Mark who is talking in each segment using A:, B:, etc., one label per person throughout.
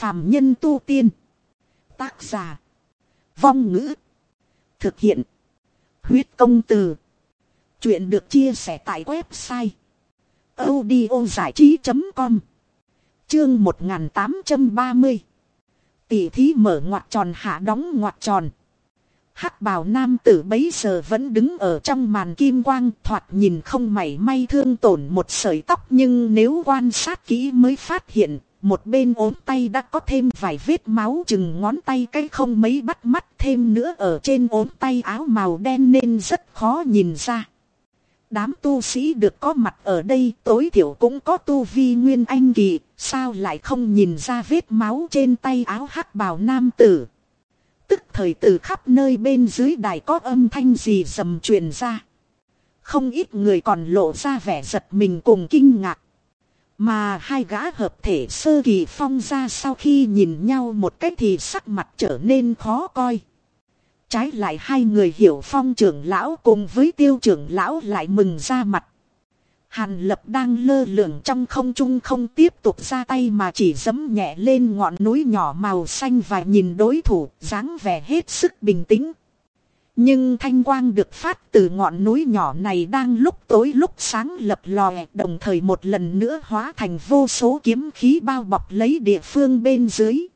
A: phàm nhân tu tiên. Tác giả. Vong ngữ. Thực hiện. Huyết công từ. Chuyện được chia sẻ tại website. audio giải trí.com Chương 1830 Tỷ thí mở ngoặt tròn, hạ đóng ngoặt tròn. hắc bào nam tử bấy giờ vẫn đứng ở trong màn kim quang, thoạt nhìn không mảy may thương tổn một sợi tóc, nhưng nếu quan sát kỹ mới phát hiện một bên ốm tay đã có thêm vài vết máu chừng ngón tay cái không mấy bắt mắt thêm nữa ở trên ốm tay áo màu đen nên rất khó nhìn ra. Đám tu sĩ được có mặt ở đây tối thiểu cũng có tu vi nguyên anh kỳ, sao lại không nhìn ra vết máu trên tay áo hắc bào nam tử. Tức thời từ khắp nơi bên dưới đài có âm thanh gì dầm truyền ra. Không ít người còn lộ ra vẻ giật mình cùng kinh ngạc. Mà hai gã hợp thể sơ kỳ phong ra sau khi nhìn nhau một cách thì sắc mặt trở nên khó coi. Trái lại hai người hiểu phong trưởng lão cùng với tiêu trưởng lão lại mừng ra mặt. Hàn lập đang lơ lửng trong không trung không tiếp tục ra tay mà chỉ giấm nhẹ lên ngọn núi nhỏ màu xanh và nhìn đối thủ, dáng vẻ hết sức bình tĩnh. Nhưng thanh quang được phát từ ngọn núi nhỏ này đang lúc tối lúc sáng lập lòe đồng thời một lần nữa hóa thành vô số kiếm khí bao bọc lấy địa phương bên dưới.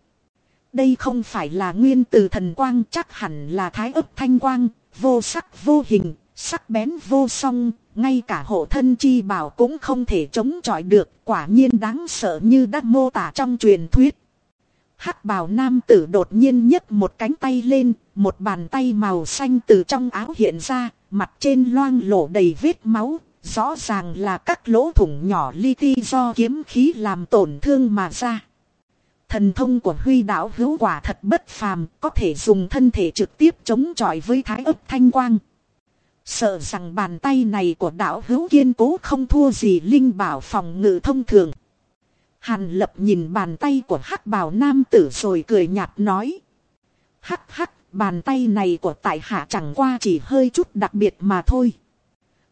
A: Đây không phải là nguyên từ thần quang chắc hẳn là thái ấp thanh quang, vô sắc vô hình, sắc bén vô song, ngay cả hộ thân chi bảo cũng không thể chống chọi được, quả nhiên đáng sợ như đã mô tả trong truyền thuyết hắc bào nam tử đột nhiên nhấc một cánh tay lên, một bàn tay màu xanh từ trong áo hiện ra, mặt trên loang lổ đầy vết máu, rõ ràng là các lỗ thủng nhỏ li ti do kiếm khí làm tổn thương mà ra. Thần thông của huy đạo hữu quả thật bất phàm, có thể dùng thân thể trực tiếp chống chọi với thái ấp thanh quang. Sợ rằng bàn tay này của đạo hữu kiên cố không thua gì linh bảo phòng ngự thông thường. Hàn lập nhìn bàn tay của hắc bào nam tử rồi cười nhạt nói. Hắc hắc, bàn tay này của tại hạ chẳng qua chỉ hơi chút đặc biệt mà thôi.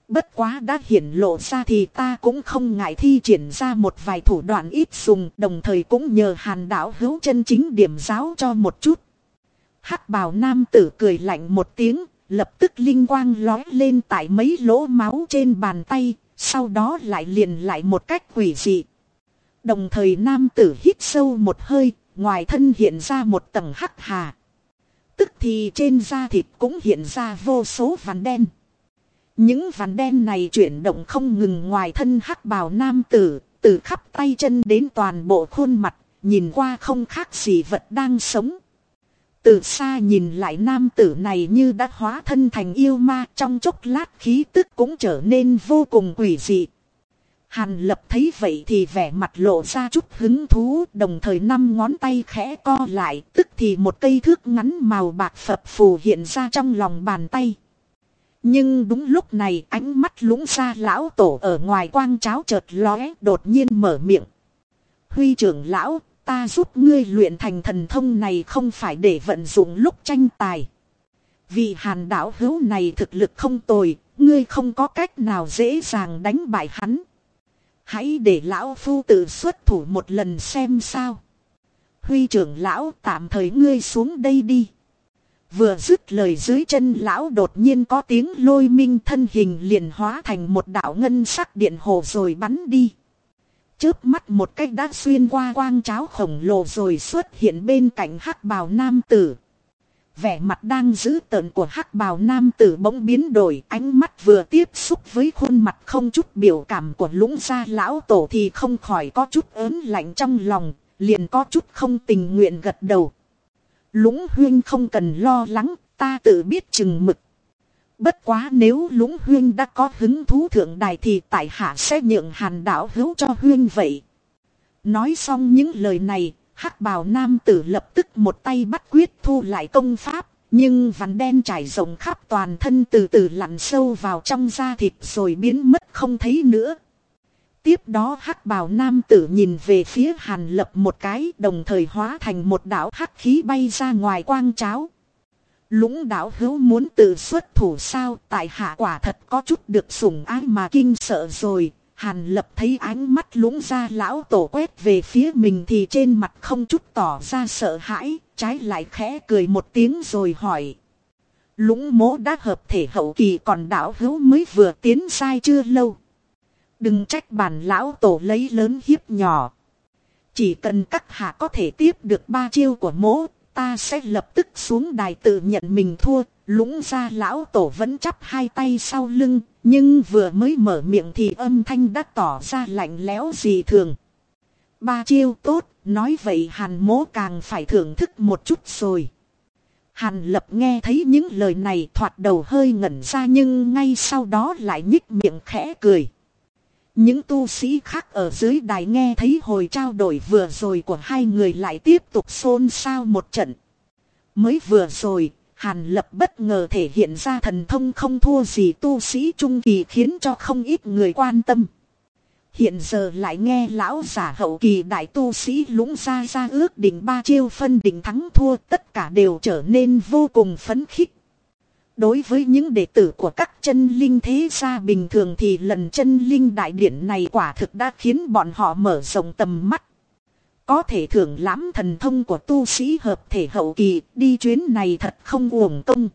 A: Bất quá đã hiển lộ ra thì ta cũng không ngại thi triển ra một vài thủ đoạn ít dùng đồng thời cũng nhờ hàn đảo hữu chân chính điểm giáo cho một chút. hắc bào nam tử cười lạnh một tiếng, lập tức linh quang lói lên tại mấy lỗ máu trên bàn tay, sau đó lại liền lại một cách quỷ dị. Đồng thời nam tử hít sâu một hơi, ngoài thân hiện ra một tầng hắc hà. Tức thì trên da thịt cũng hiện ra vô số vằn đen. Những vằn đen này chuyển động không ngừng ngoài thân hắc bào nam tử, từ khắp tay chân đến toàn bộ khuôn mặt, nhìn qua không khác gì vật đang sống. Từ xa nhìn lại nam tử này như đã hóa thân thành yêu ma trong chốc lát khí tức cũng trở nên vô cùng quỷ dị. Hàn lập thấy vậy thì vẻ mặt lộ ra chút hứng thú đồng thời năm ngón tay khẽ co lại tức thì một cây thước ngắn màu bạc phập phù hiện ra trong lòng bàn tay. Nhưng đúng lúc này ánh mắt lũng ra lão tổ ở ngoài quang cháo chợt lóe đột nhiên mở miệng. Huy trưởng lão, ta giúp ngươi luyện thành thần thông này không phải để vận dụng lúc tranh tài. Vì hàn đảo hữu này thực lực không tồi, ngươi không có cách nào dễ dàng đánh bại hắn. Hãy để lão phu tự xuất thủ một lần xem sao. Huy trưởng lão, tạm thời ngươi xuống đây đi. Vừa dứt lời dưới chân lão đột nhiên có tiếng lôi minh thân hình liền hóa thành một đạo ngân sắc điện hồ rồi bắn đi. Chớp mắt một cách đã xuyên qua quang cháo khổng lồ rồi xuất hiện bên cạnh hắc bào nam tử. Vẻ mặt đang giữ tợn của hắc bào nam tử bỗng biến đổi ánh mắt vừa tiếp xúc với khuôn mặt không chút biểu cảm của lũng gia lão tổ thì không khỏi có chút ớn lạnh trong lòng, liền có chút không tình nguyện gật đầu. Lũng huyên không cần lo lắng, ta tự biết chừng mực. Bất quá nếu lũng huyên đã có hứng thú thượng đài thì tại hạ sẽ nhượng hàn đảo hữu cho huyên vậy. Nói xong những lời này, hắc bào nam tử lập tức một tay bắt quyết thu lại công pháp. Nhưng vằn đen trải rộng khắp toàn thân từ từ lặn sâu vào trong da thịt rồi biến mất không thấy nữa. Tiếp đó hắc bào nam tử nhìn về phía hàn lập một cái, đồng thời hóa thành một đảo hắc khí bay ra ngoài quang cháo. Lũng đảo hữu muốn tự xuất thủ sao tại hạ quả thật có chút được sủng ái mà kinh sợ rồi. Hàn lập thấy ánh mắt lũng ra lão tổ quét về phía mình thì trên mặt không chút tỏ ra sợ hãi, trái lại khẽ cười một tiếng rồi hỏi. Lũng mố đã hợp thể hậu kỳ còn đảo hữu mới vừa tiến sai chưa lâu. Đừng trách bản lão tổ lấy lớn hiếp nhỏ. Chỉ cần các hạ có thể tiếp được ba chiêu của mố, ta sẽ lập tức xuống đài tự nhận mình thua. Lũng ra lão tổ vẫn chắp hai tay sau lưng, nhưng vừa mới mở miệng thì âm thanh đã tỏ ra lạnh lẽo gì thường. Ba chiêu tốt, nói vậy hàn mố càng phải thưởng thức một chút rồi. Hàn lập nghe thấy những lời này thoạt đầu hơi ngẩn ra nhưng ngay sau đó lại nhích miệng khẽ cười. Những tu sĩ khác ở dưới đài nghe thấy hồi trao đổi vừa rồi của hai người lại tiếp tục xôn xao một trận. Mới vừa rồi, Hàn Lập bất ngờ thể hiện ra thần thông không thua gì tu sĩ trung kỳ khiến cho không ít người quan tâm. Hiện giờ lại nghe lão giả hậu kỳ đại tu sĩ lũng ra ra ước định ba chiêu phân định thắng thua tất cả đều trở nên vô cùng phấn khích. Đối với những đệ tử của các chân linh thế gia bình thường thì lần chân linh đại điển này quả thực đã khiến bọn họ mở rộng tầm mắt. Có thể thưởng lãm thần thông của tu sĩ hợp thể hậu kỳ đi chuyến này thật không uổng công.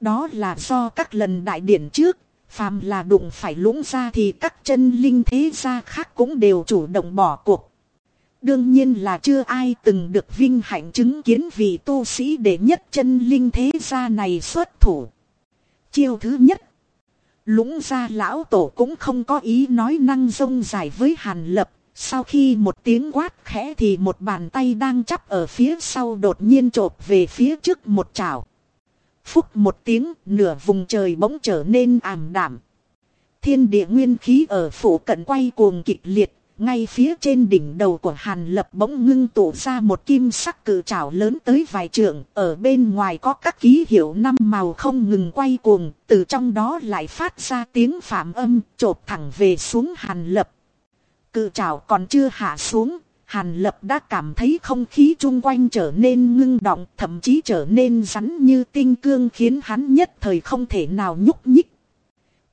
A: Đó là do các lần đại điển trước, phàm là đụng phải lũng ra thì các chân linh thế gia khác cũng đều chủ động bỏ cuộc. Đương nhiên là chưa ai từng được vinh hạnh chứng kiến vì tu sĩ đệ nhất chân linh thế gia này xuất thủ. Chiêu thứ nhất. Lũng gia lão tổ cũng không có ý nói năng rông dài với hàn lập. Sau khi một tiếng quát khẽ thì một bàn tay đang chắp ở phía sau đột nhiên chộp về phía trước một chảo. Phúc một tiếng nửa vùng trời bỗng trở nên ảm đảm. Thiên địa nguyên khí ở phủ cận quay cuồng kịch liệt ngay phía trên đỉnh đầu của Hàn Lập bỗng ngưng tụ ra một kim sắc cự trảo lớn tới vài trượng, ở bên ngoài có các ký hiệu năm màu không ngừng quay cuồng, từ trong đó lại phát ra tiếng phạm âm, chộp thẳng về xuống Hàn Lập. Cự trảo còn chưa hạ xuống, Hàn Lập đã cảm thấy không khí chung quanh trở nên ngưng động, thậm chí trở nên rắn như tinh cương khiến hắn nhất thời không thể nào nhúc nhích.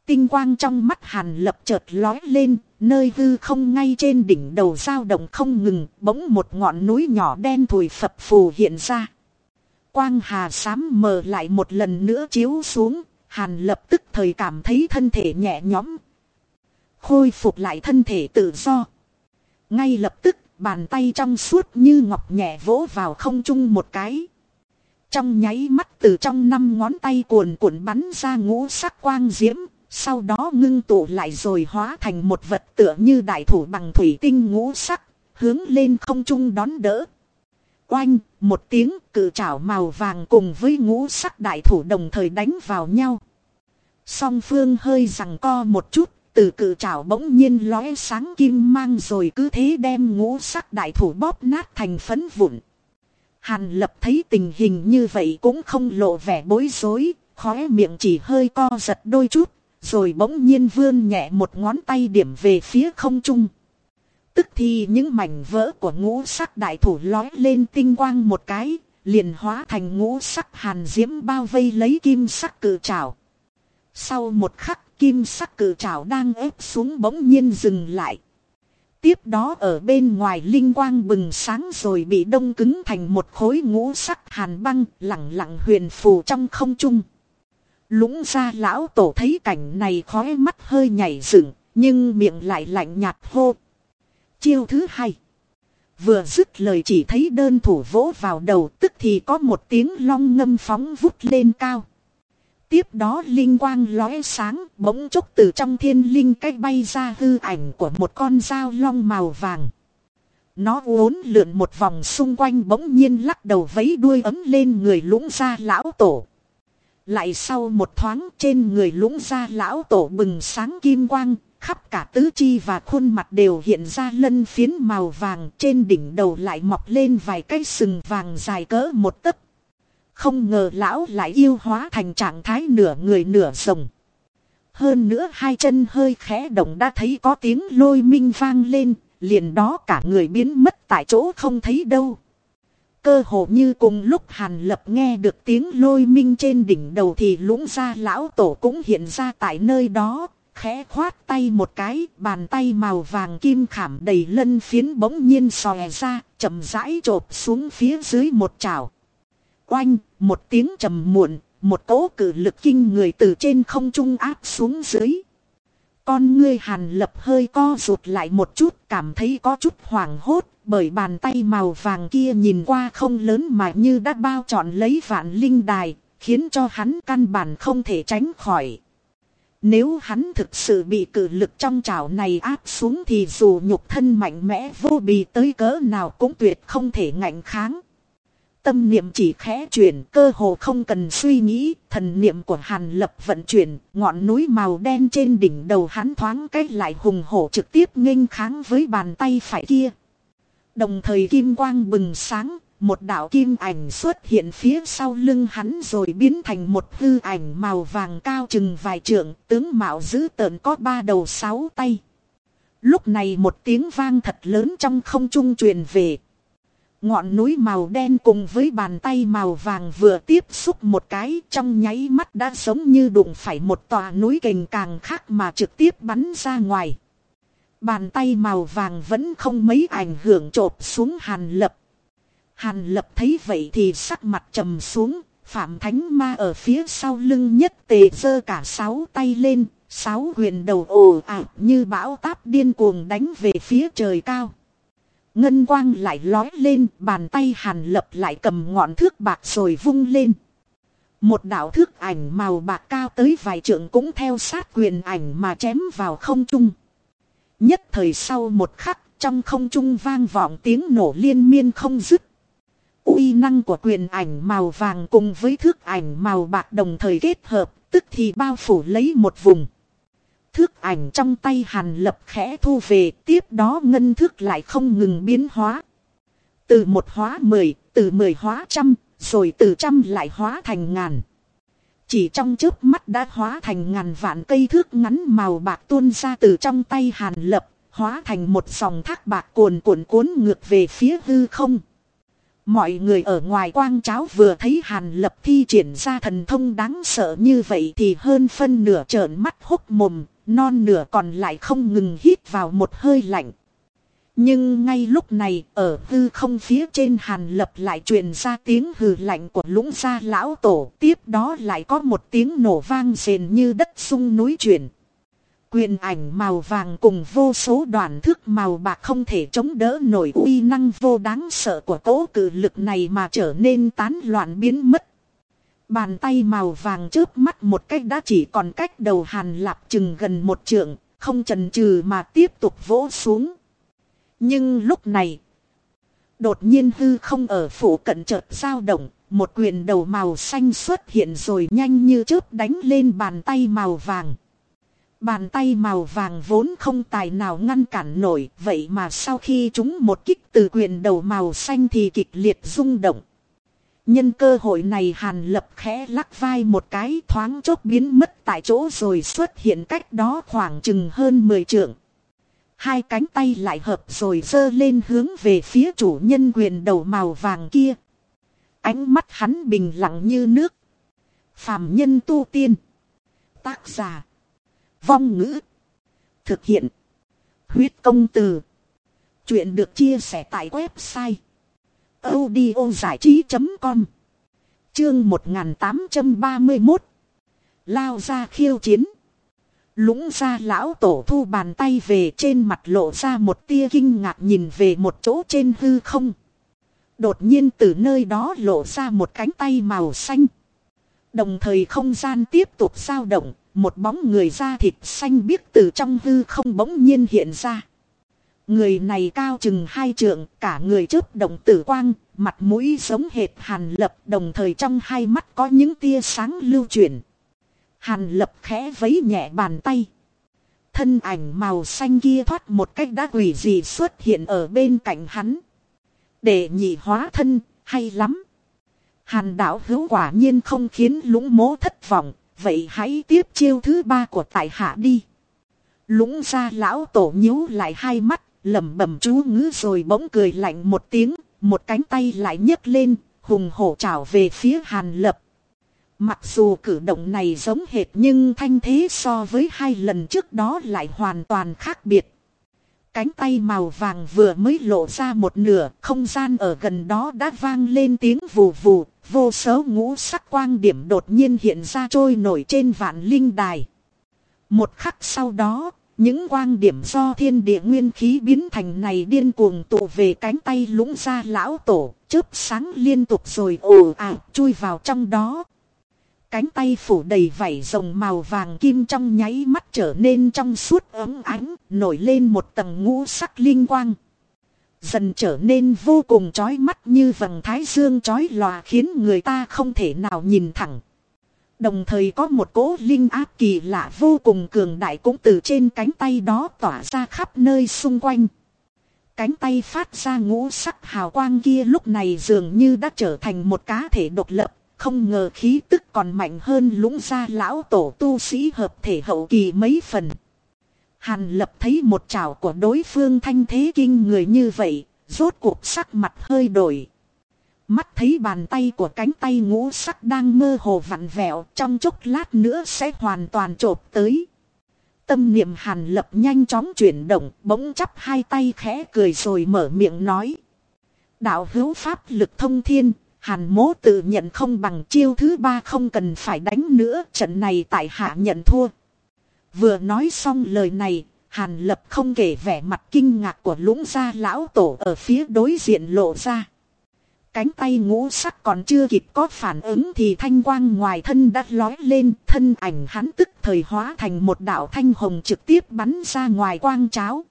A: Tinh quang trong mắt Hàn Lập chợt lói lên, Nơi hư không ngay trên đỉnh đầu dao động không ngừng, bỗng một ngọn núi nhỏ đen thùi phập phù hiện ra. Quang hà sám mờ lại một lần nữa chiếu xuống, hàn lập tức thời cảm thấy thân thể nhẹ nhõm. Khôi phục lại thân thể tự do. Ngay lập tức, bàn tay trong suốt như ngọc nhẹ vỗ vào không trung một cái. Trong nháy mắt từ trong năm ngón tay cuồn cuộn bắn ra ngũ sắc quang diễm, sau đó ngưng tụ lại rồi hóa thành một vật tựa như đại thủ bằng thủy tinh ngũ sắc, hướng lên không trung đón đỡ. Oanh, một tiếng cự trảo màu vàng cùng với ngũ sắc đại thủ đồng thời đánh vào nhau. Song phương hơi rằng co một chút, từ cự trảo bỗng nhiên lóe sáng kim mang rồi cứ thế đem ngũ sắc đại thủ bóp nát thành phấn vụn. Hàn lập thấy tình hình như vậy cũng không lộ vẻ bối rối, khóe miệng chỉ hơi co giật đôi chút, rồi bỗng nhiên vươn nhẹ một ngón tay điểm về phía không trung. Tức thì những mảnh vỡ của ngũ sắc đại thủ lói lên tinh quang một cái, liền hóa thành ngũ sắc hàn diễm bao vây lấy kim sắc cự trảo. Sau một khắc kim sắc cự trảo đang ép xuống bỗng nhiên dừng lại. Tiếp đó ở bên ngoài linh quang bừng sáng rồi bị đông cứng thành một khối ngũ sắc hàn băng lặng lặng huyền phù trong không trung. Lũng ra lão tổ thấy cảnh này khói mắt hơi nhảy dựng, nhưng miệng lại lạnh nhạt hô. Chiêu thứ hai. Vừa dứt lời chỉ thấy đơn thủ vỗ vào đầu tức thì có một tiếng long ngâm phóng vút lên cao. Tiếp đó linh quang lóe sáng bỗng chốc từ trong thiên linh cách bay ra hư ảnh của một con dao long màu vàng. Nó uốn lượn một vòng xung quanh bỗng nhiên lắc đầu vấy đuôi ấm lên người lũng ra lão tổ. Lại sau một thoáng trên người lũng ra lão tổ bừng sáng kim quang, khắp cả tứ chi và khuôn mặt đều hiện ra lân phiến màu vàng trên đỉnh đầu lại mọc lên vài cái sừng vàng dài cỡ một tấc. Không ngờ lão lại yêu hóa thành trạng thái nửa người nửa rồng. Hơn nữa hai chân hơi khẽ động đã thấy có tiếng lôi minh vang lên, liền đó cả người biến mất tại chỗ không thấy đâu. Cơ hồ như cùng lúc Hàn Lập nghe được tiếng lôi minh trên đỉnh đầu thì lũng ra lão tổ cũng hiện ra tại nơi đó. khẽ khoát tay một cái, bàn tay màu vàng kim khảm đầy lân phiến bỗng nhiên xòe ra, chậm rãi chộp xuống phía dưới một chảo. Oanh, một tiếng trầm muộn, một cỗ cử lực kinh người từ trên không trung áp xuống dưới. Con ngươi hàn lập hơi co rụt lại một chút, cảm thấy có chút hoảng hốt, bởi bàn tay màu vàng kia nhìn qua không lớn mà như đã bao trọn lấy vạn linh đài, khiến cho hắn căn bản không thể tránh khỏi. Nếu hắn thực sự bị cử lực trong chảo này áp xuống thì dù nhục thân mạnh mẽ vô bì tới cỡ nào cũng tuyệt không thể ngạnh kháng. Tâm niệm chỉ khẽ chuyển, cơ hồ không cần suy nghĩ, thần niệm của Hàn Lập vận chuyển, ngọn núi màu đen trên đỉnh đầu hắn thoáng cách lại hùng hổ trực tiếp nghênh kháng với bàn tay phải kia. Đồng thời kim quang bừng sáng, một đạo kim ảnh xuất hiện phía sau lưng hắn rồi biến thành một hư ảnh màu vàng cao chừng vài trượng, tướng mạo dữ tợn có ba đầu sáu tay. Lúc này một tiếng vang thật lớn trong không trung truyền về. Ngọn núi màu đen cùng với bàn tay màu vàng vừa tiếp xúc một cái trong nháy mắt đã giống như đụng phải một tòa núi kềnh càng khác mà trực tiếp bắn ra ngoài. Bàn tay màu vàng vẫn không mấy ảnh hưởng trộp xuống hàn lập. Hàn lập thấy vậy thì sắc mặt trầm xuống, Phạm Thánh Ma ở phía sau lưng nhất tề giơ cả sáu tay lên, sáu huyền đầu ồ ạt như bão táp điên cuồng đánh về phía trời cao. Ngân quang lại lói lên, bàn tay hàn lập lại cầm ngọn thước bạc rồi vung lên. Một đạo thước ảnh màu bạc cao tới vài trượng cũng theo sát quyền ảnh mà chém vào không trung. Nhất thời sau một khắc, trong không trung vang vọng tiếng nổ liên miên không dứt. uy năng của quyền ảnh màu vàng cùng với thước ảnh màu bạc đồng thời kết hợp, tức thì bao phủ lấy một vùng thước ảnh trong tay hàn lập khẽ thu về, tiếp đó ngân thước lại không ngừng biến hóa. Từ một hóa mười, từ mười hóa trăm, rồi từ trăm lại hóa thành ngàn. Chỉ trong chớp mắt đã hóa thành ngàn vạn cây thước ngắn màu bạc tuôn ra từ trong tay hàn lập, hóa thành một dòng thác bạc cuồn cuộn cuốn ngược về phía hư không. Mọi người ở ngoài quang cháo vừa thấy Hàn Lập thi triển ra thần thông đáng sợ như vậy thì hơn phân nửa trợn mắt hốc mồm, non nửa còn lại không ngừng hít vào một hơi lạnh. Nhưng ngay lúc này, ở hư không phía trên Hàn Lập lại truyền ra tiếng hừ lạnh của lũng gia lão tổ. Tiếp đó lại có một tiếng nổ vang rền như đất sung núi chuyển. Quyền ảnh màu vàng cùng vô số đoàn thước màu bạc không thể chống đỡ nổi uy năng vô đáng sợ của cố cử lực này mà trở nên tán loạn biến mất. Bàn tay màu vàng chớp mắt một cách đã chỉ còn cách đầu hàn lạp chừng gần một trượng, không chần chừ mà tiếp tục vỗ xuống. Nhưng lúc này, đột nhiên hư không ở phủ cận chợt dao động, một quyền đầu màu xanh xuất hiện rồi nhanh như chớp đánh lên bàn tay màu vàng. Bàn tay màu vàng vốn không tài nào ngăn cản nổi, vậy mà sau khi chúng một kích từ quyền đầu màu xanh thì kịch liệt rung động. Nhân cơ hội này hàn lập khẽ lắc vai một cái thoáng chốc biến mất tại chỗ rồi xuất hiện cách đó khoảng chừng hơn 10 trượng. Hai cánh tay lại hợp rồi dơ lên hướng về phía chủ nhân quyền đầu màu vàng kia. Ánh mắt hắn bình lặng như nước. Phàm nhân tu tiên. Tác giả. Vong ngữ. Thực hiện. Huyết công từ. Chuyện được chia sẻ tại website audio giải trí.com Chương 1831 Lao ra khiêu chiến. Lũng ra lão tổ thu bàn tay về trên mặt lộ ra một tia kinh ngạc nhìn về một chỗ trên hư không. Đột nhiên từ nơi đó lộ ra một cánh tay màu xanh. Đồng thời không gian tiếp tục dao động, một bóng người da thịt xanh biếc từ trong hư không bỗng nhiên hiện ra. Người này cao chừng hai trượng, cả người chớp động tử quang, mặt mũi giống hệt hàn lập đồng thời trong hai mắt có những tia sáng lưu chuyển. Hàn lập khẽ vấy nhẹ bàn tay. Thân ảnh màu xanh kia thoát một cách đã quỷ gì xuất hiện ở bên cạnh hắn. Để nhị hóa thân, hay lắm. Hàn đảo hữu quả nhiên không khiến lũng mố thất vọng, vậy hãy tiếp chiêu thứ ba của tại hạ đi. Lũng ra lão tổ nhíu lại hai mắt, lẩm bẩm chú ngữ rồi bỗng cười lạnh một tiếng, một cánh tay lại nhấc lên, hùng hổ trảo về phía hàn lập. Mặc dù cử động này giống hệt nhưng thanh thế so với hai lần trước đó lại hoàn toàn khác biệt. Cánh tay màu vàng vừa mới lộ ra một nửa, không gian ở gần đó đã vang lên tiếng vù vù, vô số ngũ sắc quang điểm đột nhiên hiện ra trôi nổi trên vạn linh đài. Một khắc sau đó, những quang điểm do thiên địa nguyên khí biến thành này điên cuồng tụ về cánh tay lũng ra lão tổ, chớp sáng liên tục rồi ồ ạt chui vào trong đó. Cánh tay phủ đầy vảy rồng màu vàng kim trong nháy mắt trở nên trong suốt ấm ánh, nổi lên một tầng ngũ sắc linh quang. Dần trở nên vô cùng chói mắt như vầng thái dương chói lòa khiến người ta không thể nào nhìn thẳng. Đồng thời có một cỗ linh áp kỳ lạ vô cùng cường đại cũng từ trên cánh tay đó tỏa ra khắp nơi xung quanh. Cánh tay phát ra ngũ sắc hào quang kia lúc này dường như đã trở thành một cá thể độc lập, không ngờ khí tức còn mạnh hơn lũng gia lão tổ tu sĩ hợp thể hậu kỳ mấy phần. Hàn lập thấy một trào của đối phương thanh thế kinh người như vậy, rốt cuộc sắc mặt hơi đổi. Mắt thấy bàn tay của cánh tay ngũ sắc đang mơ hồ vặn vẹo trong chốc lát nữa sẽ hoàn toàn trộp tới. Tâm niệm hàn lập nhanh chóng chuyển động bỗng chắp hai tay khẽ cười rồi mở miệng nói. Đạo hữu pháp lực thông thiên, hàn mố tự nhận không bằng chiêu thứ ba không cần phải đánh nữa trận này tại hạ nhận thua. Vừa nói xong lời này, hàn lập không kể vẻ mặt kinh ngạc của lũng gia lão tổ ở phía đối diện lộ ra. Cánh tay ngũ sắc còn chưa kịp có phản ứng thì thanh quang ngoài thân đã lói lên, thân ảnh hắn tức thời hóa thành một đạo thanh hồng trực tiếp bắn ra ngoài quang cháo.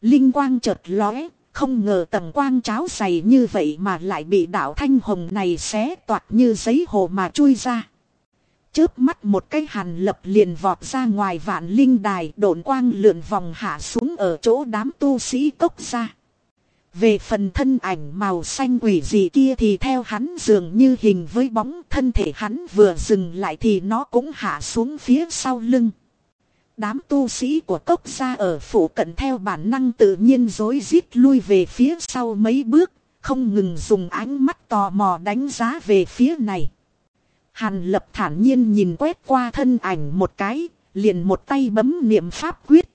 A: Linh quang chợt lóe, không ngờ tầng quang cháo dày như vậy mà lại bị đạo thanh hồng này xé toạc như giấy hồ mà chui ra. Chớp mắt một cái hàn lập liền vọt ra ngoài vạn linh đài độn quang lượn vòng hạ xuống ở chỗ đám tu sĩ cốc ra. Về phần thân ảnh màu xanh quỷ gì kia thì theo hắn dường như hình với bóng thân thể hắn vừa dừng lại thì nó cũng hạ xuống phía sau lưng. Đám tu sĩ của cốc gia ở phủ cận theo bản năng tự nhiên dối rít lui về phía sau mấy bước, không ngừng dùng ánh mắt tò mò đánh giá về phía này. Hàn lập thản nhiên nhìn quét qua thân ảnh một cái, liền một tay bấm niệm pháp quyết.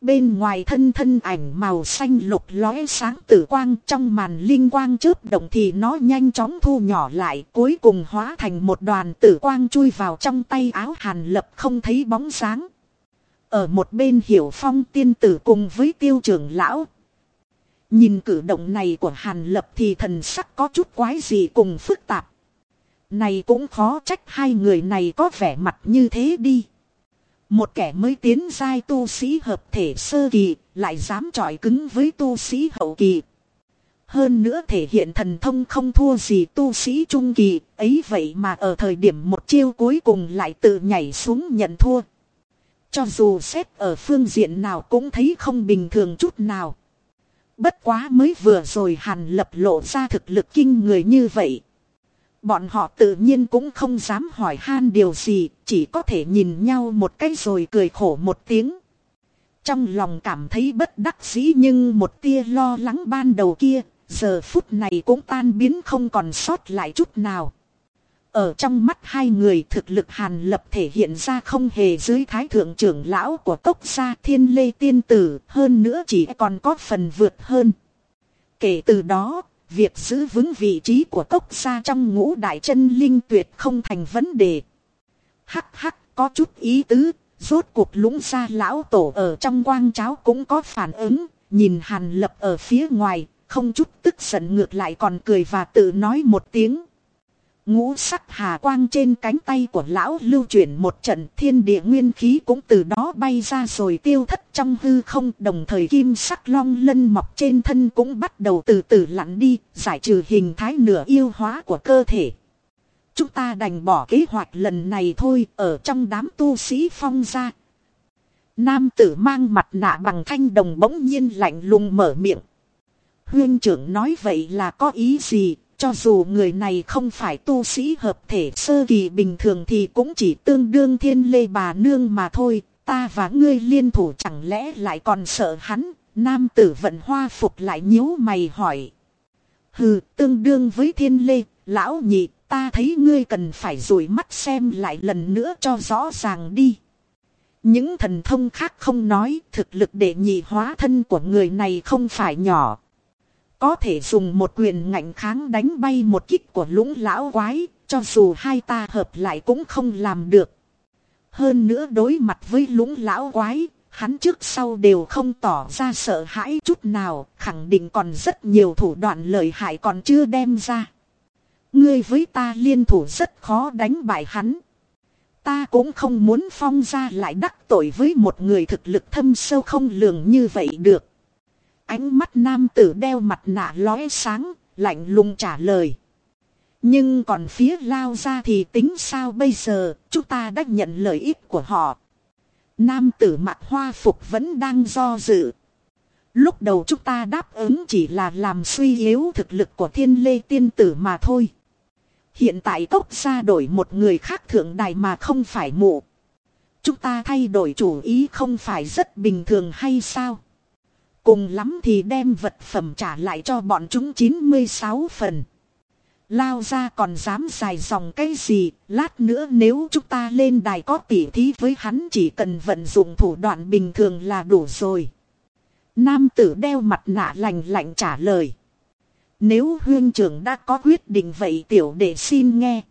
A: Bên ngoài thân thân ảnh màu xanh lục lóe sáng tử quang trong màn linh quang chớp động thì nó nhanh chóng thu nhỏ lại, cuối cùng hóa thành một đoàn tử quang chui vào trong tay áo hàn lập không thấy bóng sáng. Ở một bên hiểu phong tiên tử cùng với tiêu trưởng lão. Nhìn cử động này của hàn lập thì thần sắc có chút quái gì cùng phức tạp. Này cũng khó trách hai người này có vẻ mặt như thế đi. Một kẻ mới tiến giai tu sĩ hợp thể sơ kỳ, lại dám trọi cứng với tu sĩ hậu kỳ. Hơn nữa thể hiện thần thông không thua gì tu sĩ trung kỳ, ấy vậy mà ở thời điểm một chiêu cuối cùng lại tự nhảy xuống nhận thua. Cho dù xét ở phương diện nào cũng thấy không bình thường chút nào. Bất quá mới vừa rồi hàn lập lộ ra thực lực kinh người như vậy. Bọn họ tự nhiên cũng không dám hỏi han điều gì, chỉ có thể nhìn nhau một cái rồi cười khổ một tiếng. Trong lòng cảm thấy bất đắc dĩ nhưng một tia lo lắng ban đầu kia, giờ phút này cũng tan biến không còn sót lại chút nào. Ở trong mắt hai người thực lực hàn lập thể hiện ra không hề dưới thái thượng trưởng lão của tốc gia thiên lê tiên tử, hơn nữa chỉ còn có phần vượt hơn. Kể từ đó, Việc giữ vững vị trí của tốc gia trong ngũ đại chân linh tuyệt không thành vấn đề. Hắc hắc có chút ý tứ, rốt cuộc lũng ra lão tổ ở trong quang cháo cũng có phản ứng, nhìn hàn lập ở phía ngoài, không chút tức giận ngược lại còn cười và tự nói một tiếng. Ngũ sắc hà quang trên cánh tay của lão lưu chuyển một trận thiên địa nguyên khí cũng từ đó bay ra rồi tiêu thất trong hư không đồng thời kim sắc long lân mọc trên thân cũng bắt đầu từ từ lặn đi, giải trừ hình thái nửa yêu hóa của cơ thể. Chúng ta đành bỏ kế hoạch lần này thôi ở trong đám tu sĩ phong ra. Nam tử mang mặt nạ bằng thanh đồng bỗng nhiên lạnh lùng mở miệng. Huyên trưởng nói vậy là có ý gì, cho dù người này không phải tu sĩ hợp thể sơ kỳ bình thường thì cũng chỉ tương đương thiên lê bà nương mà thôi, ta và ngươi liên thủ chẳng lẽ lại còn sợ hắn, nam tử vận hoa phục lại nhíu mày hỏi. Hừ, tương đương với thiên lê, lão nhị, Ta thấy ngươi cần phải rủi mắt xem lại lần nữa cho rõ ràng đi. Những thần thông khác không nói thực lực để nhị hóa thân của người này không phải nhỏ. Có thể dùng một quyền ngạnh kháng đánh bay một kích của lũng lão quái, cho dù hai ta hợp lại cũng không làm được. Hơn nữa đối mặt với lũng lão quái, hắn trước sau đều không tỏ ra sợ hãi chút nào, khẳng định còn rất nhiều thủ đoạn lợi hại còn chưa đem ra. Ngươi với ta liên thủ rất khó đánh bại hắn. Ta cũng không muốn phong ra lại đắc tội với một người thực lực thâm sâu không lường như vậy được. Ánh mắt nam tử đeo mặt nạ lóe sáng, lạnh lùng trả lời. Nhưng còn phía lao ra thì tính sao bây giờ, chúng ta đã nhận lợi ích của họ. Nam tử mặt hoa phục vẫn đang do dự. Lúc đầu chúng ta đáp ứng chỉ là làm suy yếu thực lực của thiên lê tiên tử mà thôi. Hiện tại cốc ra đổi một người khác thượng đài mà không phải mụ. Chúng ta thay đổi chủ ý không phải rất bình thường hay sao? Cùng lắm thì đem vật phẩm trả lại cho bọn chúng 96 phần. Lao ra còn dám dài dòng cái gì, lát nữa nếu chúng ta lên đài có tỉ thí với hắn chỉ cần vận dụng thủ đoạn bình thường là đủ rồi. Nam tử đeo mặt nạ lành lạnh trả lời. Nếu huyên trưởng đã có quyết định vậy tiểu để xin nghe.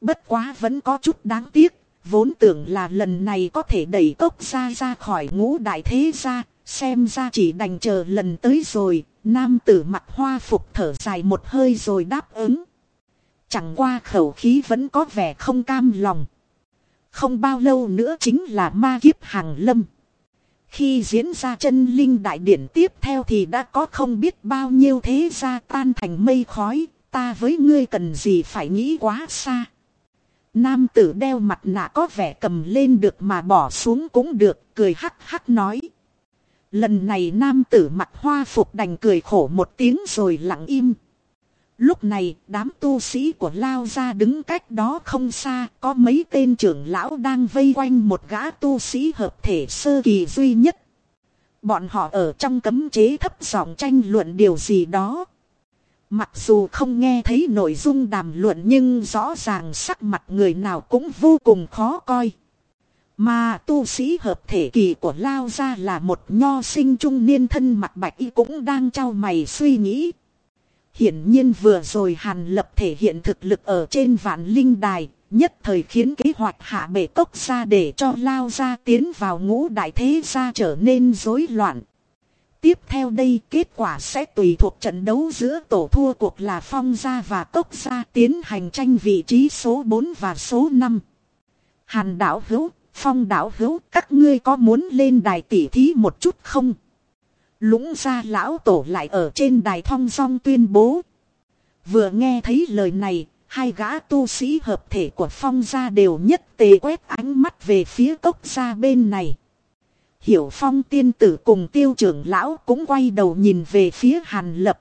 A: Bất quá vẫn có chút đáng tiếc, vốn tưởng là lần này có thể đẩy cốc ra ra khỏi ngũ đại thế gia, xem ra chỉ đành chờ lần tới rồi, nam tử mặt hoa phục thở dài một hơi rồi đáp ứng. Chẳng qua khẩu khí vẫn có vẻ không cam lòng. Không bao lâu nữa chính là ma kiếp hàng lâm. Khi diễn ra chân linh đại điển tiếp theo thì đã có không biết bao nhiêu thế gia tan thành mây khói, ta với ngươi cần gì phải nghĩ quá xa. Nam tử đeo mặt nạ có vẻ cầm lên được mà bỏ xuống cũng được, cười hắc hắc nói. Lần này nam tử mặt hoa phục đành cười khổ một tiếng rồi lặng im. Lúc này, đám tu sĩ của Lao ra đứng cách đó không xa, có mấy tên trưởng lão đang vây quanh một gã tu sĩ hợp thể sơ kỳ duy nhất. Bọn họ ở trong cấm chế thấp giọng tranh luận điều gì đó. Mặc dù không nghe thấy nội dung đàm luận nhưng rõ ràng sắc mặt người nào cũng vô cùng khó coi. Mà tu sĩ hợp thể kỳ của Lao ra là một nho sinh trung niên thân mặt bạch y cũng đang trao mày suy nghĩ. Hiển nhiên vừa rồi Hàn Lập thể hiện thực lực ở trên vạn linh đài, nhất thời khiến kế hoạch hạ bể cốc ra để cho Lao ra tiến vào ngũ đại thế gia trở nên rối loạn. Tiếp theo đây kết quả sẽ tùy thuộc trận đấu giữa tổ thua cuộc là Phong Gia và Cốc Gia tiến hành tranh vị trí số 4 và số 5. Hàn đảo hữu, Phong đảo hữu, các ngươi có muốn lên đài tỉ thí một chút không? Lũng gia lão tổ lại ở trên đài thong song tuyên bố. Vừa nghe thấy lời này, hai gã tu sĩ hợp thể của phong gia đều nhất tề quét ánh mắt về phía cốc gia bên này. Hiểu phong tiên tử cùng tiêu trưởng lão cũng quay đầu nhìn về phía hàn lập.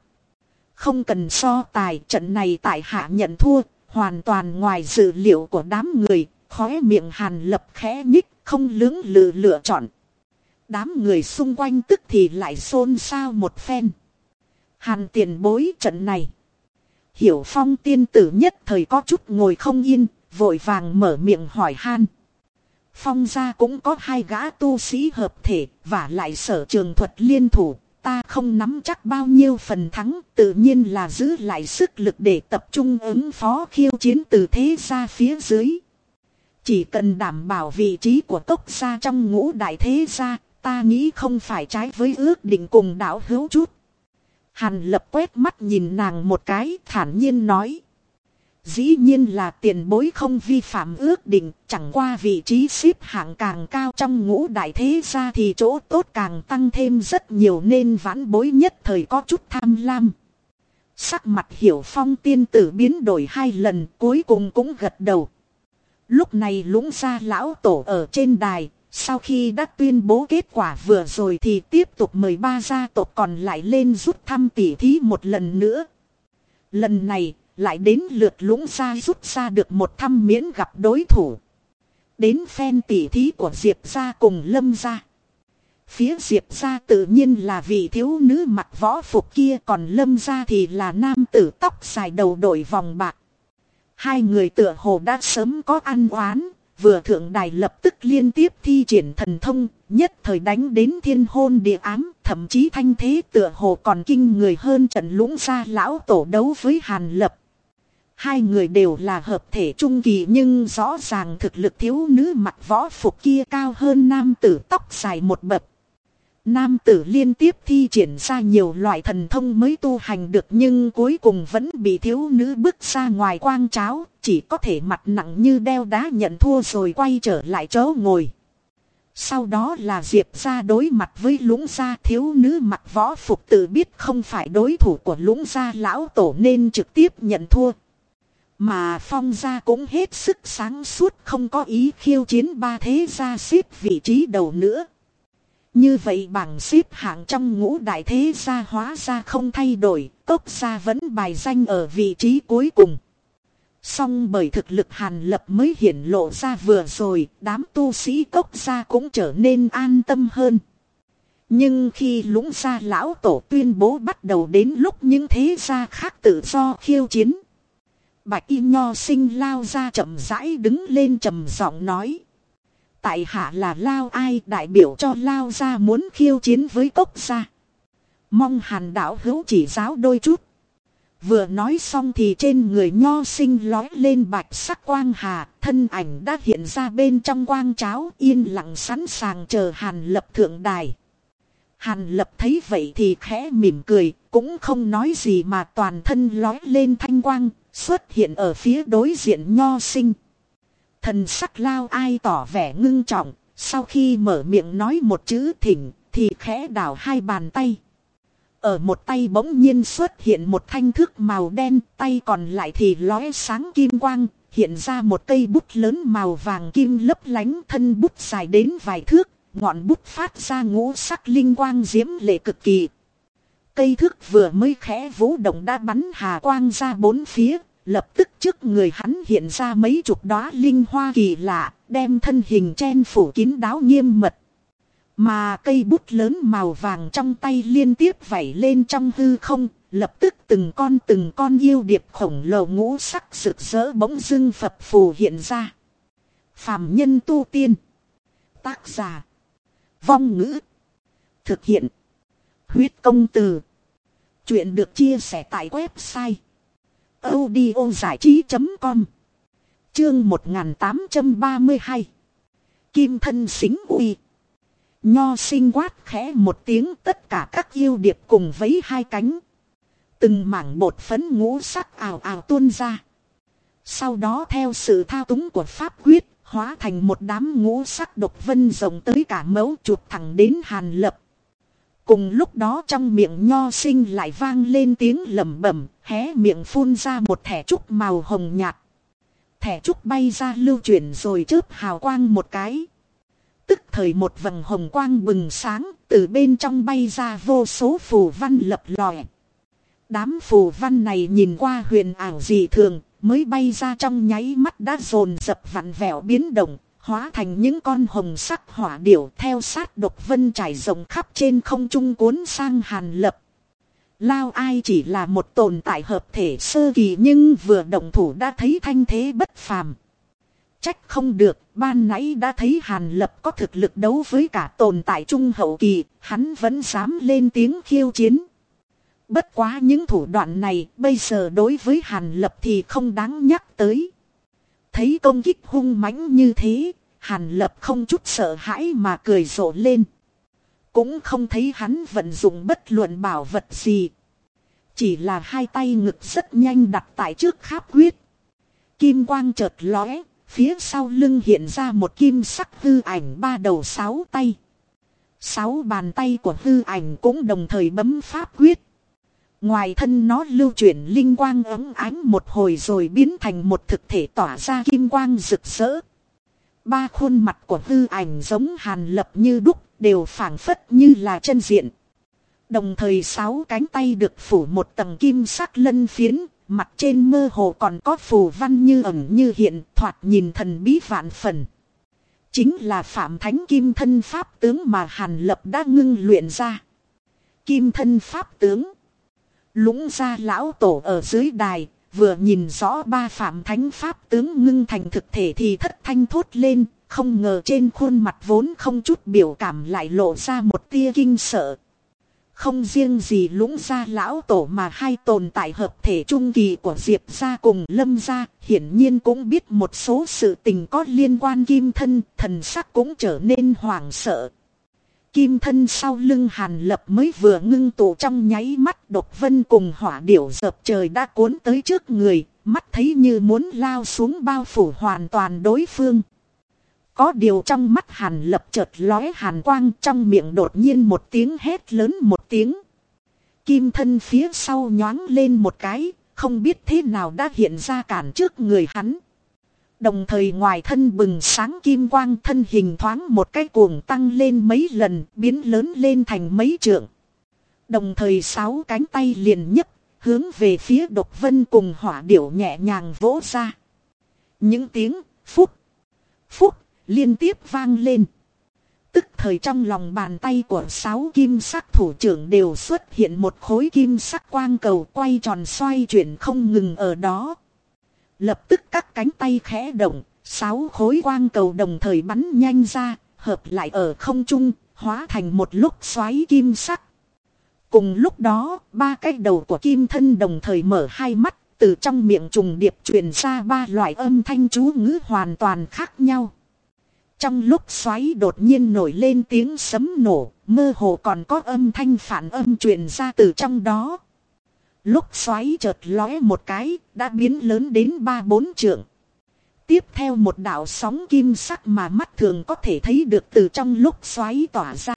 A: Không cần so tài trận này tại hạ nhận thua, hoàn toàn ngoài dự liệu của đám người, khóe miệng hàn lập khẽ nhích, không lưỡng lự lựa chọn. Đám người xung quanh tức thì lại xôn xao một phen. Hàn tiền bối trận này. Hiểu phong tiên tử nhất thời có chút ngồi không yên, vội vàng mở miệng hỏi han. Phong gia cũng có hai gã tu sĩ hợp thể, và lại sở trường thuật liên thủ, ta không nắm chắc bao nhiêu phần thắng, tự nhiên là giữ lại sức lực để tập trung ứng phó khiêu chiến từ thế ra phía dưới. Chỉ cần đảm bảo vị trí của tốc gia trong ngũ đại thế gia, ta nghĩ không phải trái với ước định cùng đảo hữu chút. Hàn lập quét mắt nhìn nàng một cái thản nhiên nói. Dĩ nhiên là tiền bối không vi phạm ước định, chẳng qua vị trí xếp hạng càng cao trong ngũ đại thế gia thì chỗ tốt càng tăng thêm rất nhiều nên vãn bối nhất thời có chút tham lam. Sắc mặt hiểu phong tiên tử biến đổi hai lần cuối cùng cũng gật đầu. Lúc này lũng ra lão tổ ở trên đài, sau khi đã tuyên bố kết quả vừa rồi thì tiếp tục mời ba gia tộc còn lại lên rút thăm tỉ thí một lần nữa. Lần này, lại đến lượt lũng gia rút ra được một thăm miễn gặp đối thủ. Đến phen tỉ thí của Diệp gia cùng Lâm gia. Phía Diệp gia tự nhiên là vị thiếu nữ mặc võ phục kia còn Lâm gia thì là nam tử tóc dài đầu đội vòng bạc. Hai người tựa hồ đã sớm có ăn oán, vừa thượng đài lập tức liên tiếp thi triển thần thông, nhất thời đánh đến thiên hôn địa ám, thậm chí thanh thế tựa hồ còn kinh người hơn trận lũng xa lão tổ đấu với Hàn Lập. Hai người đều là hợp thể trung kỳ nhưng rõ ràng thực lực thiếu nữ mặt võ phục kia cao hơn nam tử tóc dài một bậc. Nam tử liên tiếp thi triển ra nhiều loại thần thông mới tu hành được nhưng cuối cùng vẫn bị thiếu nữ bước ra ngoài quang cháo, chỉ có thể mặt nặng như đeo đá nhận thua rồi quay trở lại chỗ ngồi. Sau đó là Diệp ra đối mặt với lũng gia thiếu nữ mặc võ phục tự biết không phải đối thủ của lũng gia lão tổ nên trực tiếp nhận thua. Mà phong gia cũng hết sức sáng suốt không có ý khiêu chiến ba thế gia xếp vị trí đầu nữa. Như vậy bảng xếp hạng trong ngũ đại thế gia hóa ra không thay đổi, cốc gia vẫn bài danh ở vị trí cuối cùng. Song bởi thực lực hàn lập mới hiển lộ ra vừa rồi, đám tu sĩ cốc gia cũng trở nên an tâm hơn. Nhưng khi lũng gia lão tổ tuyên bố bắt đầu đến lúc những thế gia khác tự do khiêu chiến. Bạch y nho sinh lao ra chậm rãi đứng lên trầm giọng nói. Tại hạ là lao ai đại biểu cho lao ra muốn khiêu chiến với cốc gia. Mong hàn đạo hữu chỉ giáo đôi chút. Vừa nói xong thì trên người nho sinh lói lên bạch sắc quang hà, thân ảnh đã hiện ra bên trong quang cháo yên lặng sẵn sàng chờ hàn lập thượng đài. Hàn lập thấy vậy thì khẽ mỉm cười, cũng không nói gì mà toàn thân lói lên thanh quang, xuất hiện ở phía đối diện nho sinh. Thần sắc lao ai tỏ vẻ ngưng trọng, sau khi mở miệng nói một chữ thỉnh, thì khẽ đảo hai bàn tay. Ở một tay bỗng nhiên xuất hiện một thanh thước màu đen, tay còn lại thì lóe sáng kim quang, hiện ra một cây bút lớn màu vàng kim lấp lánh thân bút dài đến vài thước, ngọn bút phát ra ngũ sắc linh quang diễm lệ cực kỳ. Cây thước vừa mới khẽ vũ động đã bắn hà quang ra bốn phía, lập tức trước người hắn hiện ra mấy chục đóa linh hoa kỳ lạ, đem thân hình chen phủ kín đáo nghiêm mật. Mà cây bút lớn màu vàng trong tay liên tiếp vẩy lên trong hư không, lập tức từng con từng con yêu điệp khổng lồ ngũ sắc rực rỡ bỗng dưng phập phù hiện ra. Phạm nhân tu tiên. Tác giả. Vong ngữ. Thực hiện. Huyết công từ. Chuyện được chia sẻ tại website audio giải trí.com Chương 1832 Kim thân xính uy Nho sinh quát khẽ một tiếng tất cả các yêu điệp cùng với hai cánh. Từng mảng bột phấn ngũ sắc ảo ảo tuôn ra. Sau đó theo sự thao túng của pháp quyết, hóa thành một đám ngũ sắc độc vân rồng tới cả mấu chụp thẳng đến hàn lập. Cùng lúc đó trong miệng nho sinh lại vang lên tiếng lẩm bẩm, hé miệng phun ra một thẻ trúc màu hồng nhạt. Thẻ trúc bay ra lưu chuyển rồi chớp hào quang một cái. Tức thời một vầng hồng quang bừng sáng, từ bên trong bay ra vô số phù văn lập lòe. Đám phù văn này nhìn qua huyền ảo dị thường, mới bay ra trong nháy mắt đã dồn dập vặn vẹo biến động, hóa thành những con hồng sắc hỏa điểu theo sát độc vân trải rộng khắp trên không trung cuốn sang hàn lập. Lao ai chỉ là một tồn tại hợp thể sơ kỳ nhưng vừa động thủ đã thấy thanh thế bất phàm. Trách không được, ban nãy đã thấy Hàn Lập có thực lực đấu với cả tồn tại trung hậu kỳ, hắn vẫn dám lên tiếng khiêu chiến. Bất quá những thủ đoạn này bây giờ đối với Hàn Lập thì không đáng nhắc tới. Thấy công kích hung mãnh như thế, Hàn Lập không chút sợ hãi mà cười rộ lên. Cũng không thấy hắn vận dụng bất luận bảo vật gì. Chỉ là hai tay ngực rất nhanh đặt tại trước kháp quyết. Kim quang chợt lóe, Phía sau lưng hiện ra một kim sắc hư ảnh ba đầu sáu tay. Sáu bàn tay của hư ảnh cũng đồng thời bấm pháp quyết. Ngoài thân nó lưu chuyển linh quang ấm ánh một hồi rồi biến thành một thực thể tỏa ra kim quang rực rỡ. Ba khuôn mặt của hư ảnh giống hàn lập như đúc đều phảng phất như là chân diện. Đồng thời sáu cánh tay được phủ một tầng kim sắc lân phiến Mặt trên mơ hồ còn có phù văn như ẩn như hiện thoạt nhìn thần bí vạn phần. Chính là Phạm Thánh Kim Thân Pháp Tướng mà Hàn Lập đã ngưng luyện ra. Kim Thân Pháp Tướng. Lũng ra lão tổ ở dưới đài, vừa nhìn rõ ba phạm thánh pháp tướng ngưng thành thực thể thì thất thanh thốt lên, không ngờ trên khuôn mặt vốn không chút biểu cảm lại lộ ra một tia kinh sợ. Không riêng gì lũng gia lão tổ mà hai tồn tại hợp thể trung kỳ của Diệp gia cùng Lâm gia hiển nhiên cũng biết một số sự tình có liên quan kim thân, thần sắc cũng trở nên hoảng sợ. Kim thân sau lưng hàn lập mới vừa ngưng tụ trong nháy mắt độc vân cùng hỏa điểu dập trời đã cuốn tới trước người, mắt thấy như muốn lao xuống bao phủ hoàn toàn đối phương. Có điều trong mắt hàn lập chợt lóe hàn quang trong miệng đột nhiên một tiếng hét lớn một tiếng. Kim thân phía sau nhoáng lên một cái, không biết thế nào đã hiện ra cản trước người hắn. Đồng thời ngoài thân bừng sáng kim quang thân hình thoáng một cái cuồng tăng lên mấy lần biến lớn lên thành mấy trượng. Đồng thời sáu cánh tay liền nhấc hướng về phía độc vân cùng hỏa điểu nhẹ nhàng vỗ ra. Những tiếng phúc, phúc liên tiếp vang lên. Tức thời trong lòng bàn tay của sáu kim sắc thủ trưởng đều xuất hiện một khối kim sắc quang cầu quay tròn xoay chuyển không ngừng ở đó. Lập tức các cánh tay khẽ động, sáu khối quang cầu đồng thời bắn nhanh ra, hợp lại ở không trung, hóa thành một lúc xoáy kim sắc. Cùng lúc đó, ba cái đầu của kim thân đồng thời mở hai mắt, từ trong miệng trùng điệp truyền ra ba loại âm thanh chú ngữ hoàn toàn khác nhau. Trong lúc xoáy đột nhiên nổi lên tiếng sấm nổ, mơ hồ còn có âm thanh phản âm truyền ra từ trong đó. Lúc xoáy chợt lóe một cái, đã biến lớn đến ba bốn trượng. Tiếp theo một đạo sóng kim sắc mà mắt thường có thể thấy được từ trong lúc xoáy tỏa ra.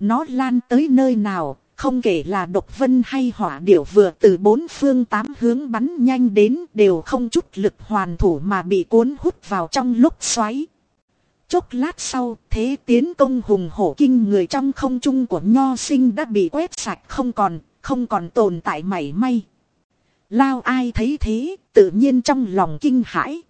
A: Nó lan tới nơi nào, không kể là độc vân hay hỏa điểu vừa từ bốn phương tám hướng bắn nhanh đến đều không chút lực hoàn thủ mà bị cuốn hút vào trong lúc xoáy. Chốc lát sau, thế tiến công hùng hổ kinh người trong không trung của nho sinh đã bị quét sạch không còn, không còn tồn tại mảy may. Lao ai thấy thế, tự nhiên trong lòng kinh hãi.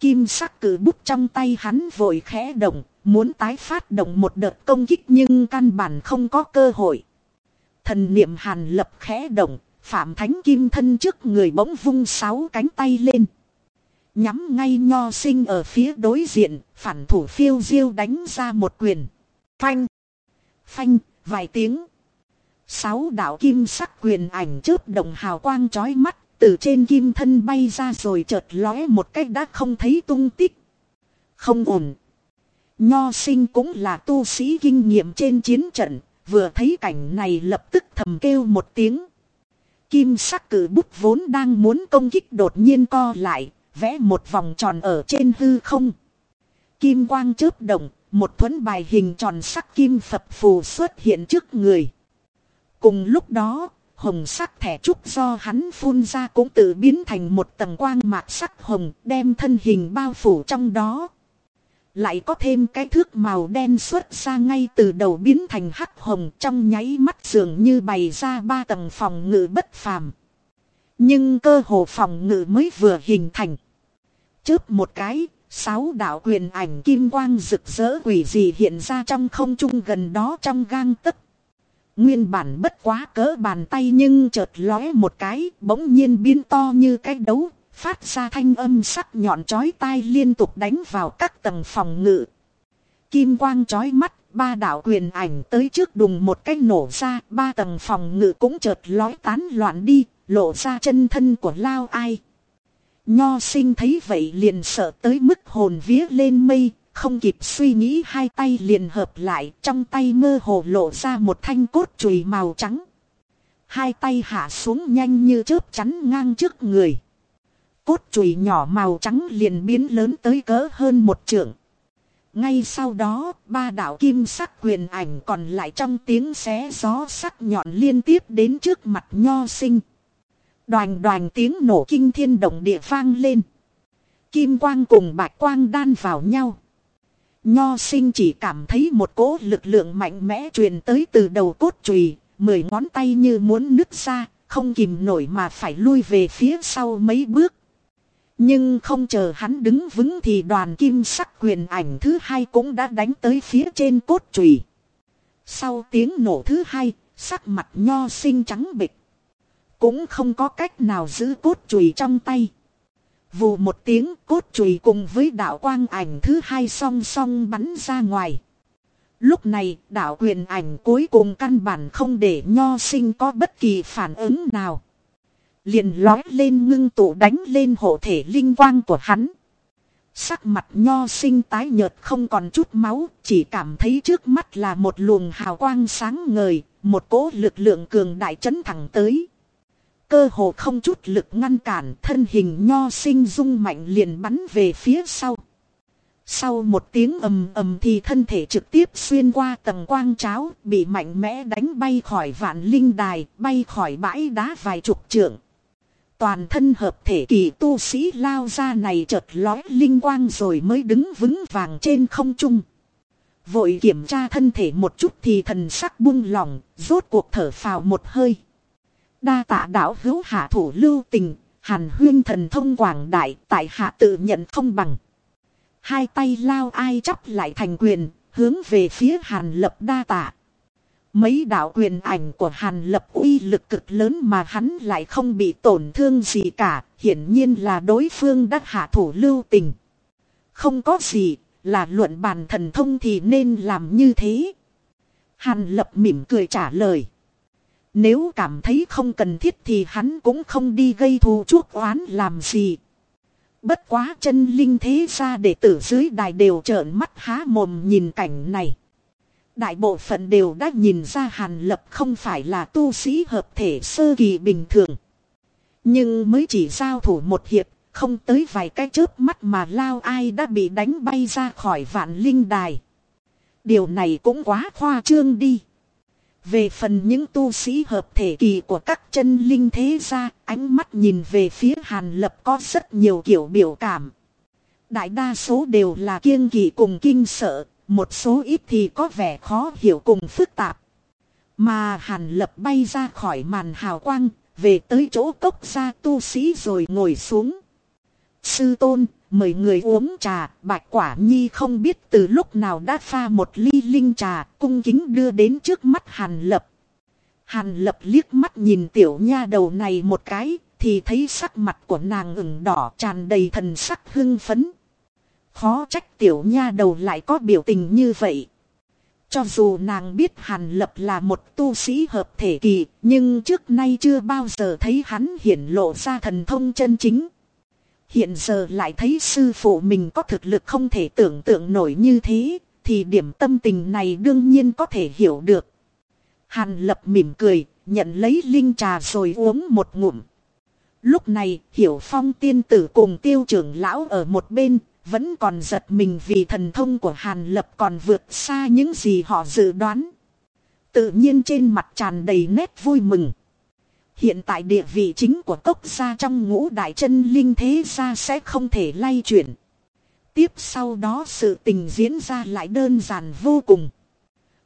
A: Kim sắc cử bút trong tay hắn vội khẽ động, muốn tái phát động một đợt công kích nhưng căn bản không có cơ hội. Thần niệm hàn lập khẽ động, phạm thánh kim thân trước người bỗng vung sáu cánh tay lên. Nhắm ngay nho sinh ở phía đối diện, phản thủ phiêu diêu đánh ra một quyền. Phanh, phanh, vài tiếng. Sáu đạo kim sắc quyền ảnh chớp đồng hào quang chói mắt, từ trên kim thân bay ra rồi chợt lóe một cách đã không thấy tung tích. Không ổn. Nho sinh cũng là tu sĩ kinh nghiệm trên chiến trận, vừa thấy cảnh này lập tức thầm kêu một tiếng. Kim sắc cử bút vốn đang muốn công kích đột nhiên co lại, vẽ một vòng tròn ở trên hư không. Kim quang chớp động, một thuẫn bài hình tròn sắc kim phập phù xuất hiện trước người. Cùng lúc đó, hồng sắc thẻ trúc do hắn phun ra cũng tự biến thành một tầng quang mạc sắc hồng đem thân hình bao phủ trong đó. Lại có thêm cái thước màu đen xuất ra ngay từ đầu biến thành hắc hồng trong nháy mắt dường như bày ra ba tầng phòng ngự bất phàm. Nhưng cơ hồ phòng ngự mới vừa hình thành. Chớp một cái, sáu đạo quyền ảnh kim quang rực rỡ quỷ gì hiện ra trong không trung gần đó trong gang tấc. Nguyên bản bất quá cỡ bàn tay nhưng chợt lóe một cái, bỗng nhiên biến to như cái đấu, phát ra thanh âm sắc nhọn chói tai liên tục đánh vào các tầng phòng ngự. Kim quang chói mắt, ba đạo quyền ảnh tới trước đùng một cái nổ ra, ba tầng phòng ngự cũng chợt lói tán loạn đi, lộ ra chân thân của Lao Ai. Nho sinh thấy vậy liền sợ tới mức hồn vía lên mây, không kịp suy nghĩ hai tay liền hợp lại trong tay mơ hồ lộ ra một thanh cốt chùy màu trắng. Hai tay hạ xuống nhanh như chớp chắn ngang trước người. Cốt chùy nhỏ màu trắng liền biến lớn tới cỡ hơn một trượng. Ngay sau đó, ba đạo kim sắc quyền ảnh còn lại trong tiếng xé gió sắc nhọn liên tiếp đến trước mặt nho sinh. Đoàn đoàn tiếng nổ kinh thiên động địa vang lên. Kim quang cùng bạch quang đan vào nhau. Nho sinh chỉ cảm thấy một cỗ lực lượng mạnh mẽ truyền tới từ đầu cốt chùy, mười ngón tay như muốn nứt ra, không kìm nổi mà phải lui về phía sau mấy bước. Nhưng không chờ hắn đứng vững thì đoàn kim sắc quyền ảnh thứ hai cũng đã đánh tới phía trên cốt chùy. Sau tiếng nổ thứ hai, sắc mặt nho sinh trắng bịch. Cũng không có cách nào giữ cốt chùy trong tay. Vù một tiếng cốt chùy cùng với đạo quang ảnh thứ hai song song bắn ra ngoài. Lúc này đạo quyền ảnh cuối cùng căn bản không để nho sinh có bất kỳ phản ứng nào. Liền lói lên ngưng tụ đánh lên hộ thể linh quang của hắn. Sắc mặt nho sinh tái nhợt không còn chút máu, chỉ cảm thấy trước mắt là một luồng hào quang sáng ngời, một cỗ lực lượng cường đại chấn thẳng tới. Cơ hồ không chút lực ngăn cản thân hình nho sinh rung mạnh liền bắn về phía sau. Sau một tiếng ầm ầm thì thân thể trực tiếp xuyên qua tầng quang cháo, bị mạnh mẽ đánh bay khỏi vạn linh đài, bay khỏi bãi đá vài chục trượng. Toàn thân hợp thể kỳ tu sĩ lao ra này chợt lói linh quang rồi mới đứng vững vàng trên không trung. Vội kiểm tra thân thể một chút thì thần sắc buông lỏng, rốt cuộc thở phào một hơi. Đa tạ đạo hữu hạ thủ lưu tình, hàn huyên thần thông quảng đại, tại hạ tự nhận không bằng. Hai tay lao ai chắp lại thành quyền, hướng về phía hàn lập đa tạ. Mấy đạo quyền ảnh của hàn lập uy lực cực lớn mà hắn lại không bị tổn thương gì cả, hiển nhiên là đối phương đã hạ thủ lưu tình. Không có gì, là luận bàn thần thông thì nên làm như thế. Hàn lập mỉm cười trả lời. Nếu cảm thấy không cần thiết thì hắn cũng không đi gây thù chuốc oán làm gì. Bất quá chân linh thế ra đệ tử dưới đài đều trợn mắt há mồm nhìn cảnh này. Đại bộ phận đều đã nhìn ra Hàn Lập không phải là tu sĩ hợp thể sơ kỳ bình thường. Nhưng mới chỉ giao thủ một hiệp, không tới vài cái chớp mắt mà lao ai đã bị đánh bay ra khỏi vạn linh đài. Điều này cũng quá khoa trương đi. Về phần những tu sĩ hợp thể kỳ của các chân linh thế gia, ánh mắt nhìn về phía Hàn Lập có rất nhiều kiểu biểu cảm. Đại đa số đều là kiêng kỵ cùng kinh sợ, một số ít thì có vẻ khó hiểu cùng phức tạp. Mà Hàn Lập bay ra khỏi màn hào quang, về tới chỗ cốc gia tu sĩ rồi ngồi xuống. Sư tôn, mời người uống trà, bạch quả nhi không biết từ lúc nào đã pha một ly linh trà, cung kính đưa đến trước mắt Hàn Lập. Hàn Lập liếc mắt nhìn tiểu nha đầu này một cái, thì thấy sắc mặt của nàng ửng đỏ tràn đầy thần sắc hưng phấn. Khó trách tiểu nha đầu lại có biểu tình như vậy. Cho dù nàng biết Hàn Lập là một tu sĩ hợp thể kỳ, nhưng trước nay chưa bao giờ thấy hắn hiển lộ ra thần thông chân chính. Hiện giờ lại thấy sư phụ mình có thực lực không thể tưởng tượng nổi như thế, thì điểm tâm tình này đương nhiên có thể hiểu được. Hàn lập mỉm cười, nhận lấy linh trà rồi uống một ngụm. Lúc này, hiểu phong tiên tử cùng tiêu trưởng lão ở một bên, vẫn còn giật mình vì thần thông của Hàn lập còn vượt xa những gì họ dự đoán. Tự nhiên trên mặt tràn đầy nét vui mừng. Hiện tại địa vị chính của cốc gia trong ngũ đại chân linh thế gia sẽ không thể lay chuyển. Tiếp sau đó sự tình diễn ra lại đơn giản vô cùng.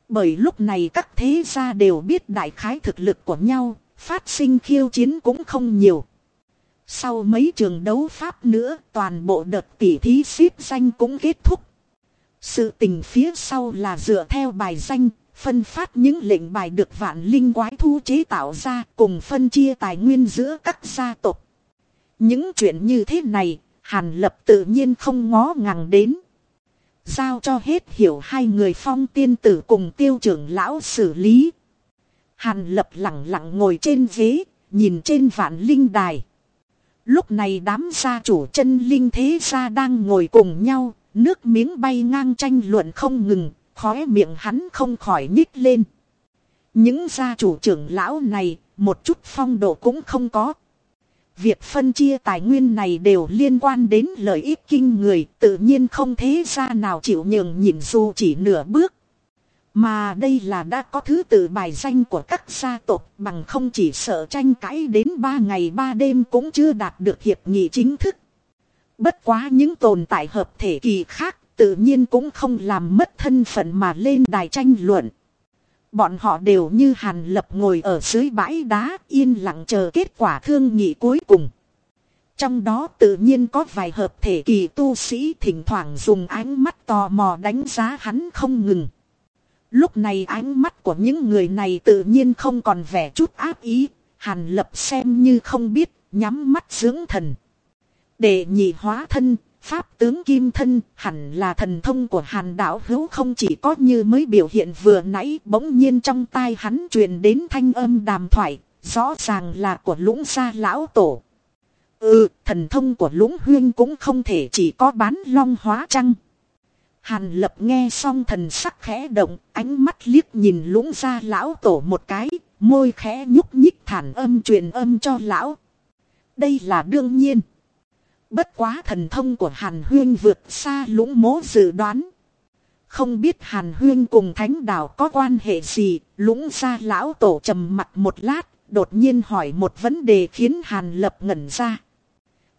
A: Bởi lúc này các thế gia đều biết đại khái thực lực của nhau, phát sinh khiêu chiến cũng không nhiều. Sau mấy trường đấu pháp nữa, toàn bộ đợt tỉ thí xếp danh cũng kết thúc. Sự tình phía sau là dựa theo bài danh, phân phát những lệnh bài được vạn linh quái thu chế tạo ra cùng phân chia tài nguyên giữa các gia tộc. Những chuyện như thế này, Hàn Lập tự nhiên không ngó ngàng đến. Giao cho hết hiểu hai người phong tiên tử cùng tiêu trưởng lão xử lý. Hàn Lập lặng lặng ngồi trên ghế, nhìn trên vạn linh đài. Lúc này đám gia chủ chân linh thế gia đang ngồi cùng nhau, nước miếng bay ngang tranh luận không ngừng, khóe miệng hắn không khỏi nhích lên. Những gia chủ trưởng lão này, một chút phong độ cũng không có. Việc phân chia tài nguyên này đều liên quan đến lợi ích kinh người, tự nhiên không thế gia nào chịu nhường nhịn dù chỉ nửa bước. Mà đây là đã có thứ tự bài danh của các gia tộc bằng không chỉ sợ tranh cãi đến ba ngày ba đêm cũng chưa đạt được hiệp nghị chính thức. Bất quá những tồn tại hợp thể kỳ khác tự nhiên cũng không làm mất thân phận mà lên đài tranh luận. Bọn họ đều như hàn lập ngồi ở dưới bãi đá yên lặng chờ kết quả thương nghị cuối cùng. Trong đó tự nhiên có vài hợp thể kỳ tu sĩ thỉnh thoảng dùng ánh mắt tò mò đánh giá hắn không ngừng. Lúc này ánh mắt của những người này tự nhiên không còn vẻ chút áp ý, Hàn lập xem như không biết, nhắm mắt dưỡng thần. Để nhị hóa thân, pháp tướng kim thân, hẳn là thần thông của hàn đạo hữu không chỉ có như mới biểu hiện vừa nãy bỗng nhiên trong tai hắn truyền đến thanh âm đàm thoại, rõ ràng là của lũng gia lão tổ. Ừ, thần thông của lũng huyên cũng không thể chỉ có bán long hóa trăng. Hàn lập nghe xong thần sắc khẽ động, ánh mắt liếc nhìn lũng gia lão tổ một cái, môi khẽ nhúc nhích thản âm truyền âm cho lão. Đây là đương nhiên. Bất quá thần thông của Hàn Huyên vượt xa lũng mố dự đoán. Không biết Hàn Huyên cùng Thánh Đạo có quan hệ gì, lũng ra lão tổ trầm mặt một lát, đột nhiên hỏi một vấn đề khiến Hàn Lập ngẩn ra.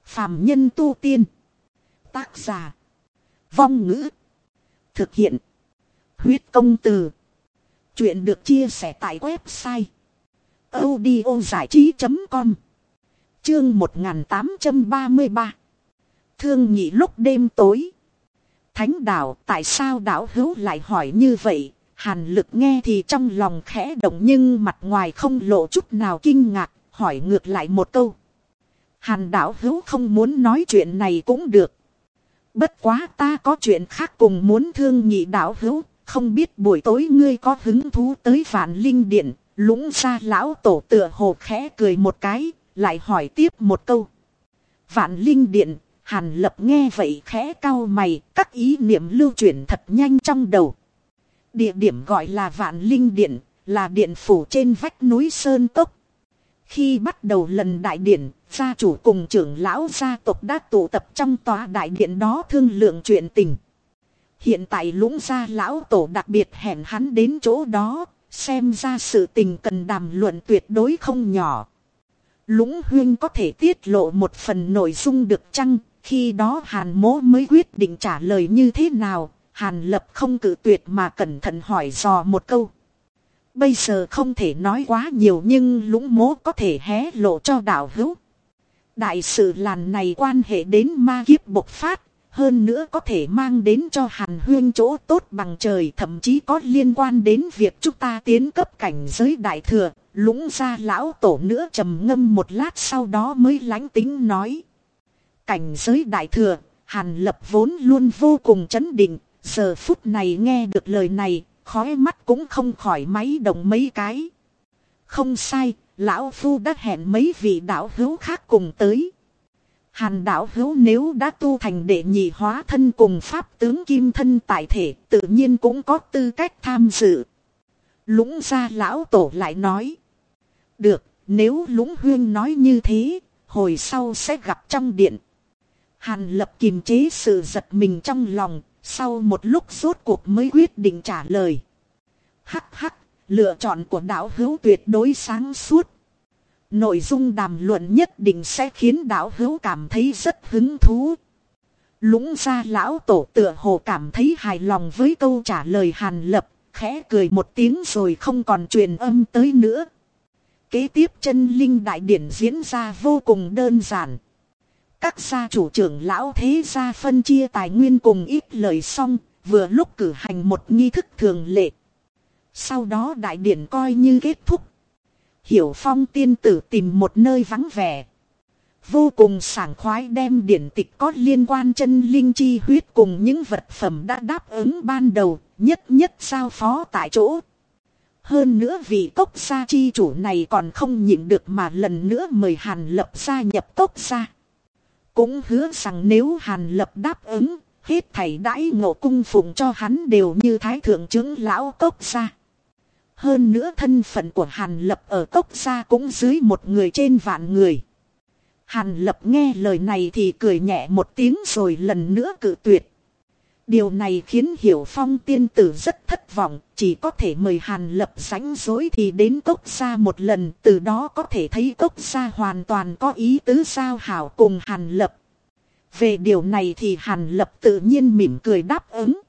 A: Phạm nhân tu tiên. Tác giả. Vong ngữ. Thực hiện. Huyết công từ. Chuyện được chia sẻ tại website. audiozảichí.com Chương 1833 Thương nhị lúc đêm tối. Thánh đảo tại sao đảo hữu lại hỏi như vậy? Hàn lực nghe thì trong lòng khẽ động nhưng mặt ngoài không lộ chút nào kinh ngạc, hỏi ngược lại một câu. Hàn đảo hữu không muốn nói chuyện này cũng được. Bất quá ta có chuyện khác cùng muốn thương nhị đảo hữu, không biết buổi tối ngươi có hứng thú tới vạn linh điện, lũng ra lão tổ tựa hồ khẽ cười một cái, lại hỏi tiếp một câu. Vạn linh điện, hàn lập nghe vậy khẽ cao mày, các ý niệm lưu chuyển thật nhanh trong đầu. Địa điểm gọi là vạn linh điện, là điện phủ trên vách núi Sơn Tốc. Khi bắt đầu lần đại điện, gia chủ cùng trưởng lão gia tộc đã tụ tập trong tòa đại điện đó thương lượng chuyện tình. Hiện tại lũng gia lão tổ đặc biệt hẹn hắn đến chỗ đó, xem ra sự tình cần đàm luận tuyệt đối không nhỏ. Lũng huyên có thể tiết lộ một phần nội dung được chăng, khi đó hàn mố mới quyết định trả lời như thế nào, hàn lập không cự tuyệt mà cẩn thận hỏi dò một câu. Bây giờ không thể nói quá nhiều nhưng lũng mố có thể hé lộ cho đạo hữu. Đại sự làn này quan hệ đến ma kiếp bộc phát, hơn nữa có thể mang đến cho hàn huyên chỗ tốt bằng trời thậm chí có liên quan đến việc chúng ta tiến cấp cảnh giới đại thừa, lũng ra lão tổ nữa trầm ngâm một lát sau đó mới lánh tính nói. Cảnh giới đại thừa, hàn lập vốn luôn vô cùng chấn định, giờ phút này nghe được lời này, khói mắt cũng không khỏi máy động mấy cái. Không sai, lão phu đã hẹn mấy vị đạo hữu khác cùng tới. Hàn đạo hữu nếu đã tu thành đệ nhị hóa thân cùng pháp tướng kim thân tại thể tự nhiên cũng có tư cách tham dự. Lũng ra lão tổ lại nói. Được, nếu lũng huyên nói như thế, hồi sau sẽ gặp trong điện. Hàn lập kiềm chế sự giật mình trong lòng, sau một lúc rốt cuộc mới quyết định trả lời. Hắc hắc, lựa chọn của đạo hữu tuyệt đối sáng suốt. Nội dung đàm luận nhất định sẽ khiến đạo hữu cảm thấy rất hứng thú. Lũng ra lão tổ tựa hồ cảm thấy hài lòng với câu trả lời hàn lập, khẽ cười một tiếng rồi không còn truyền âm tới nữa. Kế tiếp chân linh đại điển diễn ra vô cùng đơn giản. Các gia chủ trưởng lão thế gia phân chia tài nguyên cùng ít lời xong, vừa lúc cử hành một nghi thức thường lệ. Sau đó đại điển coi như kết thúc. Hiểu phong tiên tử tìm một nơi vắng vẻ. Vô cùng sảng khoái đem điển tịch có liên quan chân linh chi huyết cùng những vật phẩm đã đáp ứng ban đầu, nhất nhất giao phó tại chỗ. Hơn nữa vị cốc gia chi chủ này còn không nhịn được mà lần nữa mời Hàn Lập gia nhập cốc gia. Cũng hứa rằng nếu Hàn Lập đáp ứng, hết thảy đãi ngộ cung phụng cho hắn đều như thái thượng chứng lão cốc gia. Hơn nữa thân phận của Hàn Lập ở cốc gia cũng dưới một người trên vạn người. Hàn Lập nghe lời này thì cười nhẹ một tiếng rồi lần nữa cự tuyệt. Điều này khiến Hiểu Phong tiên tử rất thất vọng, chỉ có thể mời Hàn Lập sánh dối thì đến cốc sa một lần, từ đó có thể thấy cốc sa hoàn toàn có ý tứ sao hảo cùng Hàn Lập. Về điều này thì Hàn Lập tự nhiên mỉm cười đáp ứng.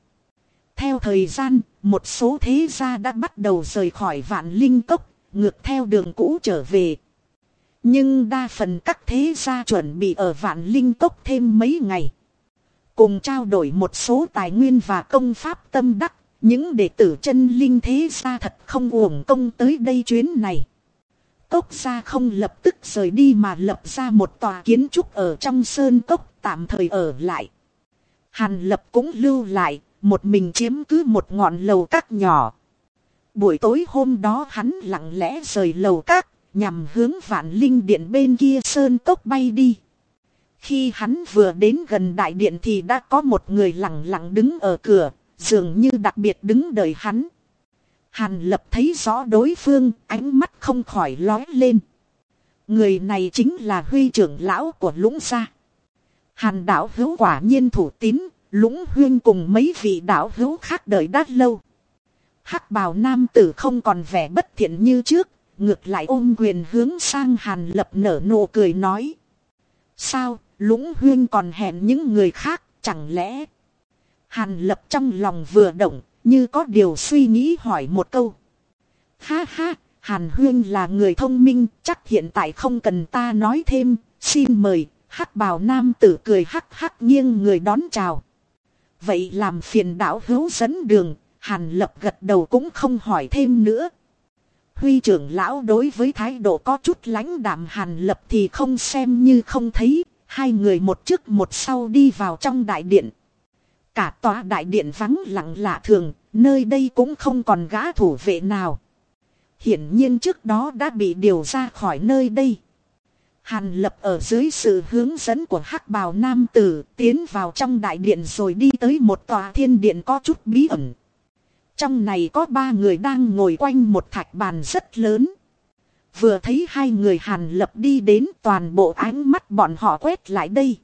A: Theo thời gian, một số thế gia đã bắt đầu rời khỏi vạn linh cốc, ngược theo đường cũ trở về. Nhưng đa phần các thế gia chuẩn bị ở vạn linh cốc thêm mấy ngày. Cùng trao đổi một số tài nguyên và công pháp tâm đắc, những đệ tử chân linh thế gia thật không uổng công tới đây chuyến này. cốc gia không lập tức rời đi mà lập ra một tòa kiến trúc ở trong sơn cốc tạm thời ở lại. Hàn lập cũng lưu lại, một mình chiếm cứ một ngọn lầu các nhỏ. Buổi tối hôm đó hắn lặng lẽ rời lầu các, nhằm hướng vạn linh điện bên kia sơn cốc bay đi. Khi hắn vừa đến gần đại điện thì đã có một người lặng lặng đứng ở cửa, dường như đặc biệt đứng đợi hắn. Hàn lập thấy rõ đối phương, ánh mắt không khỏi lói lên. Người này chính là huy trưởng lão của lũng gia. Hàn đảo hữu quả nhiên thủ tín, lũng huyên cùng mấy vị đảo hữu khác đợi đã lâu. hắc bào nam tử không còn vẻ bất thiện như trước, ngược lại ôm quyền hướng sang hàn lập nở nụ cười nói. Sao, lũng huyên còn hẹn những người khác, chẳng lẽ... Hàn lập trong lòng vừa động, như có điều suy nghĩ hỏi một câu. Ha ha, Hàn huyên là người thông minh, chắc hiện tại không cần ta nói thêm, xin mời, hắc bào nam tử cười hắc hắc nghiêng người đón chào. Vậy làm phiền đảo hữu dẫn đường, Hàn lập gật đầu cũng không hỏi thêm nữa. Huy trưởng lão đối với thái độ có chút lãnh đạm Hàn lập thì không xem như không thấy, hai người một trước một sau đi vào trong đại điện. Cả tòa đại điện vắng lặng lạ thường, nơi đây cũng không còn gã thủ vệ nào. Hiển nhiên trước đó đã bị điều ra khỏi nơi đây. Hàn lập ở dưới sự hướng dẫn của hắc bào nam tử tiến vào trong đại điện rồi đi tới một tòa thiên điện có chút bí ẩn. Trong này có ba người đang ngồi quanh một thạch bàn rất lớn. Vừa thấy hai người Hàn lập đi đến toàn bộ ánh mắt bọn họ quét lại đây.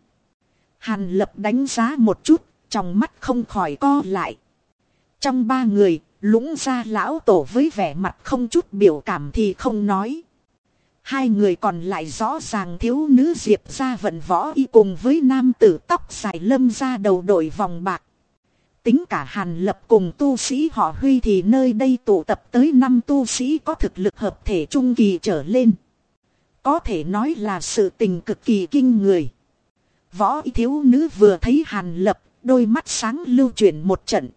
A: Hàn lập đánh giá một chút, trong mắt không khỏi co lại. Trong ba người, lũng ra lão tổ với vẻ mặt không chút biểu cảm thì không nói. Hai người còn lại rõ ràng thiếu nữ diệp ra vận võ y cùng với nam tử tóc dài lâm ra đầu đội vòng bạc. Tính cả hàn lập cùng tu sĩ họ huy thì nơi đây tụ tập tới năm tu sĩ có thực lực hợp thể trung kỳ trở lên. Có thể nói là sự tình cực kỳ kinh người. Võ y thiếu nữ vừa thấy hàn lập, đôi mắt sáng lưu chuyển một trận.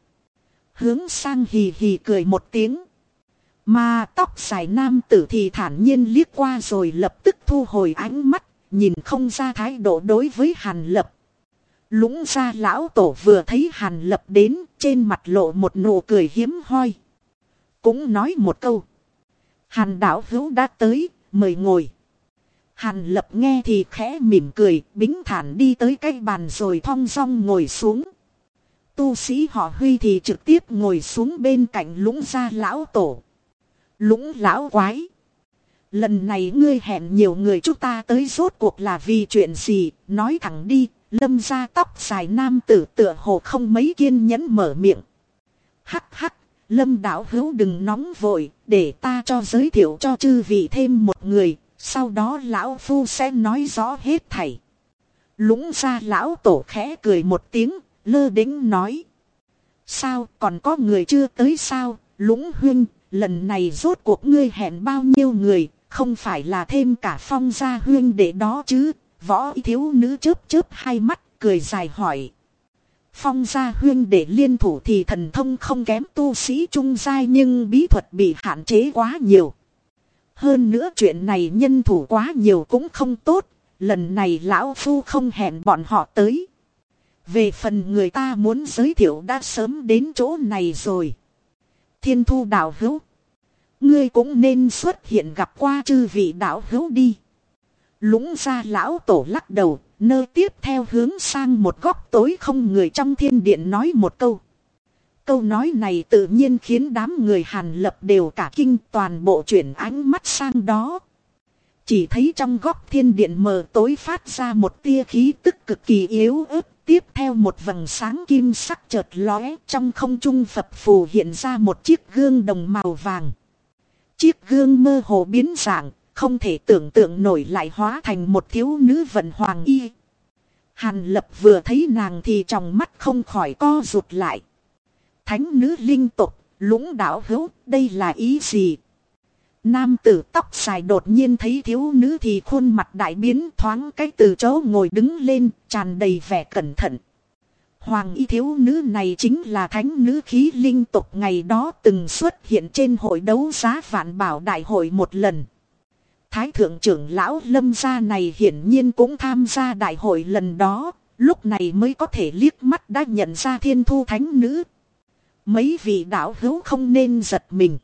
A: Hướng sang hì hì cười một tiếng. Mà tóc dài nam tử thì thản nhiên liếc qua rồi lập tức thu hồi ánh mắt, nhìn không ra thái độ đối với Hàn Lập. Lũng ra lão tổ vừa thấy Hàn Lập đến, trên mặt lộ một nụ cười hiếm hoi. Cũng nói một câu. Hàn đảo hữu đã tới, mời ngồi. Hàn Lập nghe thì khẽ mỉm cười, bính thản đi tới cái bàn rồi thong song ngồi xuống. Tu sĩ họ Huy thì trực tiếp ngồi xuống bên cạnh lũng gia lão tổ. Lũng lão quái. Lần này ngươi hẹn nhiều người chúng ta tới rốt cuộc là vì chuyện gì, nói thẳng đi, lâm ra tóc dài nam tử tựa hồ không mấy kiên nhẫn mở miệng. Hắc hắc, lâm đạo hữu đừng nóng vội, để ta cho giới thiệu cho chư vị thêm một người, sau đó lão phu sẽ nói rõ hết thảy. Lũng ra lão tổ khẽ cười một tiếng, lơ đính nói. Sao còn có người chưa tới sao, lũng huynh, lần này rốt cuộc ngươi hẹn bao nhiêu người, không phải là thêm cả phong gia huyên để đó chứ, võ thiếu nữ chớp chớp hai mắt, cười dài hỏi. Phong gia huyên để liên thủ thì thần thông không kém tu sĩ trung giai nhưng bí thuật bị hạn chế quá nhiều. Hơn nữa chuyện này nhân thủ quá nhiều cũng không tốt, lần này lão phu không hẹn bọn họ tới. Về phần người ta muốn giới thiệu đã sớm đến chỗ này rồi. Thiên thu đạo hữu. Ngươi cũng nên xuất hiện gặp qua chư vị đạo hữu đi. Lũng ra lão tổ lắc đầu, nơi tiếp theo hướng sang một góc tối không người trong thiên điện nói một câu. Câu nói này tự nhiên khiến đám người hàn lập đều cả kinh toàn bộ chuyển ánh mắt sang đó. Chỉ thấy trong góc thiên điện mờ tối phát ra một tia khí tức cực kỳ yếu ớt Tiếp theo một vầng sáng kim sắc chợt lóe trong không trung phập phù hiện ra một chiếc gương đồng màu vàng. Chiếc gương mơ hồ biến dạng, không thể tưởng tượng nổi lại hóa thành một thiếu nữ vận hoàng y. Hàn lập vừa thấy nàng thì trong mắt không khỏi co rụt lại. Thánh nữ linh tục, lũng đảo hữu, đây là ý gì? Nam tử tóc dài đột nhiên thấy thiếu nữ thì khuôn mặt đại biến thoáng cái từ chỗ ngồi đứng lên tràn đầy vẻ cẩn thận. Hoàng y thiếu nữ này chính là thánh nữ khí linh tục ngày đó từng xuất hiện trên hội đấu giá vạn bảo đại hội một lần. Thái thượng trưởng lão lâm gia này hiển nhiên cũng tham gia đại hội lần đó, lúc này mới có thể liếc mắt đã nhận ra thiên thu thánh nữ. Mấy vị đạo hữu không nên giật mình.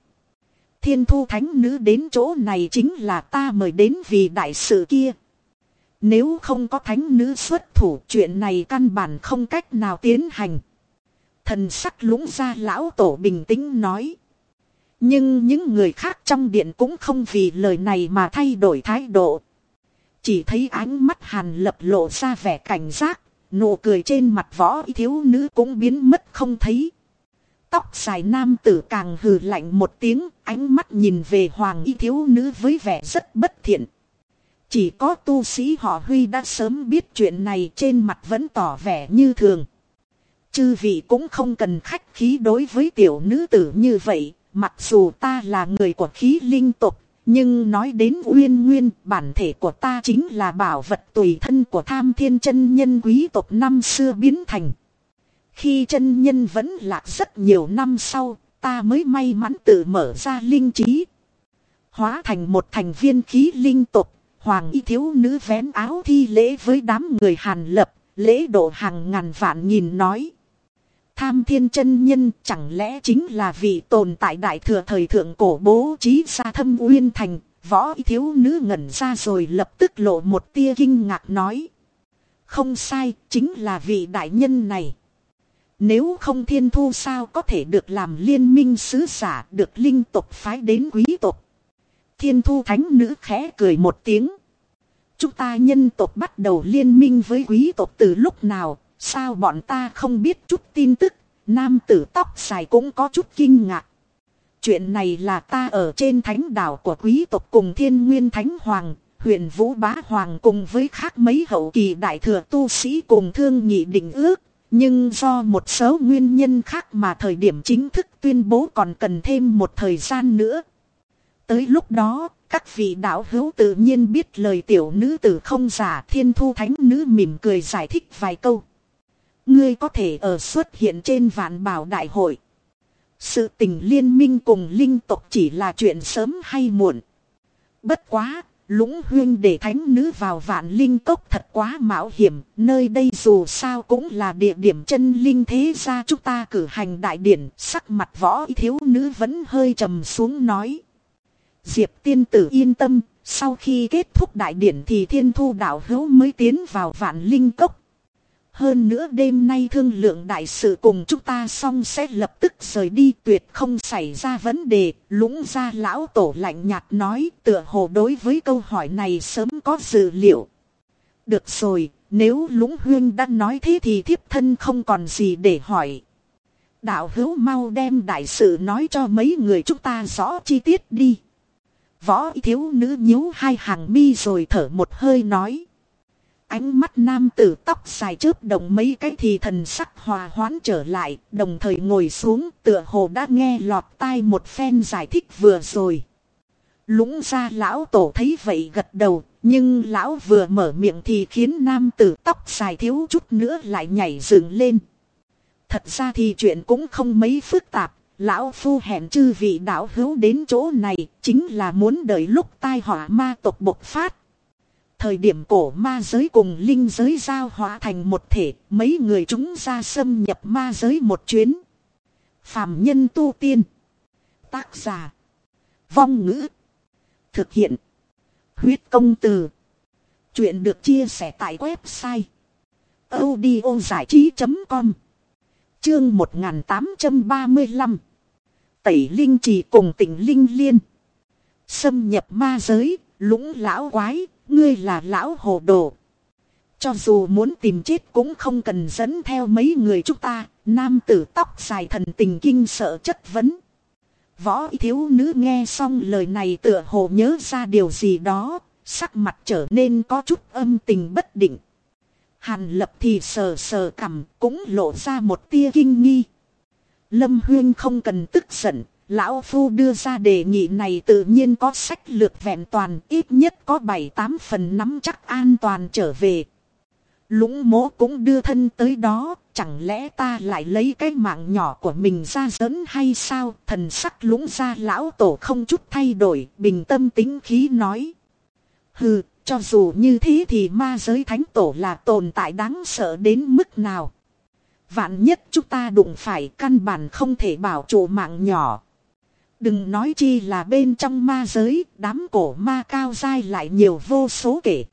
A: Thiên thu thánh nữ đến chỗ này chính là ta mời đến vì đại sự kia. Nếu không có thánh nữ xuất thủ chuyện này căn bản không cách nào tiến hành. Thần sắc lũng ra lão tổ bình tĩnh nói. Nhưng những người khác trong điện cũng không vì lời này mà thay đổi thái độ. Chỉ thấy ánh mắt hàn lập lộ ra vẻ cảnh giác, nụ cười trên mặt võ thiếu nữ cũng biến mất không thấy. Tóc dài nam tử càng hừ lạnh một tiếng, ánh mắt nhìn về hoàng y thiếu nữ với vẻ rất bất thiện. Chỉ có tu sĩ họ Huy đã sớm biết chuyện này trên mặt vẫn tỏ vẻ như thường. Chư vị cũng không cần khách khí đối với tiểu nữ tử như vậy, mặc dù ta là người của khí linh tục, nhưng nói đến uyên nguyên, bản thể của ta chính là bảo vật tùy thân của tham thiên chân nhân quý tộc năm xưa biến thành. Khi chân nhân vẫn lạc rất nhiều năm sau, ta mới may mắn tự mở ra linh trí. Hóa thành một thành viên khí linh tục, hoàng y thiếu nữ vén áo thi lễ với đám người hàn lập, lễ độ hàng ngàn vạn nghìn nói. Tham thiên chân nhân chẳng lẽ chính là vị tồn tại đại thừa thời thượng cổ bố trí ra thâm uyên thành, võ thiếu nữ ngẩn ra rồi lập tức lộ một tia kinh ngạc nói. Không sai, chính là vị đại nhân này. Nếu không thiên thu sao có thể được làm liên minh sứ giả được linh tục phái đến quý tục. Thiên thu thánh nữ khẽ cười một tiếng. Chúng ta nhân tộc bắt đầu liên minh với quý tộc từ lúc nào, sao bọn ta không biết chút tin tức, nam tử tóc dài cũng có chút kinh ngạc. Chuyện này là ta ở trên thánh đảo của quý tộc cùng thiên nguyên thánh hoàng, huyện vũ bá hoàng cùng với khác mấy hậu kỳ đại thừa tu sĩ cùng thương nghị định ước. Nhưng do một số nguyên nhân khác mà thời điểm chính thức tuyên bố còn cần thêm một thời gian nữa. Tới lúc đó, các vị đạo hữu tự nhiên biết lời tiểu nữ tử không giả thiên thu thánh nữ mỉm cười giải thích vài câu. Ngươi có thể ở xuất hiện trên vạn bảo đại hội. Sự tình liên minh cùng linh tộc chỉ là chuyện sớm hay muộn. Bất quá, lũng huyên để thánh nữ vào vạn linh cốc thật quá mạo hiểm. Nơi đây dù sao cũng là địa điểm chân linh thế gia chúng ta cử hành đại điển. Sắc mặt võ thiếu nữ vẫn hơi trầm xuống nói. Diệp tiên tử yên tâm, sau khi kết thúc đại điển thì thiên thu đạo hữu mới tiến vào vạn linh cốc. Hơn nữa đêm nay thương lượng đại sự cùng chúng ta xong sẽ lập tức rời đi tuyệt không xảy ra vấn đề. Lũng ra lão tổ lạnh nhạt nói tựa hồ đối với câu hỏi này sớm có dự liệu. Được rồi, nếu lũng huyên đã nói thế thì thiếp thân không còn gì để hỏi. Đạo hữu mau đem đại sự nói cho mấy người chúng ta rõ chi tiết đi. Võ thiếu nữ nhíu hai hàng mi rồi thở một hơi nói. Ánh mắt nam tử tóc dài chớp động mấy cái thì thần sắc hòa hoãn trở lại, đồng thời ngồi xuống tựa hồ đã nghe lọt tai một phen giải thích vừa rồi. Lũng ra lão tổ thấy vậy gật đầu, nhưng lão vừa mở miệng thì khiến nam tử tóc dài thiếu chút nữa lại nhảy dựng lên. Thật ra thì chuyện cũng không mấy phức tạp, Lão Phu hẹn chư vị đạo hữu đến chỗ này chính là muốn đợi lúc tai họa ma tộc bộc phát. Thời điểm cổ ma giới cùng linh giới giao hóa thành một thể, mấy người chúng ra xâm nhập ma giới một chuyến. Phạm nhân tu tiên. Tác giả. Vong ngữ. Thực hiện. Huyết công từ. Chuyện được chia sẻ tại website. audio trí.com Chương 1835 tẩy linh trì cùng tỉnh linh liên. Xâm nhập ma giới, lũng lão quái, ngươi là lão hồ đồ. Cho dù muốn tìm chết cũng không cần dẫn theo mấy người chúng ta, nam tử tóc dài thần tình kinh sợ chất vấn. Võ thiếu nữ nghe xong lời này tựa hồ nhớ ra điều gì đó, sắc mặt trở nên có chút âm tình bất định. Hàn lập thì sờ sờ cằm cũng lộ ra một tia kinh nghi. Lâm Huyên không cần tức giận, Lão Phu đưa ra đề nghị này tự nhiên có sách lược vẹn toàn, ít nhất có 7-8 phần nắm chắc an toàn trở về. Lũng mố cũng đưa thân tới đó, chẳng lẽ ta lại lấy cái mạng nhỏ của mình ra dẫn hay sao? Thần sắc lũng ra lão tổ không chút thay đổi, bình tâm tính khí nói. Hừ, cho dù như thế thì ma giới thánh tổ là tồn tại đáng sợ đến mức nào. Vạn nhất chúng ta đụng phải căn bản không thể bảo chủ mạng nhỏ. Đừng nói chi là bên trong ma giới, đám cổ ma cao dai lại nhiều vô số kể.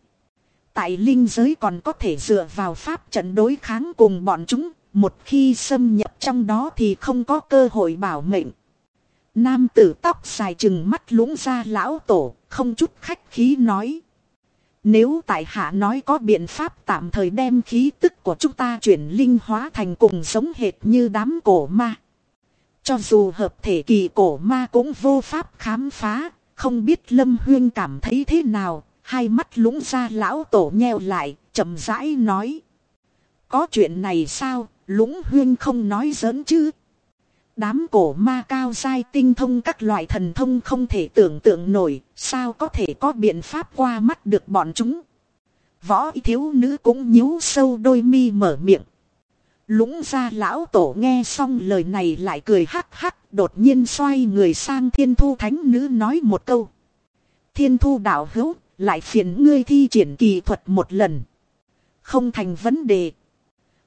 A: Tại linh giới còn có thể dựa vào pháp trận đối kháng cùng bọn chúng, một khi xâm nhập trong đó thì không có cơ hội bảo mệnh. Nam tử tóc dài chừng mắt lũng ra lão tổ, không chút khách khí nói. Nếu tại hạ nói có biện pháp tạm thời đem khí tức của chúng ta chuyển linh hóa thành cùng giống hệt như đám cổ ma. Cho dù hợp thể kỳ cổ ma cũng vô pháp khám phá, không biết Lâm Huyên cảm thấy thế nào, hai mắt lũng ra lão tổ nheo lại, chậm rãi nói. Có chuyện này sao, lũng huyên không nói giỡn chứ. Đám cổ ma cao dai tinh thông các loại thần thông không thể tưởng tượng nổi, sao có thể có biện pháp qua mắt được bọn chúng. Võ thiếu nữ cũng nhíu sâu đôi mi mở miệng. Lũng ra lão tổ nghe xong lời này lại cười hắc hắc, đột nhiên xoay người sang thiên thu thánh nữ nói một câu. Thiên thu đạo hữu, lại phiền ngươi thi triển kỳ thuật một lần. Không thành vấn đề.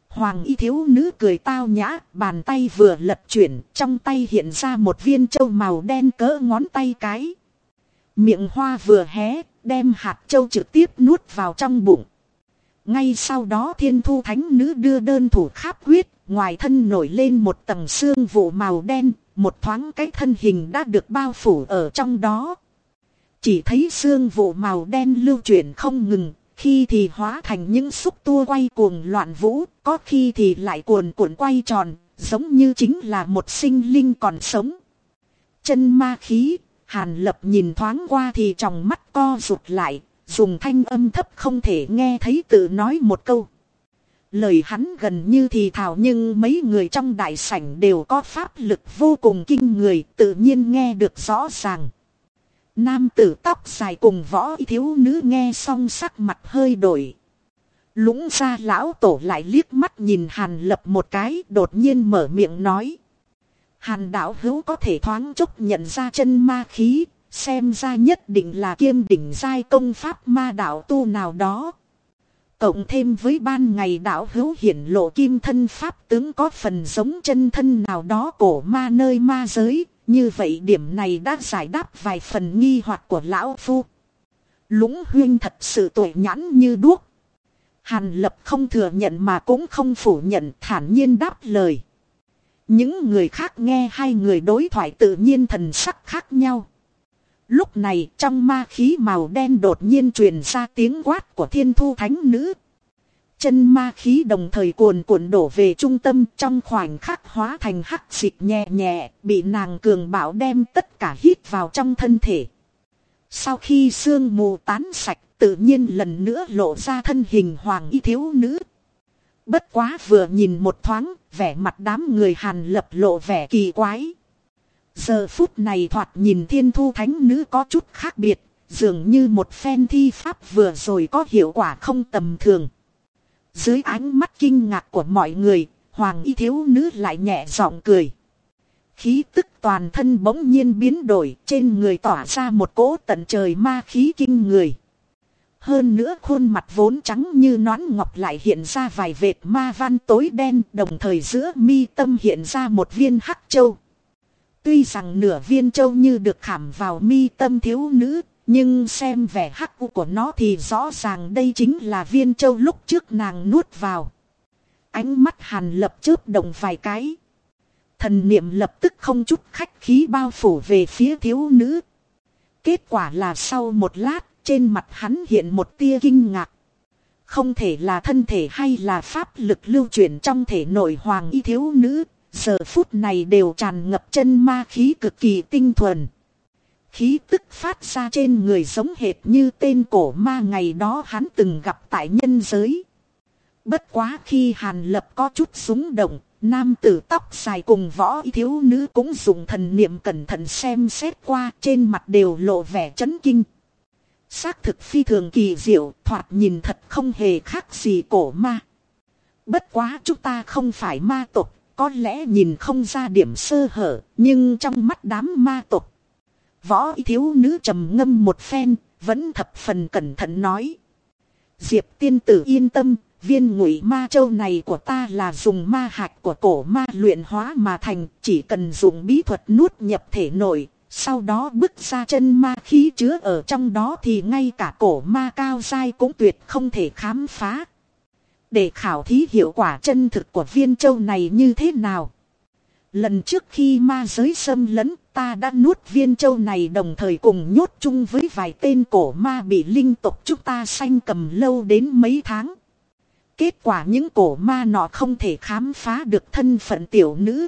A: Hoàng y thiếu nữ cười tao nhã, bàn tay vừa lật chuyển, trong tay hiện ra một viên châu màu đen cỡ ngón tay cái. Miệng hoa vừa hé, đem hạt châu trực tiếp nuốt vào trong bụng. Ngay sau đó thiên thu thánh nữ đưa đơn thủ kháp huyết, ngoài thân nổi lên một tầng xương vụ màu đen, một thoáng cái thân hình đã được bao phủ ở trong đó. Chỉ thấy xương vụ màu đen lưu chuyển không ngừng, khi thì hóa thành những xúc tua quay cuồng loạn vũ, có khi thì lại cuồn cuộn quay tròn, giống như chính là một sinh linh còn sống. Chân ma khí, hàn lập nhìn thoáng qua thì trong mắt co rụt lại, dùng thanh âm thấp không thể nghe thấy tự nói một câu. Lời hắn gần như thì thảo nhưng mấy người trong đại sảnh đều có pháp lực vô cùng kinh người tự nhiên nghe được rõ ràng. Nam tử tóc dài cùng võ thiếu nữ nghe xong sắc mặt hơi đổi. Lũng ra lão tổ lại liếc mắt nhìn hàn lập một cái đột nhiên mở miệng nói. Hàn đạo hữu có thể thoáng chốc nhận ra chân ma khí, xem ra nhất định là kiêm đỉnh giai công pháp ma đạo tu nào đó. Cộng thêm với ban ngày đạo hữu hiển lộ kim thân pháp tướng có phần giống chân thân nào đó cổ ma nơi ma giới, như vậy điểm này đã giải đáp vài phần nghi hoặc của lão phu. Lũng huyên thật sự tuổi nhãn như đuốc. Hàn lập không thừa nhận mà cũng không phủ nhận thản nhiên đáp lời. Những người khác nghe hai người đối thoại tự nhiên thần sắc khác nhau. Lúc này trong ma khí màu đen đột nhiên truyền ra tiếng quát của thiên thu thánh nữ. Chân ma khí đồng thời cuồn cuộn đổ về trung tâm trong khoảnh khắc hóa thành hắc xịt nhẹ nhẹ, bị nàng cường bảo đem tất cả hít vào trong thân thể. Sau khi sương mù tán sạch, tự nhiên lần nữa lộ ra thân hình hoàng y thiếu nữ. Bất quá vừa nhìn một thoáng, vẻ mặt đám người hàn lập lộ vẻ kỳ quái. Giờ phút này thoạt nhìn thiên thu thánh nữ có chút khác biệt, dường như một phen thi pháp vừa rồi có hiệu quả không tầm thường. Dưới ánh mắt kinh ngạc của mọi người, hoàng y thiếu nữ lại nhẹ giọng cười. Khí tức toàn thân bỗng nhiên biến đổi, trên người tỏa ra một cỗ tận trời ma khí kinh người. Hơn nữa khuôn mặt vốn trắng như nón ngọc lại hiện ra vài vệt ma văn tối đen, đồng thời giữa mi tâm hiện ra một viên hắc châu. Tuy rằng nửa viên châu như được khảm vào mi tâm thiếu nữ, nhưng xem vẻ hắc u của nó thì rõ ràng đây chính là viên châu lúc trước nàng nuốt vào. Ánh mắt hàn lập chớp động vài cái. Thần niệm lập tức không chút khách khí bao phủ về phía thiếu nữ. Kết quả là sau một lát, trên mặt hắn hiện một tia kinh ngạc. Không thể là thân thể hay là pháp lực lưu chuyển trong thể nội hoàng y thiếu nữ, giờ phút này đều tràn ngập chân ma khí cực kỳ tinh thuần. Khí tức phát ra trên người giống hệt như tên cổ ma ngày đó hắn từng gặp tại nhân giới. Bất quá khi hàn lập có chút súng động, nam tử tóc dài cùng võ thiếu nữ cũng dùng thần niệm cẩn thận xem xét qua trên mặt đều lộ vẻ chấn kinh. Xác thực phi thường kỳ diệu, thoạt nhìn thật không hề khác gì cổ ma. Bất quá chúng ta không phải ma tộc, có lẽ nhìn không ra điểm sơ hở, nhưng trong mắt đám ma tộc Võ thiếu nữ trầm ngâm một phen, vẫn thập phần cẩn thận nói. Diệp tiên tử yên tâm, viên ngụy ma châu này của ta là dùng ma hạch của cổ ma luyện hóa mà thành, chỉ cần dùng bí thuật nuốt nhập thể nội, sau đó bước ra chân ma khí chứa ở trong đó thì ngay cả cổ ma cao dai cũng tuyệt không thể khám phá. Để khảo thí hiệu quả chân thực của viên châu này như thế nào? Lần trước khi ma giới xâm lấn, ta đã nuốt viên châu này đồng thời cùng nhốt chung với vài tên cổ ma bị linh tục chúng ta sanh cầm lâu đến mấy tháng. Kết quả những cổ ma nọ không thể khám phá được thân phận tiểu nữ.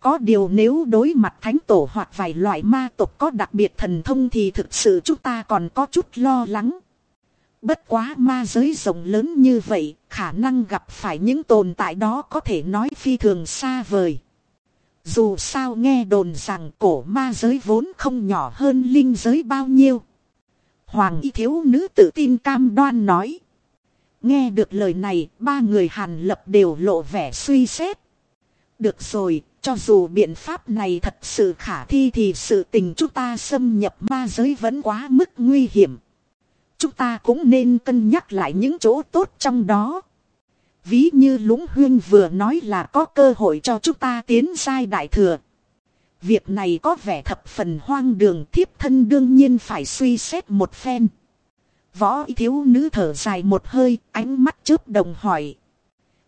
A: Có điều nếu đối mặt thánh tổ hoặc vài loại ma tộc có đặc biệt thần thông thì thực sự chúng ta còn có chút lo lắng. Bất quá ma giới rộng lớn như vậy, khả năng gặp phải những tồn tại đó có thể nói phi thường xa vời. Dù sao nghe đồn rằng cổ ma giới vốn không nhỏ hơn linh giới bao nhiêu. Hoàng y thiếu nữ tự tin cam đoan nói. Nghe được lời này, ba người hàn lập đều lộ vẻ suy xét. Được rồi, cho dù biện pháp này thật sự khả thi thì sự tình chúng ta xâm nhập ma giới vẫn quá mức nguy hiểm. Chúng ta cũng nên cân nhắc lại những chỗ tốt trong đó. Ví như lũng huyên vừa nói là có cơ hội cho chúng ta tiến sai đại thừa. Việc này có vẻ thập phần hoang đường thiếp thân đương nhiên phải suy xét một phen. Võ thiếu nữ thở dài một hơi, ánh mắt chớp đồng hỏi.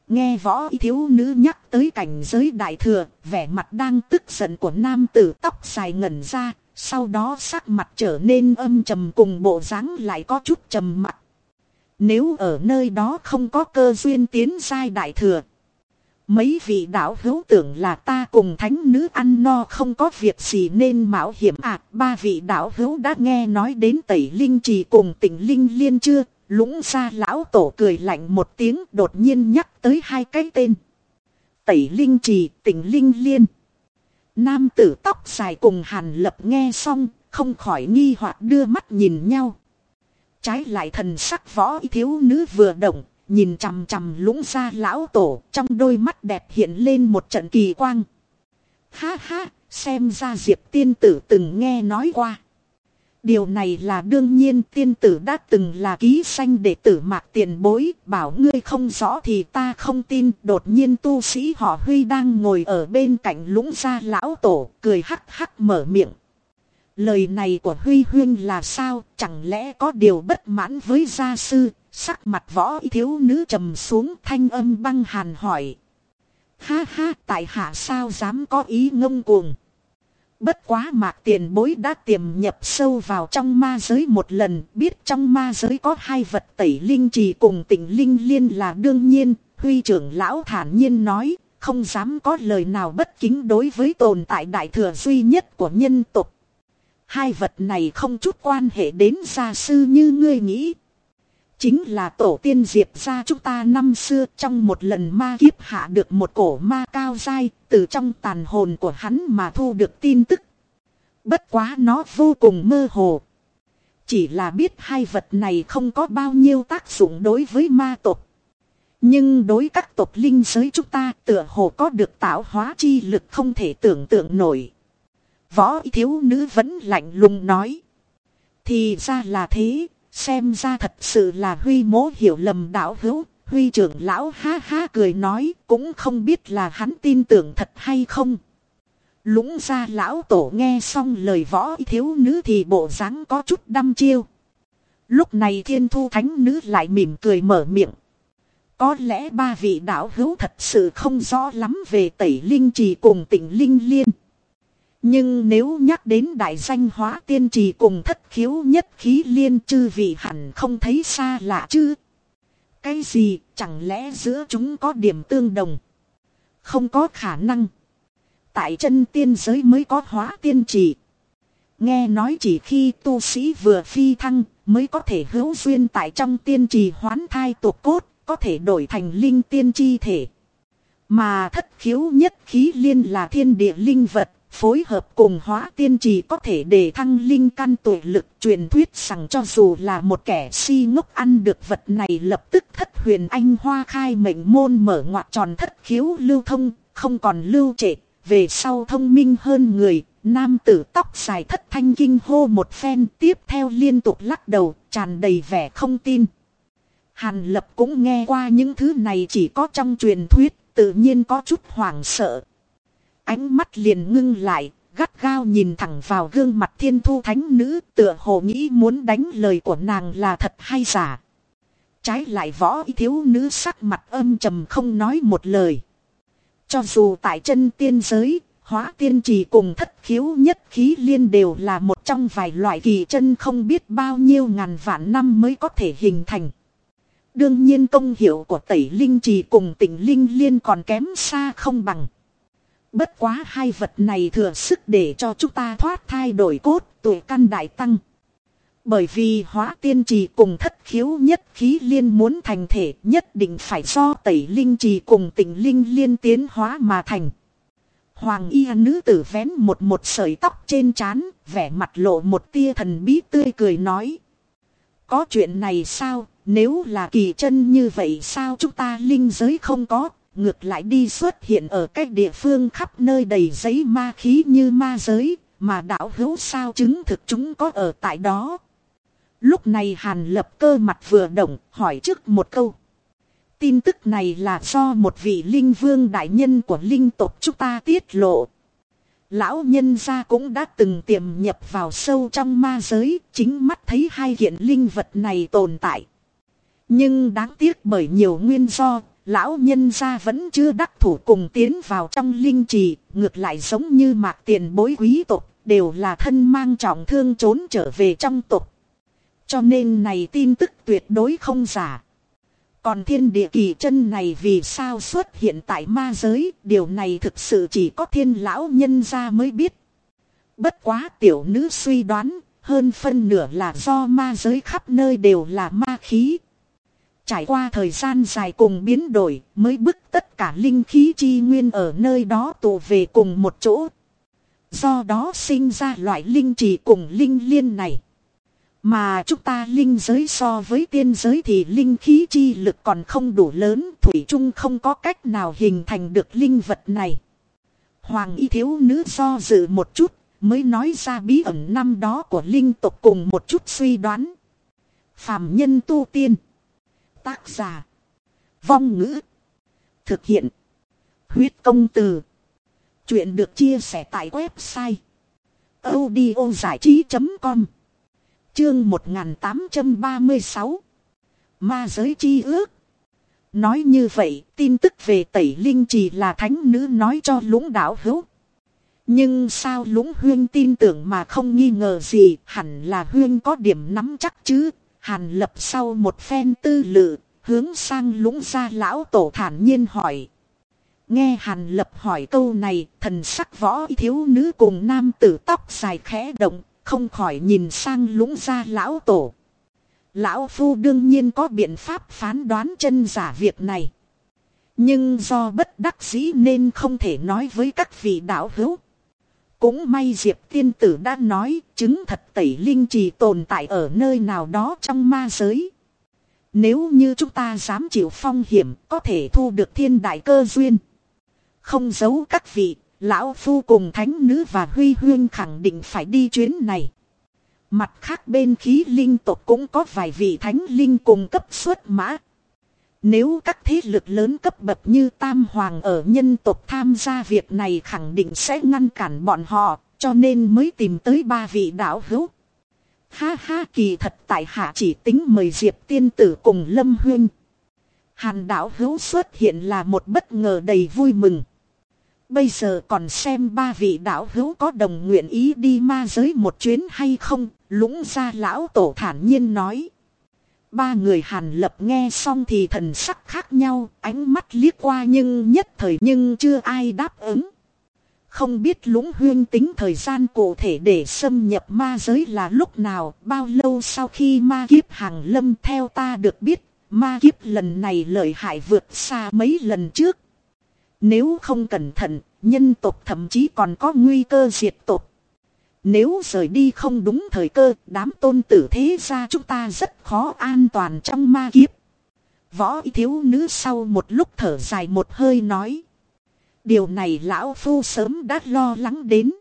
A: Nghe võ thiếu nữ nhắc tới cảnh giới đại thừa, vẻ mặt đang tức giận của nam tử tóc dài ngẩn ra, sau đó sắc mặt trở nên âm trầm cùng bộ dáng lại có chút trầm mặt. Nếu ở nơi đó không có cơ duyên tiến giai đại thừa. Mấy vị đạo hữu tưởng là ta cùng thánh nữ ăn no không có việc gì nên mạo hiểm ạ. À, ba vị đạo hữu đã nghe nói đến tẩy linh trì cùng tỉnh linh liên chưa? Lũng ra lão tổ cười lạnh một tiếng đột nhiên nhắc tới hai cái tên. Tẩy linh trì, tỉnh linh liên. Nam tử tóc dài cùng hàn lập nghe xong, không khỏi nghi hoặc đưa mắt nhìn nhau. Trái lại thần sắc võ thiếu nữ vừa động, nhìn chằm chằm lũng ra lão tổ, trong đôi mắt đẹp hiện lên một trận kỳ quang. Ha ha, xem ra diệp tiên tử từng nghe nói qua. Điều này là đương nhiên tiên tử đã từng là ký sanh đệ tử mạc tiền bối, bảo ngươi không rõ thì ta không tin. Đột nhiên tu sĩ họ Huy đang ngồi ở bên cạnh lũng gia lão tổ, cười hắc hắc mở miệng. Lời này của Huy Huyên là sao, chẳng lẽ có điều bất mãn với gia sư, sắc mặt võ thiếu nữ trầm xuống thanh âm băng hàn hỏi. Ha ha, tại hạ sao dám có ý ngông cuồng. Bất quá mạc tiền bối đã tiềm nhập sâu vào trong ma giới một lần, biết trong ma giới có hai vật tẩy linh trì cùng tỉnh linh liên là đương nhiên, huy trưởng lão thản nhiên nói, không dám có lời nào bất kính đối với tồn tại đại thừa duy nhất của nhân tục. Hai vật này không chút quan hệ đến gia sư như ngươi nghĩ. Chính là tổ tiên diệp ra chúng ta năm xưa trong một lần ma kiếp hạ được một cổ ma cao dai, từ trong tàn hồn của hắn mà thu được tin tức. Bất quá nó vô cùng mơ hồ. Chỉ là biết hai vật này không có bao nhiêu tác dụng đối với ma tộc. Nhưng đối các tộc linh giới chúng ta tựa hồ có được tạo hóa chi lực không thể tưởng tượng nổi. Võ thiếu nữ vẫn lạnh lùng nói. Thì ra là thế, xem ra thật sự là Huy mố hiểu lầm đạo hữu. Huy trưởng lão ha ha cười nói, cũng không biết là hắn tin tưởng thật hay không. Lũng ra lão tổ nghe xong lời võ thiếu nữ thì bộ dáng có chút đăm chiêu. Lúc này thiên thu thánh nữ lại mỉm cười mở miệng. Có lẽ ba vị đạo hữu thật sự không rõ lắm về tẩy linh trì cùng tỉnh linh liên. Nhưng nếu nhắc đến đại danh hóa tiên trì cùng thất khiếu nhất khí liên chư vị hẳn không thấy xa lạ chứ. Cái gì chẳng lẽ giữa chúng có điểm tương đồng? Không có khả năng. Tại chân tiên giới mới có hóa tiên trì. Nghe nói chỉ khi tu sĩ vừa phi thăng mới có thể hữu duyên tại trong tiên trì hoán thai tục cốt, có thể đổi thành linh tiên chi thể. Mà thất khiếu nhất khí liên là thiên địa linh vật, phối hợp cùng hóa tiên trì có thể để thăng linh căn tuổi lực truyền thuyết rằng cho dù là một kẻ si ngốc ăn được vật này lập tức thất huyền anh hoa khai mệnh môn mở ngoặt tròn thất khiếu lưu thông, không còn lưu trệ, về sau thông minh hơn người, nam tử tóc dài thất thanh kinh hô một phen tiếp theo liên tục lắc đầu, tràn đầy vẻ không tin. Hàn lập cũng nghe qua những thứ này chỉ có trong truyền thuyết, tự nhiên có chút hoảng sợ. Ánh mắt liền ngưng lại, gắt gao nhìn thẳng vào gương mặt thiên thu thánh nữ tựa hồ nghĩ muốn đánh lời của nàng là thật hay giả. Trái lại võ thiếu nữ sắc mặt âm trầm không nói một lời. Cho dù tại chân tiên giới, hóa tiên trì cùng thất khiếu nhất khí liên đều là một trong vài loại kỳ chân không biết bao nhiêu ngàn vạn năm mới có thể hình thành. Đương nhiên công hiệu của tẩy linh trì cùng tỉnh linh liên còn kém xa không bằng. Bất quá hai vật này thừa sức để cho chúng ta thoát thai đổi cốt tuổi căn đại tăng. Bởi vì hóa tiên trì cùng thất khiếu nhất khí liên muốn thành thể nhất định phải do tẩy linh trì cùng tỉnh linh liên tiến hóa mà thành. Hoàng y nữ tử vén một một sợi tóc trên trán, vẻ mặt lộ một tia thần bí tươi cười nói. Có chuyện này sao, nếu là kỳ chân như vậy sao chúng ta linh giới không có, ngược lại đi xuất hiện ở cách địa phương khắp nơi đầy giấy ma khí như ma giới, mà đạo hữu sao chứng thực chúng có ở tại đó. Lúc này Hàn lập cơ mặt vừa động, hỏi trước một câu. Tin tức này là do một vị linh vương đại nhân của linh tộc chúng ta tiết lộ. Lão nhân gia cũng đã từng tiềm nhập vào sâu trong ma giới, chính mắt thấy hai hiện linh vật này tồn tại. Nhưng đáng tiếc bởi nhiều nguyên do, lão nhân gia vẫn chưa đắc thủ cùng tiến vào trong linh trì, ngược lại giống như mạc tiền bối quý tộc, đều là thân mang trọng thương trốn trở về trong tộc. Cho nên này tin tức tuyệt đối không giả. Còn thiên địa kỳ chân này vì sao xuất hiện tại ma giới, điều này thực sự chỉ có thiên lão nhân gia mới biết. Bất quá tiểu nữ suy đoán, hơn phân nửa là do ma giới khắp nơi đều là ma khí. Trải qua thời gian dài cùng biến đổi mới bức tất cả linh khí chi nguyên ở nơi đó tụ về cùng một chỗ. Do đó sinh ra loại linh trì cùng linh liên này. Mà chúng ta linh giới so với tiên giới thì linh khí chi lực còn không đủ lớn, Thủy chung không có cách nào hình thành được linh vật này. Hoàng y thiếu nữ do dự một chút, mới nói ra bí ẩn năm đó của linh tộc cùng một chút suy đoán. Phạm nhân tu tiên. Tác giả. Vong ngữ. Thực hiện. Huyết công từ. Chuyện được chia sẻ tại website. audio trí.com Chương 1836 Ma giới chi ước Nói như vậy, tin tức về tẩy linh chỉ là thánh nữ nói cho lũng đảo hữu. Nhưng sao lũng huyên tin tưởng mà không nghi ngờ gì, hẳn là huyên có điểm nắm chắc chứ. Hàn lập sau một phen tư lự, hướng sang lũng ra lão tổ thản nhiên hỏi. Nghe hàn lập hỏi câu này, thần sắc võ thiếu nữ cùng nam tử tóc dài khẽ động, không khỏi nhìn sang lũng ra lão tổ. Lão phu đương nhiên có biện pháp phán đoán chân giả việc này. Nhưng do bất đắc dĩ nên không thể nói với các vị đạo hữu. Cũng may Diệp tiên tử đã nói chứng thật tẩy linh trì tồn tại ở nơi nào đó trong ma giới. Nếu như chúng ta dám chịu phong hiểm có thể thu được thiên đại cơ duyên. Không giấu các vị, Lão Phu cùng Thánh Nữ và Huy Huyên khẳng định phải đi chuyến này. Mặt khác bên khí linh tộc cũng có vài vị Thánh Linh cùng cấp xuất mã. Nếu các thế lực lớn cấp bậc như Tam Hoàng ở nhân tộc tham gia việc này khẳng định sẽ ngăn cản bọn họ, cho nên mới tìm tới ba vị đạo hữu. Ha ha kỳ thật tại hạ chỉ tính mời Diệp tiên tử cùng Lâm Huyên. Hàn đạo hữu xuất hiện là một bất ngờ đầy vui mừng. Bây giờ còn xem ba vị đạo hữu có đồng nguyện ý đi ma giới một chuyến hay không, lũng ra lão tổ thản nhiên nói. Ba người hàn lập nghe xong thì thần sắc khác nhau, ánh mắt liếc qua nhưng nhất thời nhưng chưa ai đáp ứng. Không biết lũng huyên tính thời gian cụ thể để xâm nhập ma giới là lúc nào, bao lâu sau khi ma kiếp hàng lâm theo ta được biết, ma kiếp lần này lợi hại vượt xa mấy lần trước. Nếu không cẩn thận, nhân tộc thậm chí còn có nguy cơ diệt tộc. Nếu rời đi không đúng thời cơ, đám tôn tử thế ra chúng ta rất khó an toàn trong ma kiếp. Võ thiếu nữ sau một lúc thở dài một hơi nói. Điều này lão phu sớm đã lo lắng đến.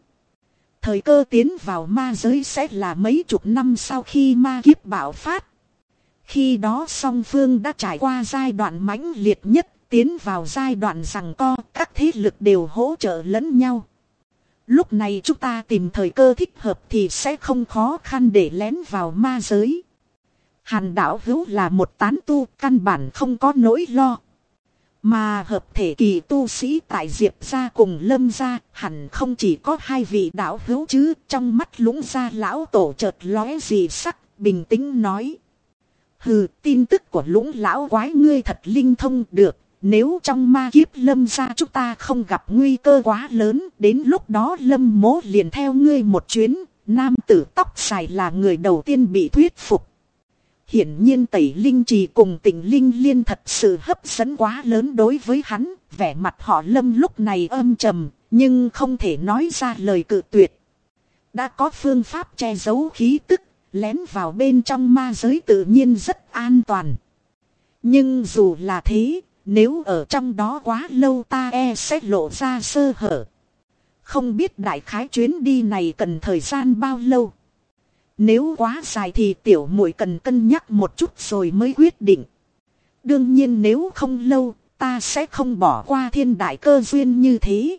A: Thời cơ tiến vào ma giới sẽ là mấy chục năm sau khi ma kiếp bạo phát. Khi đó song phương đã trải qua giai đoạn mãnh liệt nhất, tiến vào giai đoạn rằng co, các thế lực đều hỗ trợ lẫn nhau. Lúc này chúng ta tìm thời cơ thích hợp thì sẽ không khó khăn để lén vào ma giới. Hàn đảo hữu là một tán tu, căn bản không có nỗi lo. Mà hợp thể kỳ tu sĩ tại Diệp gia cùng Lâm gia hẳn không chỉ có hai vị đạo hữu chứ trong mắt lũng gia lão tổ chợt lóe gì sắc, bình tĩnh nói. Hừ, tin tức của lũng lão quái ngươi thật linh thông được, nếu trong ma kiếp lâm ra chúng ta không gặp nguy cơ quá lớn, đến lúc đó lâm mố liền theo ngươi một chuyến, nam tử tóc dài là người đầu tiên bị thuyết phục. Hiển nhiên tẩy linh trì cùng tỉnh linh liên thật sự hấp dẫn quá lớn đối với hắn, vẻ mặt họ lâm lúc này âm trầm, nhưng không thể nói ra lời cự tuyệt. Đã có phương pháp che giấu khí tức, lén vào bên trong ma giới tự nhiên rất an toàn. Nhưng dù là thế, nếu ở trong đó quá lâu ta e sẽ lộ ra sơ hở. Không biết đại khái chuyến đi này cần thời gian bao lâu. Nếu quá dài thì tiểu muội cần cân nhắc một chút rồi mới quyết định. Đương nhiên nếu không lâu, ta sẽ không bỏ qua thiên đại cơ duyên như thế.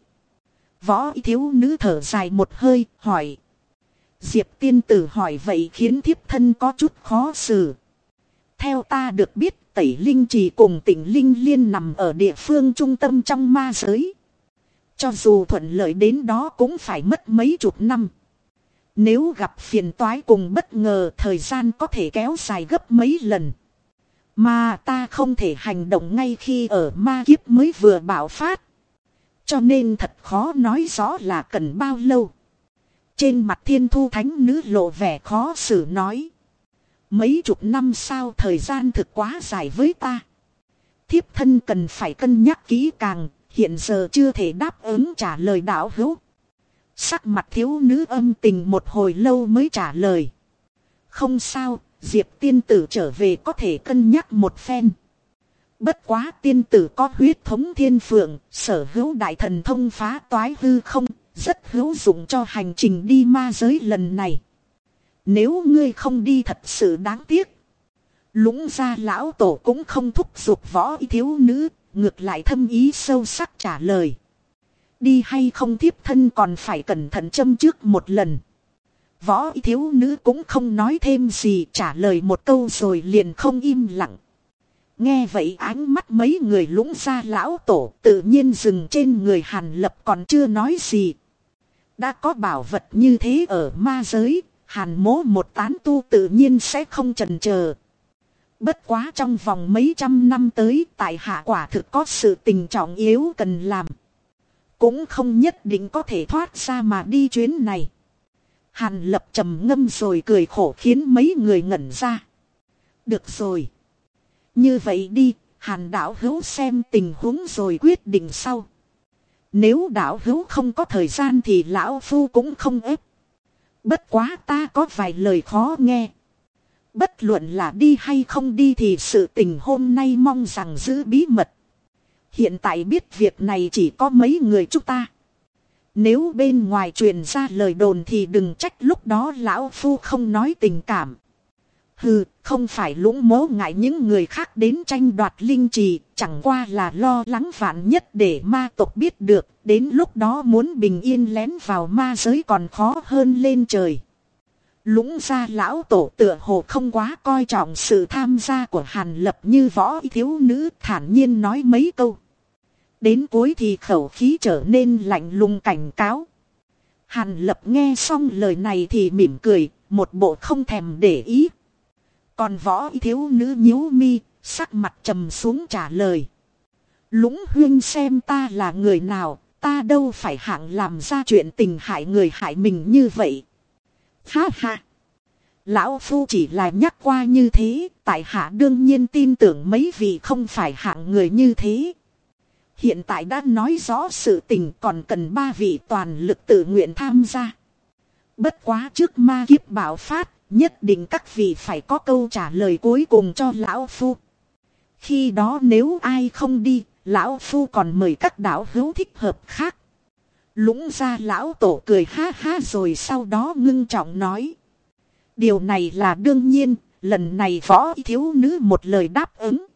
A: Võ thiếu nữ thở dài một hơi, hỏi. Diệp tiên tử hỏi vậy khiến thiếp thân có chút khó xử. Theo ta được biết tẩy linh trì cùng tỉnh linh liên nằm ở địa phương trung tâm trong ma giới. Cho dù thuận lợi đến đó cũng phải mất mấy chục năm. Nếu gặp phiền toái cùng bất ngờ, thời gian có thể kéo dài gấp mấy lần. Mà ta không thể hành động ngay khi ở ma kiếp mới vừa bạo phát. Cho nên thật khó nói rõ là cần bao lâu. Trên mặt thiên thu thánh nữ lộ vẻ khó xử nói. Mấy chục năm sau thời gian thực quá dài với ta. Thiếp thân cần phải cân nhắc kỹ càng, hiện giờ chưa thể đáp ứng trả lời đạo hữu. Sắc mặt thiếu nữ âm tình một hồi lâu mới trả lời. Không sao, Diệp tiên tử trở về có thể cân nhắc một phen. Bất quá tiên tử có huyết thống thiên phượng, sở hữu đại thần thông phá toái hư không, rất hữu dụng cho hành trình đi ma giới lần này. Nếu ngươi không đi thật sự đáng tiếc. Lũng ra lão tổ cũng không thúc giục võ thiếu nữ, ngược lại thâm ý sâu sắc trả lời đi hay không thiếp thân còn phải cẩn thận châm trước một lần. Võ thiếu nữ cũng không nói thêm gì trả lời một câu rồi liền không im lặng. Nghe vậy ánh mắt mấy người lũng ra lão tổ tự nhiên dừng trên người hàn lập còn chưa nói gì. Đã có bảo vật như thế ở ma giới, hàn mố một tán tu tự nhiên sẽ không trần chờ. Bất quá trong vòng mấy trăm năm tới tại hạ quả thực có sự tình trọng yếu cần làm. Cũng không nhất định có thể thoát ra mà đi chuyến này. Hàn lập trầm ngâm rồi cười khổ khiến mấy người ngẩn ra. Được rồi. Như vậy đi, hàn đảo hữu xem tình huống rồi quyết định sau. Nếu đảo hữu không có thời gian thì lão phu cũng không ép. Bất quá ta có vài lời khó nghe. Bất luận là đi hay không đi thì sự tình hôm nay mong rằng giữ bí mật. Hiện tại biết việc này chỉ có mấy người chúng ta. Nếu bên ngoài truyền ra lời đồn thì đừng trách lúc đó lão phu không nói tình cảm. Hừ, không phải lũng mố ngại những người khác đến tranh đoạt linh trì, chẳng qua là lo lắng vạn nhất để ma tộc biết được, đến lúc đó muốn bình yên lén vào ma giới còn khó hơn lên trời. Lũng ra lão tổ tựa hồ không quá coi trọng sự tham gia của Hàn Lập như võ thiếu nữ thản nhiên nói mấy câu. Đến cuối thì khẩu khí trở nên lạnh lùng cảnh cáo. Hàn lập nghe xong lời này thì mỉm cười, một bộ không thèm để ý. Còn võ thiếu nữ nhíu mi, sắc mặt trầm xuống trả lời. Lũng huyên xem ta là người nào, ta đâu phải hạng làm ra chuyện tình hại người hại mình như vậy. Ha ha! Lão Phu chỉ là nhắc qua như thế, tại hạ đương nhiên tin tưởng mấy vị không phải hạng người như thế. Hiện tại đã nói rõ sự tình còn cần ba vị toàn lực tự nguyện tham gia. Bất quá trước ma kiếp bảo phát, nhất định các vị phải có câu trả lời cuối cùng cho Lão Phu. Khi đó nếu ai không đi, Lão Phu còn mời các đạo hữu thích hợp khác. Lũng ra lão tổ cười ha ha rồi sau đó ngưng trọng nói. Điều này là đương nhiên, lần này võ thiếu nữ một lời đáp ứng.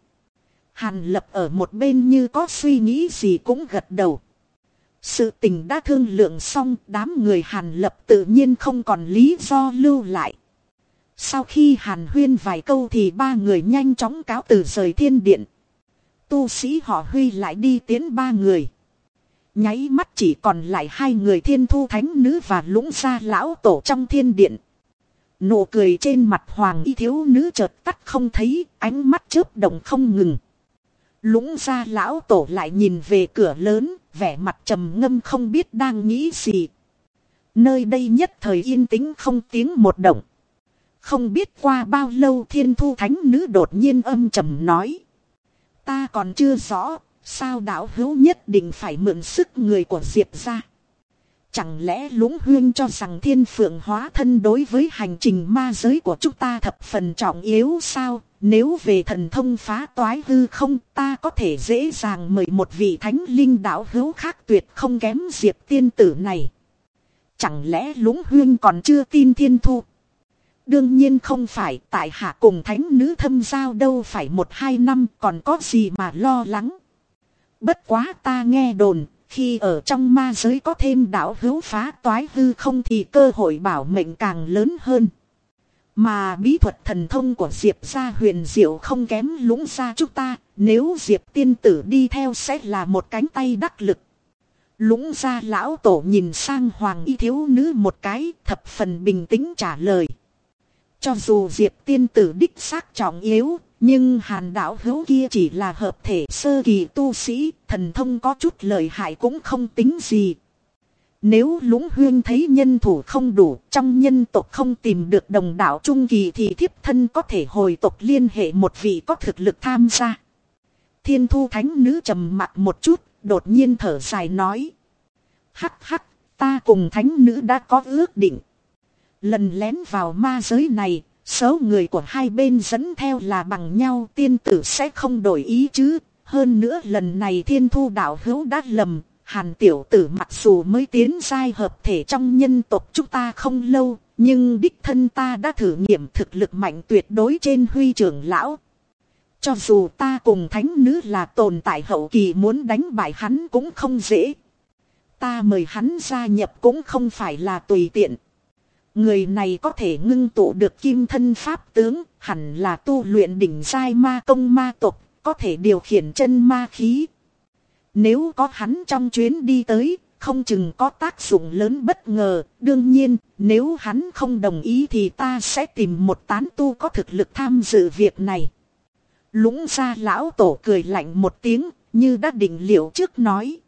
A: Hàn lập ở một bên như có suy nghĩ gì cũng gật đầu. Sự tình đã thương lượng xong đám người hàn lập tự nhiên không còn lý do lưu lại. Sau khi hàn huyên vài câu thì ba người nhanh chóng cáo từ rời thiên điện. Tu sĩ họ huy lại đi tiến ba người. Nháy mắt chỉ còn lại hai người thiên thu thánh nữ và lũng gia lão tổ trong thiên điện. Nụ cười trên mặt hoàng y thiếu nữ chợt tắt không thấy, ánh mắt chớp động không ngừng. Lũng gia lão tổ lại nhìn về cửa lớn, vẻ mặt trầm ngâm không biết đang nghĩ gì. Nơi đây nhất thời yên tĩnh không tiếng một động. Không biết qua bao lâu thiên thu thánh nữ đột nhiên âm trầm nói. Ta còn chưa rõ, sao đạo hữu nhất định phải mượn sức người của Diệp ra. Chẳng lẽ lũng huyên cho rằng thiên phượng hóa thân đối với hành trình ma giới của chúng ta thập phần trọng yếu sao? Nếu về thần thông phá toái hư không ta có thể dễ dàng mời một vị thánh linh đạo hữu khác tuyệt không kém diệp tiên tử này. Chẳng lẽ lũng huyên còn chưa tin thiên thu? Đương nhiên không phải tại hạ cùng thánh nữ thâm giao đâu phải một hai năm còn có gì mà lo lắng. Bất quá ta nghe đồn, khi ở trong ma giới có thêm đạo hữu phá toái hư không thì cơ hội bảo mệnh càng lớn hơn. Mà bí thuật thần thông của Diệp gia huyền diệu không kém lũng ra chúng ta, nếu Diệp tiên tử đi theo sẽ là một cánh tay đắc lực. Lũng ra lão tổ nhìn sang hoàng y thiếu nữ một cái thập phần bình tĩnh trả lời. Cho dù Diệp tiên tử đích xác trọng yếu, nhưng hàn đạo hữu kia chỉ là hợp thể sơ kỳ tu sĩ, thần thông có chút lợi hại cũng không tính gì. Nếu lũng huyên thấy nhân thủ không đủ, trong nhân tộc không tìm được đồng đạo trung kỳ thì thiếp thân có thể hồi tộc liên hệ một vị có thực lực tham gia. Thiên thu thánh nữ trầm mặt một chút, đột nhiên thở dài nói. Hắc hắc, ta cùng thánh nữ đã có ước định. Lần lén vào ma giới này, số người của hai bên dẫn theo là bằng nhau tiên tử sẽ không đổi ý chứ. Hơn nữa lần này thiên thu đạo hữu đã lầm, hàn tiểu tử mặc dù mới tiến giai hợp thể trong nhân tộc chúng ta không lâu, nhưng đích thân ta đã thử nghiệm thực lực mạnh tuyệt đối trên huy trưởng lão. Cho dù ta cùng thánh nữ là tồn tại hậu kỳ muốn đánh bại hắn cũng không dễ. Ta mời hắn gia nhập cũng không phải là tùy tiện. Người này có thể ngưng tụ được kim thân pháp tướng, hẳn là tu luyện đỉnh giai ma công ma tộc, có thể điều khiển chân ma khí. Nếu có hắn trong chuyến đi tới, không chừng có tác dụng lớn bất ngờ. Đương nhiên, nếu hắn không đồng ý thì ta sẽ tìm một tán tu có thực lực tham dự việc này. Lũng ra lão tổ cười lạnh một tiếng, như đã định liệu trước nói.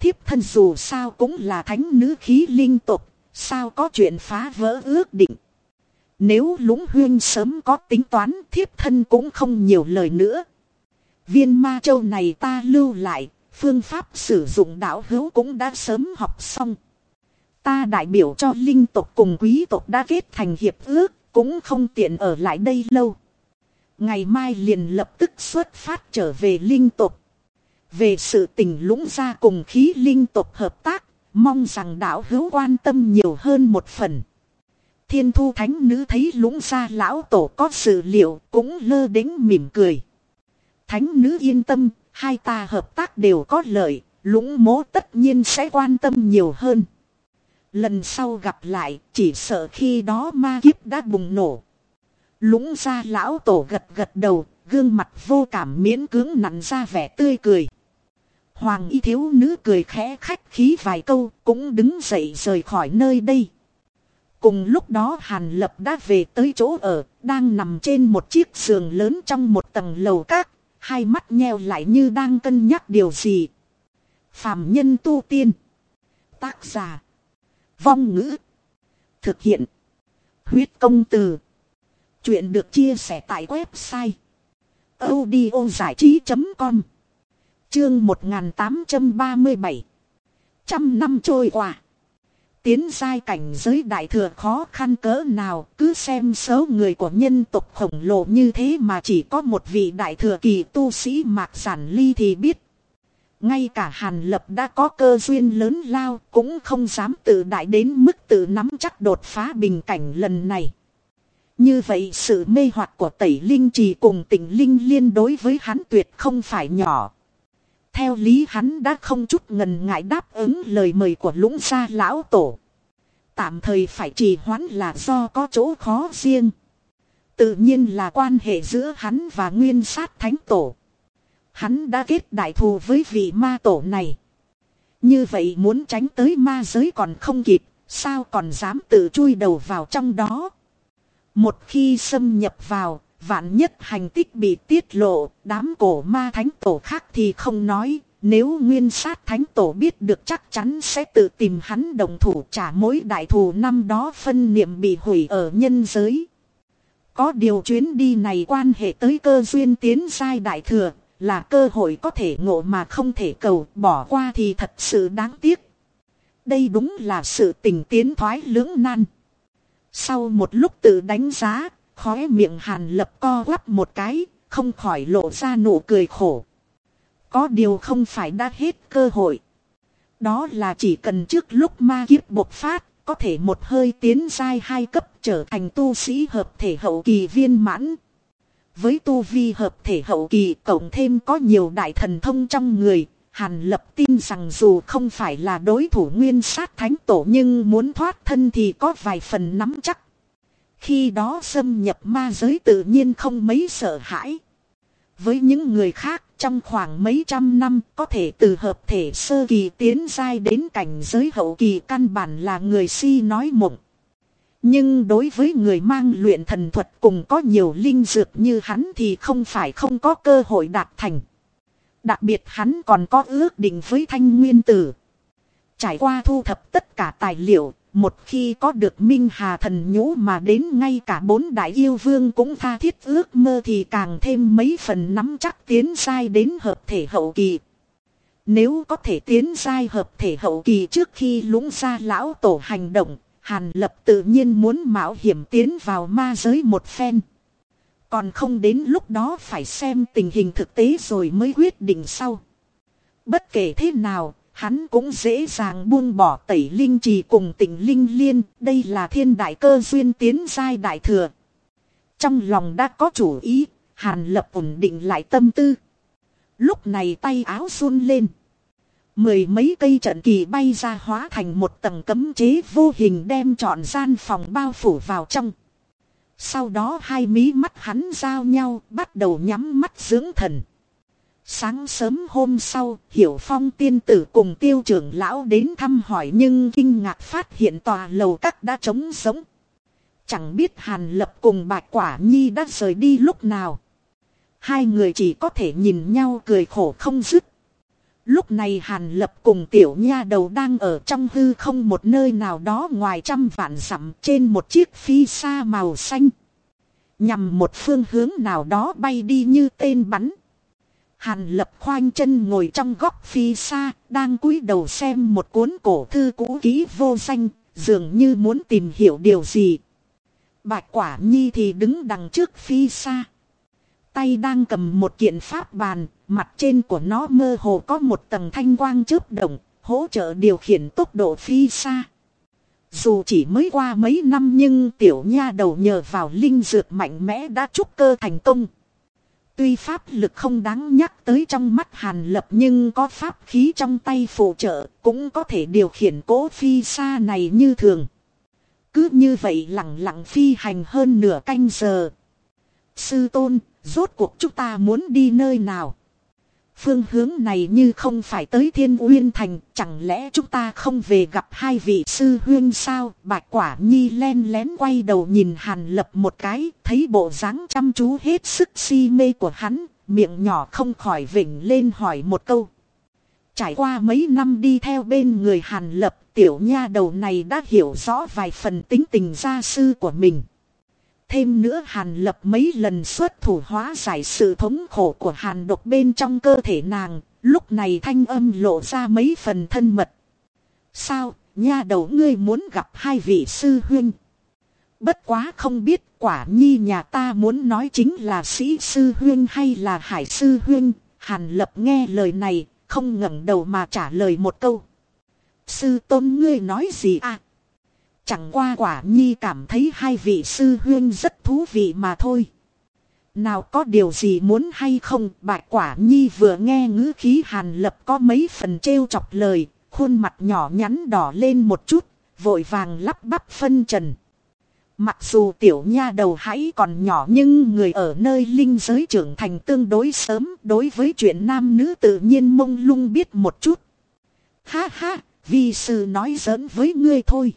A: Thiếp thân dù sao cũng là thánh nữ khí linh tục, sao có chuyện phá vỡ ước định. Nếu lũng huyên sớm có tính toán thiếp thân cũng không nhiều lời nữa. Viên ma châu này ta lưu lại, phương pháp sử dụng đạo hữu cũng đã sớm học xong. Ta đại biểu cho linh tộc cùng quý tộc đã kết thành hiệp ước, cũng không tiện ở lại đây lâu. Ngày mai liền lập tức xuất phát trở về linh tộc. Về sự tình lũng ra cùng khí linh tộc hợp tác, mong rằng đạo hữu quan tâm nhiều hơn một phần. Thiên thu thánh nữ thấy lũng xa lão tổ có sự liệu cũng lơ đính mỉm cười. Thánh nữ yên tâm, hai ta hợp tác đều có lợi, lũng mố tất nhiên sẽ quan tâm nhiều hơn. Lần sau gặp lại, chỉ sợ khi đó ma kiếp đã bùng nổ. Lũng ra lão tổ gật gật đầu, gương mặt vô cảm miễn cưỡng nặn ra vẻ tươi cười. Hoàng y thiếu nữ cười khẽ khách khí vài câu, cũng đứng dậy rời khỏi nơi đây. Cùng lúc đó Hàn Lập đã về tới chỗ ở, đang nằm trên một chiếc giường lớn trong một tầng lầu các, hai mắt nheo lại như đang cân nhắc điều gì. Phạm nhân tu tiên. Tác giả. Vong ngữ. Thực hiện. Huyết công từ. Chuyện được chia sẻ tại website. audio trí.com Chương 1837 Trăm năm trôi qua. Tiến giai cảnh giới đại thừa khó khăn cỡ nào, cứ xem số người của nhân tộc khổng lồ như thế mà chỉ có một vị đại thừa kỳ tu sĩ mạc giản ly thì biết. ngay cả hàn lập đã có cơ duyên lớn lao, cũng không dám tự đại đến mức tự nắm chắc đột phá bình cảnh lần này. Như vậy sự mê hoặc của tẩy linh trì cùng tỉnh linh liên đối với hắn tuyệt không phải nhỏ. Theo lý hắn đã không chút ngần ngại đáp ứng lời mời của lũng gia lão tổ. Tạm thời phải trì hoãn là do có chỗ khó riêng. Tự nhiên là quan hệ giữa hắn và nguyên sát thánh tổ. Hắn đã kết đại thù với vị ma tổ này. Như vậy muốn tránh tới ma giới còn không kịp, sao còn dám tự chui đầu vào trong đó. Một khi xâm nhập vào, vạn nhất hành tích bị tiết lộ, đám cổ ma thánh tổ khác thì không nói. Nếu nguyên sát thánh tổ biết được chắc chắn sẽ tự tìm hắn đồng thủ trả mối đại thù năm đó phân niệm bị hủy ở nhân giới. Có điều chuyến đi này quan hệ tới cơ duyên tiến sai đại thừa, là cơ hội có thể ngộ mà không thể cầu, bỏ qua thì thật sự đáng tiếc. Đây đúng là sự tình tiến thoái lưỡng nan. Sau một lúc tự đánh giá, khóe miệng hàn lập co quắp một cái, không khỏi lộ ra nụ cười khổ. Có điều không phải đã hết cơ hội. Đó là chỉ cần trước lúc ma kiếp bộc phát, có thể một hơi tiến giai hai cấp trở thành tu sĩ hợp thể hậu kỳ viên mãn. Với tu vi hợp thể hậu kỳ cộng thêm có nhiều đại thần thông trong người, Hàn lập tin rằng dù không phải là đối thủ nguyên sát thánh tổ nhưng muốn thoát thân thì có vài phần nắm chắc. Khi đó xâm nhập ma giới tự nhiên không mấy sợ hãi. Với những người khác trong khoảng mấy trăm năm có thể từ hợp thể sơ kỳ tiến giai đến cảnh giới hậu kỳ căn bản là người si nói mộng. Nhưng đối với người mang luyện thần thuật cùng có nhiều linh dược như hắn thì không phải không có cơ hội đạt thành. Đặc biệt hắn còn có ước định với thanh nguyên tử. Trải qua thu thập tất cả tài liệu, một khi có được minh hà thần nhũ mà đến ngay cả bốn đại yêu vương cũng tha thiết ước mơ thì càng thêm mấy phần nắm chắc tiến sai đến hợp thể hậu kỳ. Nếu có thể tiến sai hợp thể hậu kỳ trước khi lũng ra lão tổ hành động, Hàn lập tự nhiên muốn mạo hiểm tiến vào ma giới một phen. Còn không đến lúc đó phải xem tình hình thực tế rồi mới quyết định sau. Bất kể thế nào, hắn cũng dễ dàng buông bỏ tẩy linh trì cùng tỉnh linh liên. Đây là thiên đại cơ duyên tiến giai đại thừa. Trong lòng đã có chủ ý, hàn lập ổn định lại tâm tư. Lúc này tay áo run lên. Mười mấy cây trận kỳ bay ra hóa thành một tầng cấm chế vô hình đem trọn gian phòng bao phủ vào trong. Sau đó hai mí mắt hắn giao nhau bắt đầu nhắm mắt dưỡng thần. Sáng sớm hôm sau, Hiểu Phong tiên tử cùng tiêu trưởng lão đến thăm hỏi nhưng kinh ngạc phát hiện tòa lầu các đã trống sống. Chẳng biết Hàn Lập cùng Bạch Quả Nhi đã rời đi lúc nào. Hai người chỉ có thể nhìn nhau cười khổ không dứt. Lúc này Hàn Lập cùng tiểu nha đầu đang ở trong hư không một nơi nào đó ngoài trăm vạn dặm trên một chiếc phi xa màu xanh. Nhằm một phương hướng nào đó bay đi như tên bắn. Hàn Lập khoanh chân ngồi trong góc phi xa, đang cúi đầu xem một cuốn cổ thư cũ kỹ vô danh, dường như muốn tìm hiểu điều gì. Bạch Quả Nhi thì đứng đằng trước phi xa. Tay đang cầm một kiện pháp bàn, Mặt trên của nó mơ hồ có một tầng thanh quang chớp động, hỗ trợ điều khiển tốc độ phi xa. Dù chỉ mới qua mấy năm nhưng tiểu nha đầu nhờ vào linh dược mạnh mẽ đã trúc cơ thành công. Tuy pháp lực không đáng nhắc tới trong mắt hàn lập nhưng có pháp khí trong tay phụ trợ cũng có thể điều khiển cố phi xa này như thường. Cứ như vậy lặng lặng phi hành hơn nửa canh giờ. Sư tôn, rốt cuộc chúng ta muốn đi nơi nào? Phương hướng này như không phải tới thiên uyên thành, chẳng lẽ chúng ta không về gặp hai vị sư huyên sao? Bạch quả nhi len lén quay đầu nhìn hàn lập một cái, thấy bộ dáng chăm chú hết sức si mê của hắn, miệng nhỏ không khỏi vỉnh lên hỏi một câu. Trải qua mấy năm đi theo bên người hàn lập, tiểu nha đầu này đã hiểu rõ vài phần tính tình gia sư của mình. Thêm nữa hàn lập mấy lần xuất thủ hóa giải sự thống khổ của hàn độc bên trong cơ thể nàng, lúc này thanh âm lộ ra mấy phần thân mật. Sao, nha đầu ngươi muốn gặp hai vị sư huynh? Bất quá không biết quả nhi nhà ta muốn nói chính là sĩ sư huynh hay là hải sư huynh. Hàn lập nghe lời này, không ngẩng đầu mà trả lời một câu. Sư tôn ngươi nói gì à? Chẳng qua quả nhi cảm thấy hai vị sư huyên rất thú vị mà thôi. Nào có điều gì muốn hay không, bạch quả nhi vừa nghe ngữ khí hàn lập có mấy phần trêu chọc lời, khuôn mặt nhỏ nhắn đỏ lên một chút, vội vàng lắp bắp phân trần. Mặc dù tiểu nha đầu hãy còn nhỏ nhưng người ở nơi linh giới trưởng thành tương đối sớm đối với chuyện nam nữ tự nhiên mông lung biết một chút. Ha ha, vi sư nói giỡn với ngươi thôi.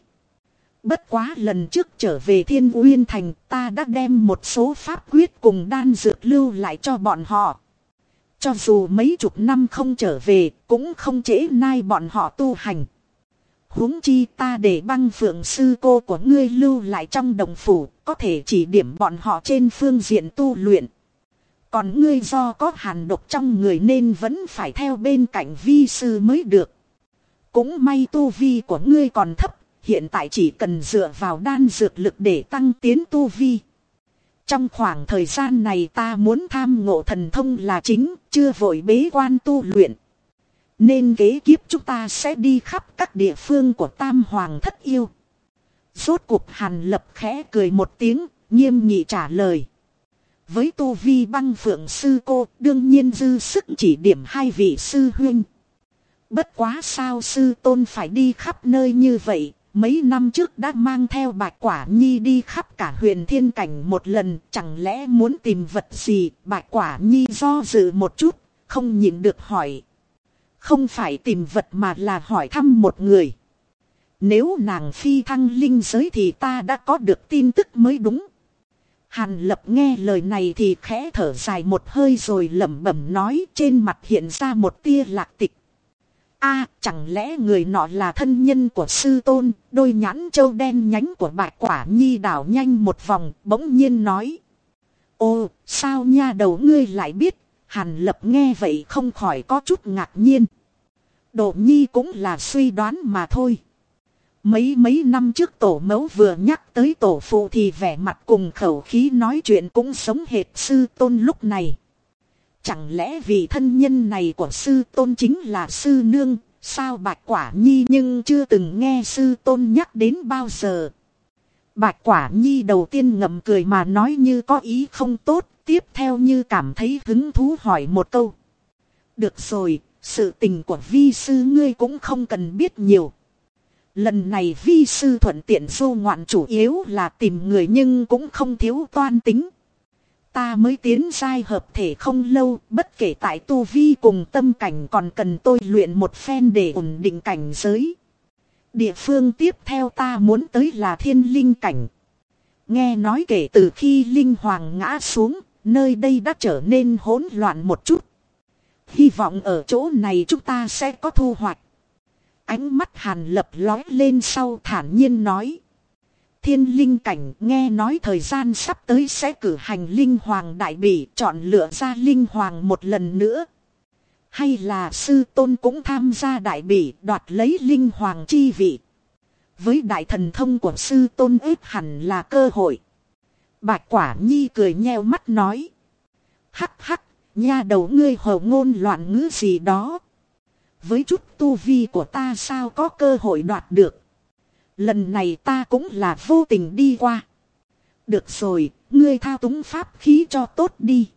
A: Bất quá lần trước trở về thiên uyên thành ta đã đem một số pháp quyết cùng đan dược lưu lại cho bọn họ. Cho dù mấy chục năm không trở về cũng không trễ nai bọn họ tu hành huống chi ta để băng phượng sư cô của ngươi lưu lại trong đồng phủ, có thể chỉ điểm bọn họ trên phương diện tu luyện. Còn ngươi do có hàn độc trong người nên vẫn phải theo bên cạnh vi sư mới được. Cũng may tu vi của ngươi còn thấp, hiện tại chỉ cần dựa vào đan dược lực để tăng tiến tu vi. Trong khoảng thời gian này ta muốn tham ngộ thần thông là chính, chưa vội bế quan tu luyện. Nên kế kiếp chúng ta sẽ đi khắp các địa phương của Tam Hoàng thất yêu. Rốt cuộc Hàn Lập khẽ cười một tiếng, nghiêm nghị trả lời. Với tu vi băng phượng sư cô, đương nhiên dư sức chỉ điểm hai vị sư huynh. Bất quá sao sư tôn phải đi khắp nơi như vậy, mấy năm trước đã mang theo bạch quả nhi đi khắp cả huyền thiên cảnh một lần, chẳng lẽ muốn tìm vật gì, bạch quả nhi do dự một chút, không nhịn được hỏi. Không phải tìm vật mà là hỏi thăm một người. Nếu nàng phi thăng linh giới thì ta đã có được tin tức mới đúng. Hàn lập nghe lời này thì khẽ thở dài một hơi rồi lẩm bẩm nói trên mặt hiện ra một tia lạc tịch a chẳng lẽ người nọ là thân nhân của sư tôn, đôi nhãn châu đen nhánh của bạch quả nhi đảo nhanh một vòng, bỗng nhiên nói. Ô, sao nha đầu ngươi lại biết, hàn lập nghe vậy không khỏi có chút ngạc nhiên. Độ nhi cũng là suy đoán mà thôi. Mấy mấy năm trước tổ mẫu vừa nhắc tới tổ phụ thì vẻ mặt cùng khẩu khí nói chuyện cũng sống hệt sư tôn lúc này. Chẳng lẽ vì thân nhân này của sư tôn chính là sư nương, sao bạch quả nhi nhưng chưa từng nghe sư tôn nhắc đến bao giờ. Bạch quả nhi đầu tiên ngậm cười mà nói như có ý không tốt, tiếp theo như cảm thấy hứng thú hỏi một câu. Được rồi, sự tình của vi sư ngươi cũng không cần biết nhiều. Lần này vi sư thuận tiện du ngoạn chủ yếu là tìm người nhưng cũng không thiếu toan tính. Ta mới tiến giai hợp thể không lâu, bất kể tại tu vi cùng tâm cảnh còn cần tôi luyện một phen để ổn định cảnh giới. Địa phương tiếp theo ta muốn tới là thiên linh cảnh. Nghe nói kể từ khi linh hoàng ngã xuống, nơi đây đã trở nên hỗn loạn một chút. Hy vọng ở chỗ này chúng ta sẽ có thu hoạch. Ánh mắt hàn lập lói lên sau thản nhiên nói. Thiên linh cảnh, nghe nói thời gian sắp tới sẽ cử hành linh hoàng đại bỉ, chọn lựa ra linh hoàng một lần nữa. Hay là sư tôn cũng tham gia đại bỉ, đoạt lấy linh hoàng chi vị. Với đại thần thông của sư tôn ếp hẳn là cơ hội. Bạch quả nhi cười nheo mắt nói. Hắc hắc, Nha đầu ngươi hồ ngôn loạn ngữ gì đó. Với chút tu vi của ta sao có cơ hội đoạt được. Lần này ta cũng là vô tình đi qua. Được rồi, ngươi thao túng pháp khí cho tốt đi.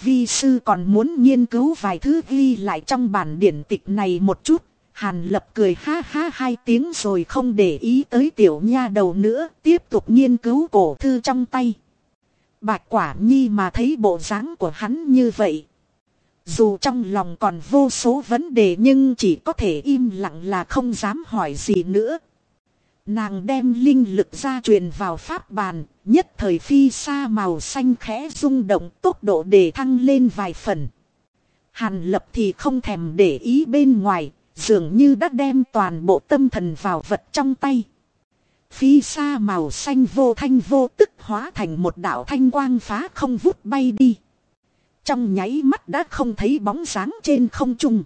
A: Vi sư còn muốn nghiên cứu vài thứ ghi lại trong bản điển tịch này một chút. Hàn lập cười ha ha hai tiếng rồi không để ý tới tiểu nha đầu nữa, tiếp tục nghiên cứu cổ thư trong tay. Bạch quả nhi mà thấy bộ dáng của hắn như vậy. Dù trong lòng còn vô số vấn đề nhưng chỉ có thể im lặng là không dám hỏi gì nữa. Nàng đem linh lực ra truyền vào pháp bàn, nhất thời phi xa màu xanh khẽ rung động tốc độ để thăng lên vài phần. Hàn lập thì không thèm để ý bên ngoài, dường như đã đem toàn bộ tâm thần vào vật trong tay. Phi xa màu xanh vô thanh vô tức hóa thành một đạo thanh quang phá không vút bay đi. Trong nháy mắt đã không thấy bóng dáng trên không trung.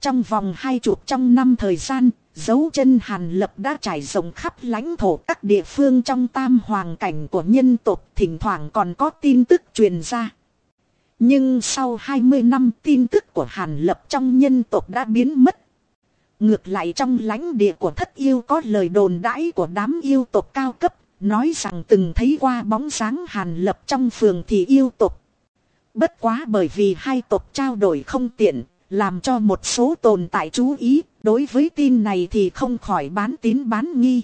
A: Trong vòng hai chục trong năm thời gian, dấu chân hàn lập đã trải rộng khắp lãnh thổ các địa phương trong tam hoàng cảnh của nhân tộc thỉnh thoảng còn có tin tức truyền ra. Nhưng sau 20 năm tin tức của Hàn Lập trong nhân tộc đã biến mất. Ngược lại trong lãnh địa của thất yêu có lời đồn đãi của đám yêu tộc cao cấp, nói rằng từng thấy qua bóng sáng Hàn Lập trong phường thì yêu tộc. Bất quá bởi vì hai tộc trao đổi không tiện, làm cho một số tồn tại chú ý, đối với tin này thì không khỏi bán tín bán nghi.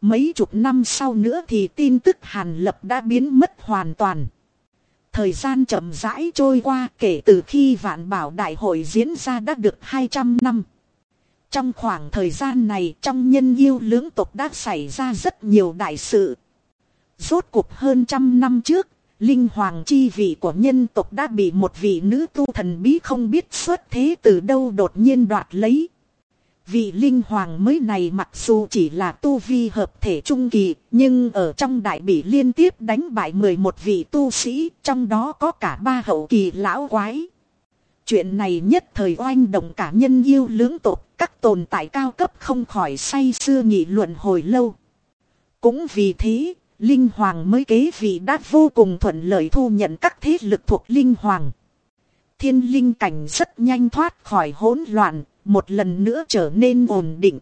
A: Mấy chục năm sau nữa thì tin tức Hàn Lập đã biến mất hoàn toàn. Thời gian chậm rãi trôi qua kể từ khi vạn bảo đại hội diễn ra đã được 200 năm. Trong khoảng thời gian này trong nhân yêu lưỡng tộc đã xảy ra rất nhiều đại sự. Rốt cuộc hơn trăm năm trước, linh hoàng chi vị của nhân tộc đã bị một vị nữ tu thần bí không biết xuất thế từ đâu đột nhiên đoạt lấy. Vị linh hoàng mới này mặc dù chỉ là tu vi hợp thể trung kỳ, nhưng ở trong đại bị liên tiếp đánh bại 11 vị tu sĩ, trong đó có cả ba hậu kỳ lão quái. Chuyện này nhất thời oanh động cả nhân yêu lưỡng tộc, các tồn tại cao cấp không khỏi say xưa nghị luận hồi lâu. Cũng vì thế, Linh Hoàng mới kế vị đã vô cùng thuận lợi thu nhận các thế lực thuộc Linh Hoàng. Thiên linh cảnh rất nhanh thoát khỏi hỗn loạn, một lần nữa trở nên ổn định.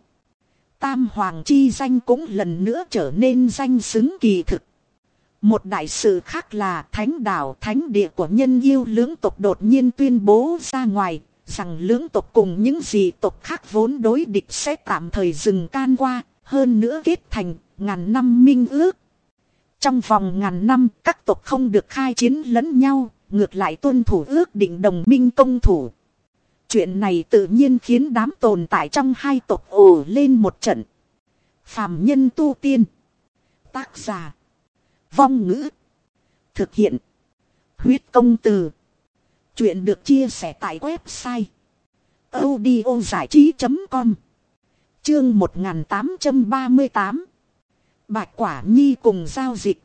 A: Tam Hoàng chi danh cũng lần nữa trở nên danh xứng kỳ thực. Một đại sự khác là thánh đảo thánh địa của nhân yêu lưỡng tộc đột nhiên tuyên bố ra ngoài, rằng lưỡng tộc cùng những gì tộc khác vốn đối địch sẽ tạm thời dừng can qua, hơn nữa kết thành ngàn năm minh ước. Trong vòng ngàn năm, các tộc không được khai chiến lẫn nhau, ngược lại tuân thủ ước định đồng minh công thủ. Chuyện này tự nhiên khiến đám tồn tại trong hai tộc ồ lên một trận. Phạm nhân tu tiên. Tác giả. Vong ngữ. Thực hiện. Huyết công từ. Chuyện được chia sẻ tại website. audiozảichí.com Chương 1838 Bạch Quả Nhi cùng giao dịch.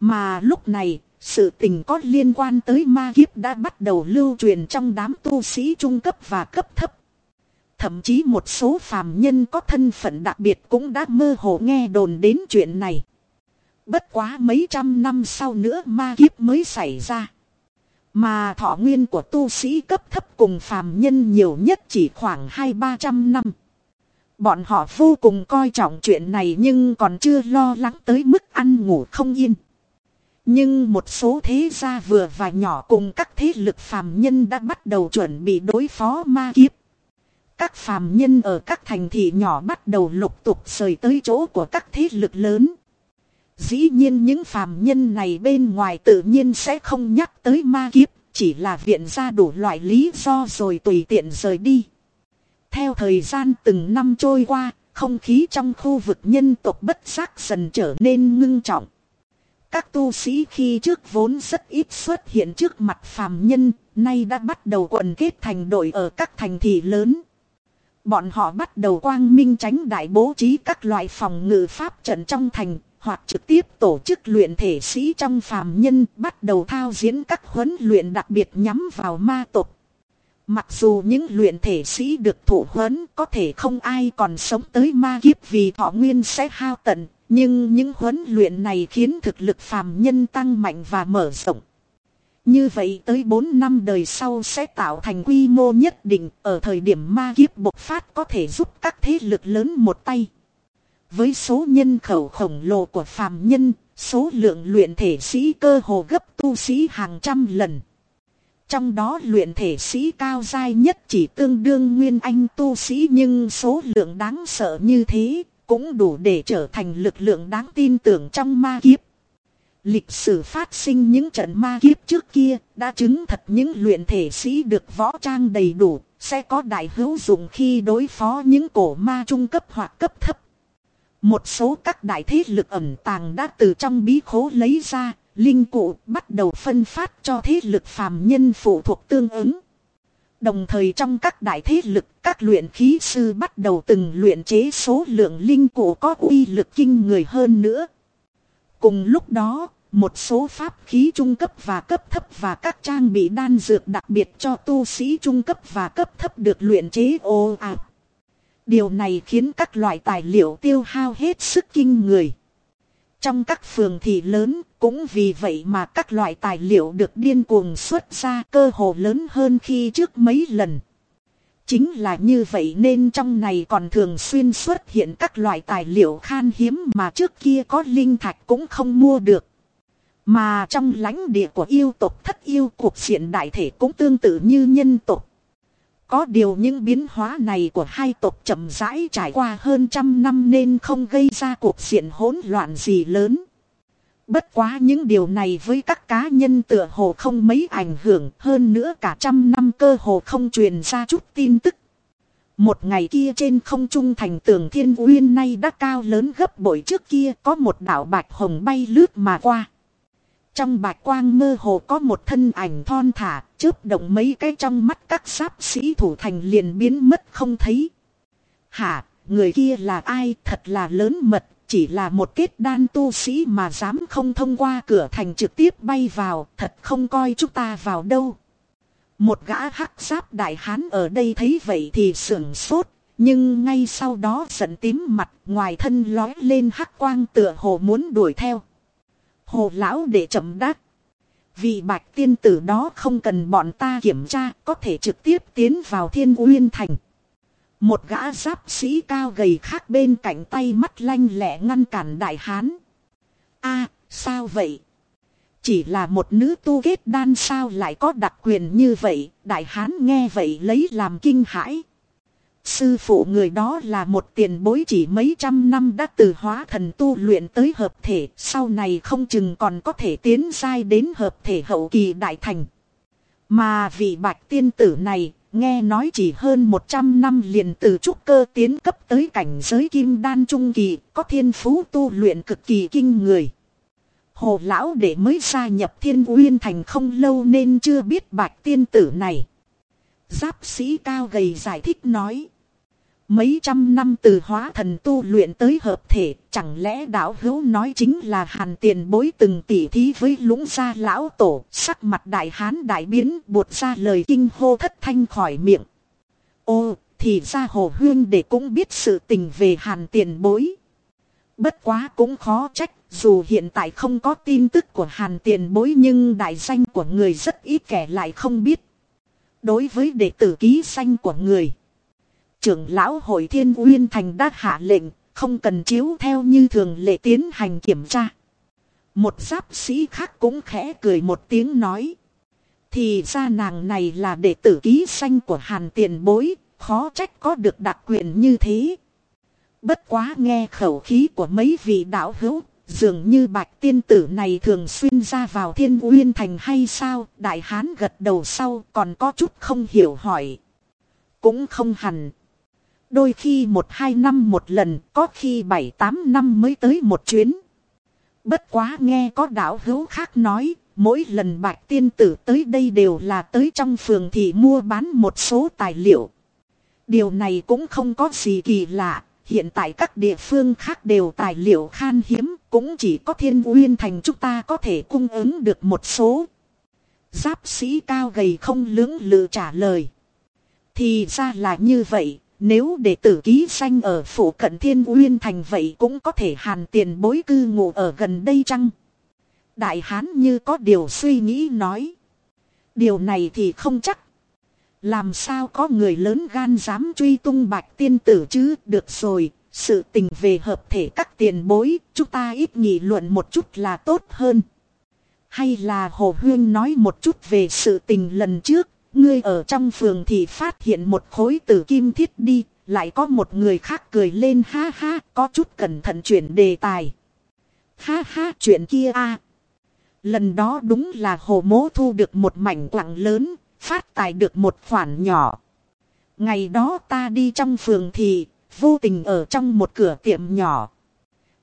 A: Mà lúc này, sự tình có liên quan tới ma kiếp đã bắt đầu lưu truyền trong đám tu sĩ trung cấp và cấp thấp. Thậm chí một số phàm nhân có thân phận đặc biệt cũng đã mơ hồ nghe đồn đến chuyện này. Bất quá mấy trăm năm sau nữa ma kiếp mới xảy ra. Mà thọ nguyên của tu sĩ cấp thấp cùng phàm nhân nhiều nhất chỉ khoảng hai, ba trăm năm. Bọn họ vô cùng coi trọng chuyện này nhưng còn chưa lo lắng tới mức ăn ngủ không yên. Nhưng một số thế gia vừa và nhỏ cùng các thế lực phàm nhân đã bắt đầu chuẩn bị đối phó ma kiếp. Các phàm nhân ở các thành thị nhỏ bắt đầu lục tục rời tới chỗ của các thế lực lớn. Dĩ nhiên những phàm nhân này bên ngoài tự nhiên sẽ không nhắc tới ma kiếp, chỉ là viện ra đủ loại lý do rồi tùy tiện rời đi. Theo thời gian từng năm trôi qua, không khí trong khu vực nhân tộc bất giác dần trở nên ngưng trọng. Các tu sĩ khi trước vốn rất ít xuất hiện trước mặt phàm nhân, nay đã bắt đầu quần kết thành đội ở các thành thị lớn. Bọn họ bắt đầu quang minh tránh đại bố trí các loại phòng ngự pháp trận trong thành, hoặc trực tiếp tổ chức luyện thể sĩ trong phàm nhân bắt đầu thao diễn các huấn luyện đặc biệt nhắm vào ma tộc. Mặc dù những luyện thể sĩ được thủ huấn có thể không ai còn sống tới ma kiếp vì thọ nguyên sẽ hao tận, nhưng những huấn luyện này khiến thực lực phàm nhân tăng mạnh và mở rộng. Như vậy tới 4 năm đời sau sẽ tạo thành quy mô nhất định ở thời điểm ma kiếp bộc phát có thể giúp các thế lực lớn một tay. Với số nhân khẩu khổng lồ của phàm nhân, số lượng luyện thể sĩ cơ hồ gấp tu sĩ hàng trăm lần. Trong đó luyện thể sĩ cao dai nhất chỉ tương đương nguyên anh tu sĩ nhưng số lượng đáng sợ như thế cũng đủ để trở thành lực lượng đáng tin tưởng trong ma kiếp. Lịch sử phát sinh những trận ma kiếp trước kia đã chứng thật những luyện thể sĩ được võ trang đầy đủ sẽ có đại hữu dụng khi đối phó những cổ ma trung cấp hoặc cấp thấp. Một số các đại thế lực ẩn tàng đã từ trong bí khố lấy ra, linh cụ bắt đầu phân phát cho thế lực phàm nhân phụ thuộc tương ứng. Đồng thời trong các đại thế lực, các luyện khí sư bắt đầu từng luyện chế số lượng linh cổ có uy lực kinh người hơn nữa. Cùng lúc đó, một số pháp khí trung cấp và cấp thấp và các trang bị đan dược đặc biệt cho tu sĩ trung cấp và cấp thấp được luyện chế ồ ạt. Điều này khiến các loại tài liệu tiêu hao hết sức kinh người. Trong các phường thị lớn, cũng vì vậy mà các loại tài liệu được điên cuồng xuất ra cơ hồ lớn hơn khi trước mấy lần. Chính là như vậy nên trong này còn thường xuyên xuất hiện các loại tài liệu khan hiếm mà trước kia có linh thạch cũng không mua được. Mà trong lãnh địa của yêu tộc thất yêu cuộc diện đại thể cũng tương tự như nhân tộc. Có điều những biến hóa này của hai tộc chậm rãi trải qua hơn trăm năm nên không gây ra cuộc diện hỗn loạn gì lớn. Bất quá những điều này với các cá nhân tựa hồ không mấy ảnh hưởng, hơn nữa cả trăm năm cơ hồ không truyền ra chút tin tức. Một ngày kia trên không trung thành tường thiên uyên nay đã cao lớn gấp bội trước kia có một đảo bạch hồng bay lướt mà qua. Trong bạch quang mơ hồ có một thân ảnh thon thả, chớp động mấy cái trong mắt các sáp sĩ thủ thành liền biến mất không thấy. Hả, người kia là ai thật là lớn mật, chỉ là một kết đan tu sĩ mà dám không thông qua cửa thành trực tiếp bay vào, thật không coi chúng ta vào đâu. Một gã hắc giáp đại hán ở đây thấy vậy thì sưởng sốt, nhưng ngay sau đó giận tím mặt ngoài thân lói lên hắc quang tựa hồ muốn đuổi theo. Hồ lão để chậm đắc. Vì bạch tiên tử đó không cần bọn ta kiểm tra, có thể trực tiếp tiến vào thiên uyên thành. Một gã giáp sĩ cao gầy khác bên cạnh tay mắt lanh lẹ ngăn cản đại hán. a sao vậy? Chỉ là một nữ tu kết đan sao lại có đặc quyền như vậy, đại hán nghe vậy lấy làm kinh hãi. Sư phụ người đó là một tiền bối chỉ mấy trăm năm đã từ hóa thần tu luyện tới hợp thể, sau này không chừng còn có thể tiến sai đến hợp thể hậu kỳ đại thành. Mà vị bạch tiên tử này, nghe nói chỉ hơn 100 năm liền từ trúc cơ tiến cấp tới cảnh giới kim đan trung kỳ, có thiên phú tu luyện cực kỳ kinh người. Hồ lão để mới gia nhập thiên uyên thành không lâu nên chưa biết bạch tiên tử này. Giáp sĩ cao gầy giải thích nói. Mấy trăm năm từ hóa thần tu luyện tới hợp thể, chẳng lẽ đạo hữu nói chính là hàn tiền bối từng tỉ thí với lũng gia lão tổ, sắc mặt đại hán đại biến buột ra lời kinh hô thất thanh khỏi miệng. Ô, thì ra hồ huyên để cũng biết sự tình về hàn tiền bối. Bất quá cũng khó trách, dù hiện tại không có tin tức của hàn tiền bối nhưng đại danh của người rất ít kẻ lại không biết. Đối với đệ tử ký sanh của người trưởng lão hội thiên uyên thành đã hạ lệnh, không cần chiếu theo như thường lệ tiến hành kiểm tra. Một giáp sĩ khác cũng khẽ cười một tiếng nói. Thì ra nàng này là đệ tử ký sanh của hàn tiền bối, khó trách có được đặc quyền như thế. Bất quá nghe khẩu khí của mấy vị đạo hữu, dường như bạch tiên tử này thường xuyên ra vào thiên uyên thành hay sao, đại hán gật đầu sau còn có chút không hiểu hỏi. Cũng không hẳn, Đôi khi một hai năm một lần, có khi bảy tám năm mới tới một chuyến. Bất quá nghe có đạo hữu khác nói, mỗi lần bạch tiên tử tới đây đều là tới trong phường thị mua bán một số tài liệu. Điều này cũng không có gì kỳ lạ, hiện tại các địa phương khác đều tài liệu khan hiếm, cũng chỉ có thiên uyên thành chúng ta có thể cung ứng được một số. Giáp sĩ cao gầy không lưỡng lự trả lời. Thì ra là như vậy, nếu đệ tử ký sanh ở phủ cận thiên uyên thành vậy cũng có thể hàn tiền bối cư ngụ ở gần đây chăng? Đại hán như có điều suy nghĩ nói. Điều này thì không chắc. Làm sao có người lớn gan dám truy tung bạch tiên tử chứ? Được rồi, sự tình về hợp thể các tiền bối, chúng ta ít nghị luận một chút là tốt hơn. Hay là Hồ Huyên nói một chút về sự tình lần trước, Ngươi ở trong phường thì phát hiện một khối tử kim thiết đi, lại có một người khác cười lên ha ha, có chút cẩn thận chuyển đề tài. Ha ha chuyện kia a Lần đó đúng là hồ mố thu được một mảnh quặng lớn, phát tài được một khoản nhỏ. Ngày đó ta đi trong phường thì, vô tình ở trong một cửa tiệm nhỏ.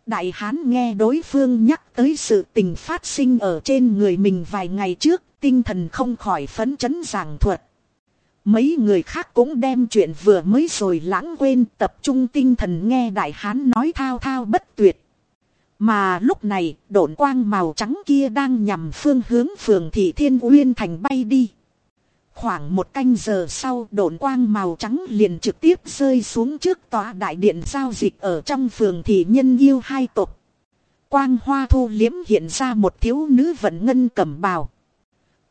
A: Đại hán nghe đối phương nhắc tới sự tình phát sinh ở trên người mình vài ngày trước, tinh thần không khỏi phấn chấn giảng thuật. Mấy người khác cũng đem chuyện vừa mới rồi lãng quên tập trung tinh thần nghe đại hán nói thao thao bất tuyệt. Mà lúc này độn quang màu trắng kia đang nhằm phương hướng phường thị thiên uyên thành bay đi. Khoảng một canh giờ sau đồn quang màu trắng liền trực tiếp rơi xuống trước tòa đại điện giao dịch ở trong phường thị nhân yêu hai tộc. Quang hoa thu liếm hiện ra một thiếu nữ vận ngân cẩm bào.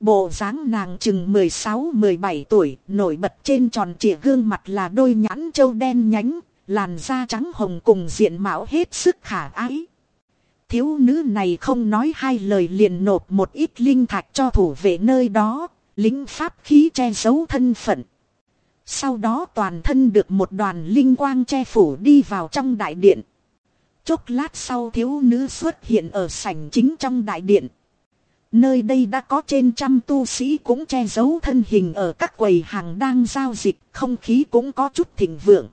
A: Bộ dáng nàng chừng 16-17 tuổi, nổi bật trên tròn trịa gương mặt là đôi nhãn châu đen nhánh, làn da trắng hồng cùng diện mạo hết sức khả ái. Thiếu nữ này không nói hai lời liền nộp một ít linh thạch cho thủ vệ nơi đó, lính pháp khí che giấu thân phận. Sau đó toàn thân được một đoàn linh quang che phủ đi vào trong đại điện. Chốc lát sau thiếu nữ xuất hiện ở sảnh chính trong đại điện. Nơi đây đã có trên trăm tu sĩ cũng che giấu thân hình ở các quầy hàng đang giao dịch, không khí cũng có chút thịnh vượng.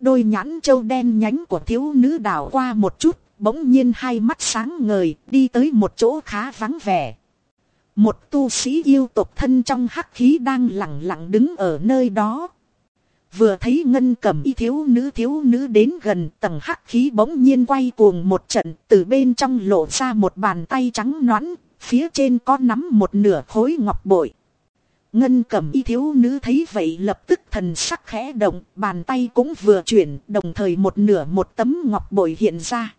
A: Đôi nhãn châu đen nhánh của thiếu nữ đảo qua một chút, bỗng nhiên hai mắt sáng ngời, đi tới một chỗ khá vắng vẻ. Một tu sĩ yêu tộc thân trong hắc khí đang lặng lặng đứng ở nơi đó. Vừa thấy ngân cầm y thiếu nữ thiếu nữ đến gần tầng hắc khí bỗng nhiên quay cuồng một trận từ bên trong lộ ra một bàn tay trắng nõn, phía trên có nắm một nửa khối ngọc bội. Ngân cầm y thiếu nữ thấy vậy lập tức thần sắc khẽ động, bàn tay cũng vừa chuyển, đồng thời một nửa một tấm ngọc bội hiện ra.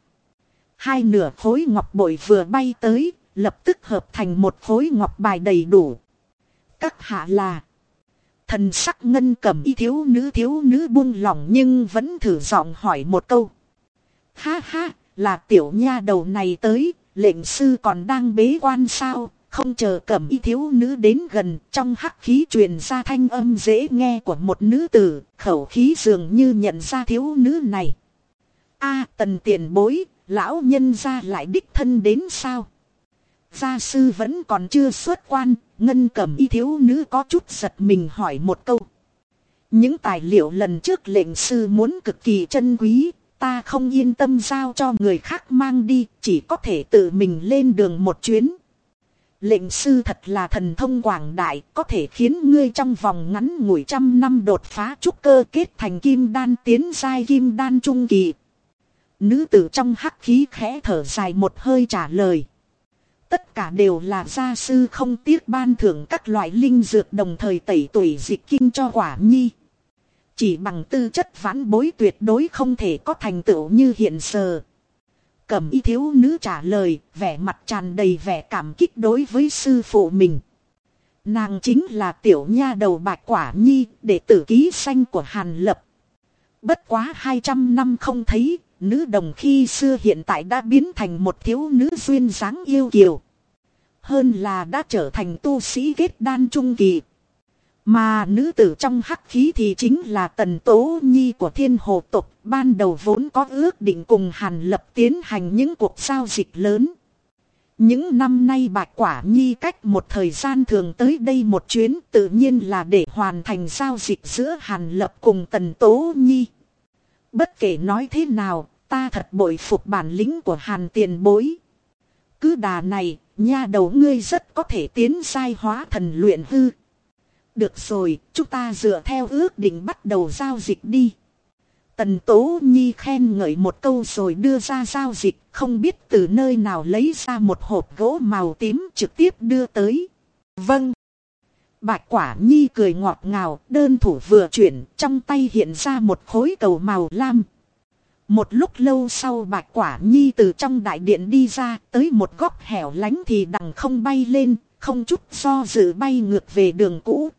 A: Hai nửa khối ngọc bội vừa bay tới, lập tức hợp thành một khối ngọc bài đầy đủ. Các hạ là thần sắc ngân cầm y thiếu nữ thiếu nữ buông lỏng nhưng vẫn thử giọng hỏi một câu. Ha ha, là tiểu nha đầu này tới, lệnh sư còn đang bế quan sao, không chờ cầm y thiếu nữ đến gần, trong hắc khí truyền ra thanh âm dễ nghe của một nữ tử, khẩu khí dường như nhận ra thiếu nữ này. a tần tiền bối, lão nhân ra lại đích thân đến sao? Gia sư vẫn còn chưa xuất quan, ngân cẩm y thiếu nữ có chút giật mình hỏi một câu. Những tài liệu lần trước lệnh sư muốn cực kỳ chân quý, ta không yên tâm giao cho người khác mang đi, chỉ có thể tự mình lên đường một chuyến. Lệnh sư thật là thần thông quảng đại, có thể khiến ngươi trong vòng ngắn ngủi trăm năm đột phá trúc cơ kết thành kim đan tiến giai kim đan trung kỳ. Nữ tử trong hắc khí khẽ thở dài một hơi trả lời. Tất cả đều là gia sư không tiếc ban thưởng các loại linh dược đồng thời tẩy tuổi dịch kinh cho quả nhi. Chỉ bằng tư chất vãn bối tuyệt đối không thể có thành tựu như hiện giờ. Cẩm y thiếu nữ trả lời, vẻ mặt tràn đầy vẻ cảm kích đối với sư phụ mình. Nàng chính là tiểu nha đầu bạch quả nhi, đệ tử ký sanh của Hàn Lập. Bất quá 200 năm không thấy, nữ đồng khi xưa hiện tại đã biến thành một thiếu nữ duyên dáng yêu kiều. Hơn là đã trở thành tu sĩ kết đan trung kỳ. Mà nữ tử trong hắc khí thì chính là tần tố nhi của thiên hồ tục, ban đầu vốn có ước định cùng hàn lập tiến hành những cuộc giao dịch lớn. Những năm nay bạch quả nhi cách một thời gian thường tới đây một chuyến tự nhiên là để hoàn thành giao dịch giữa hàn lập cùng tần tố nhi. Bất kể nói thế nào, ta thật bội phục bản lĩnh của hàn tiền bối. Cứ đà này, nha đầu ngươi rất có thể tiến sai hóa thần luyện hư. Được rồi, chúng ta dựa theo ước định bắt đầu giao dịch đi. Tần Tố Nhi khen ngợi một câu rồi đưa ra giao dịch, không biết từ nơi nào lấy ra một hộp gỗ màu tím trực tiếp đưa tới. Vâng. Bạch Quả Nhi cười ngọt ngào, đơn thủ vừa chuyển, trong tay hiện ra một khối cầu màu lam. Một lúc lâu sau Bạch Quả Nhi từ trong đại điện đi ra, tới một góc hẻo lánh thì đằng không bay lên, không chút do dự bay ngược về đường cũ.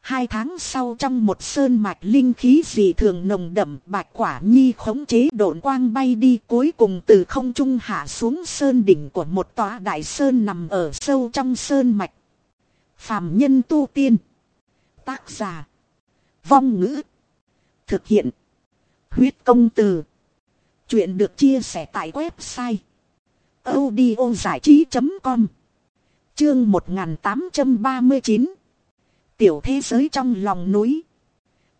A: Hai tháng sau trong một sơn mạch linh khí dị thường nồng đậm bạch quả nhi khống chế độn quang bay đi cuối cùng từ không trung hạ xuống sơn đỉnh của một tòa đại sơn nằm ở sâu trong sơn mạch. Phạm nhân tu tiên. Tác giả. Vong ngữ. Thực hiện. Huyết công từ. Chuyện được chia sẻ tại website. audio trí.com Chương 1839 tiểu thế giới trong lòng núi.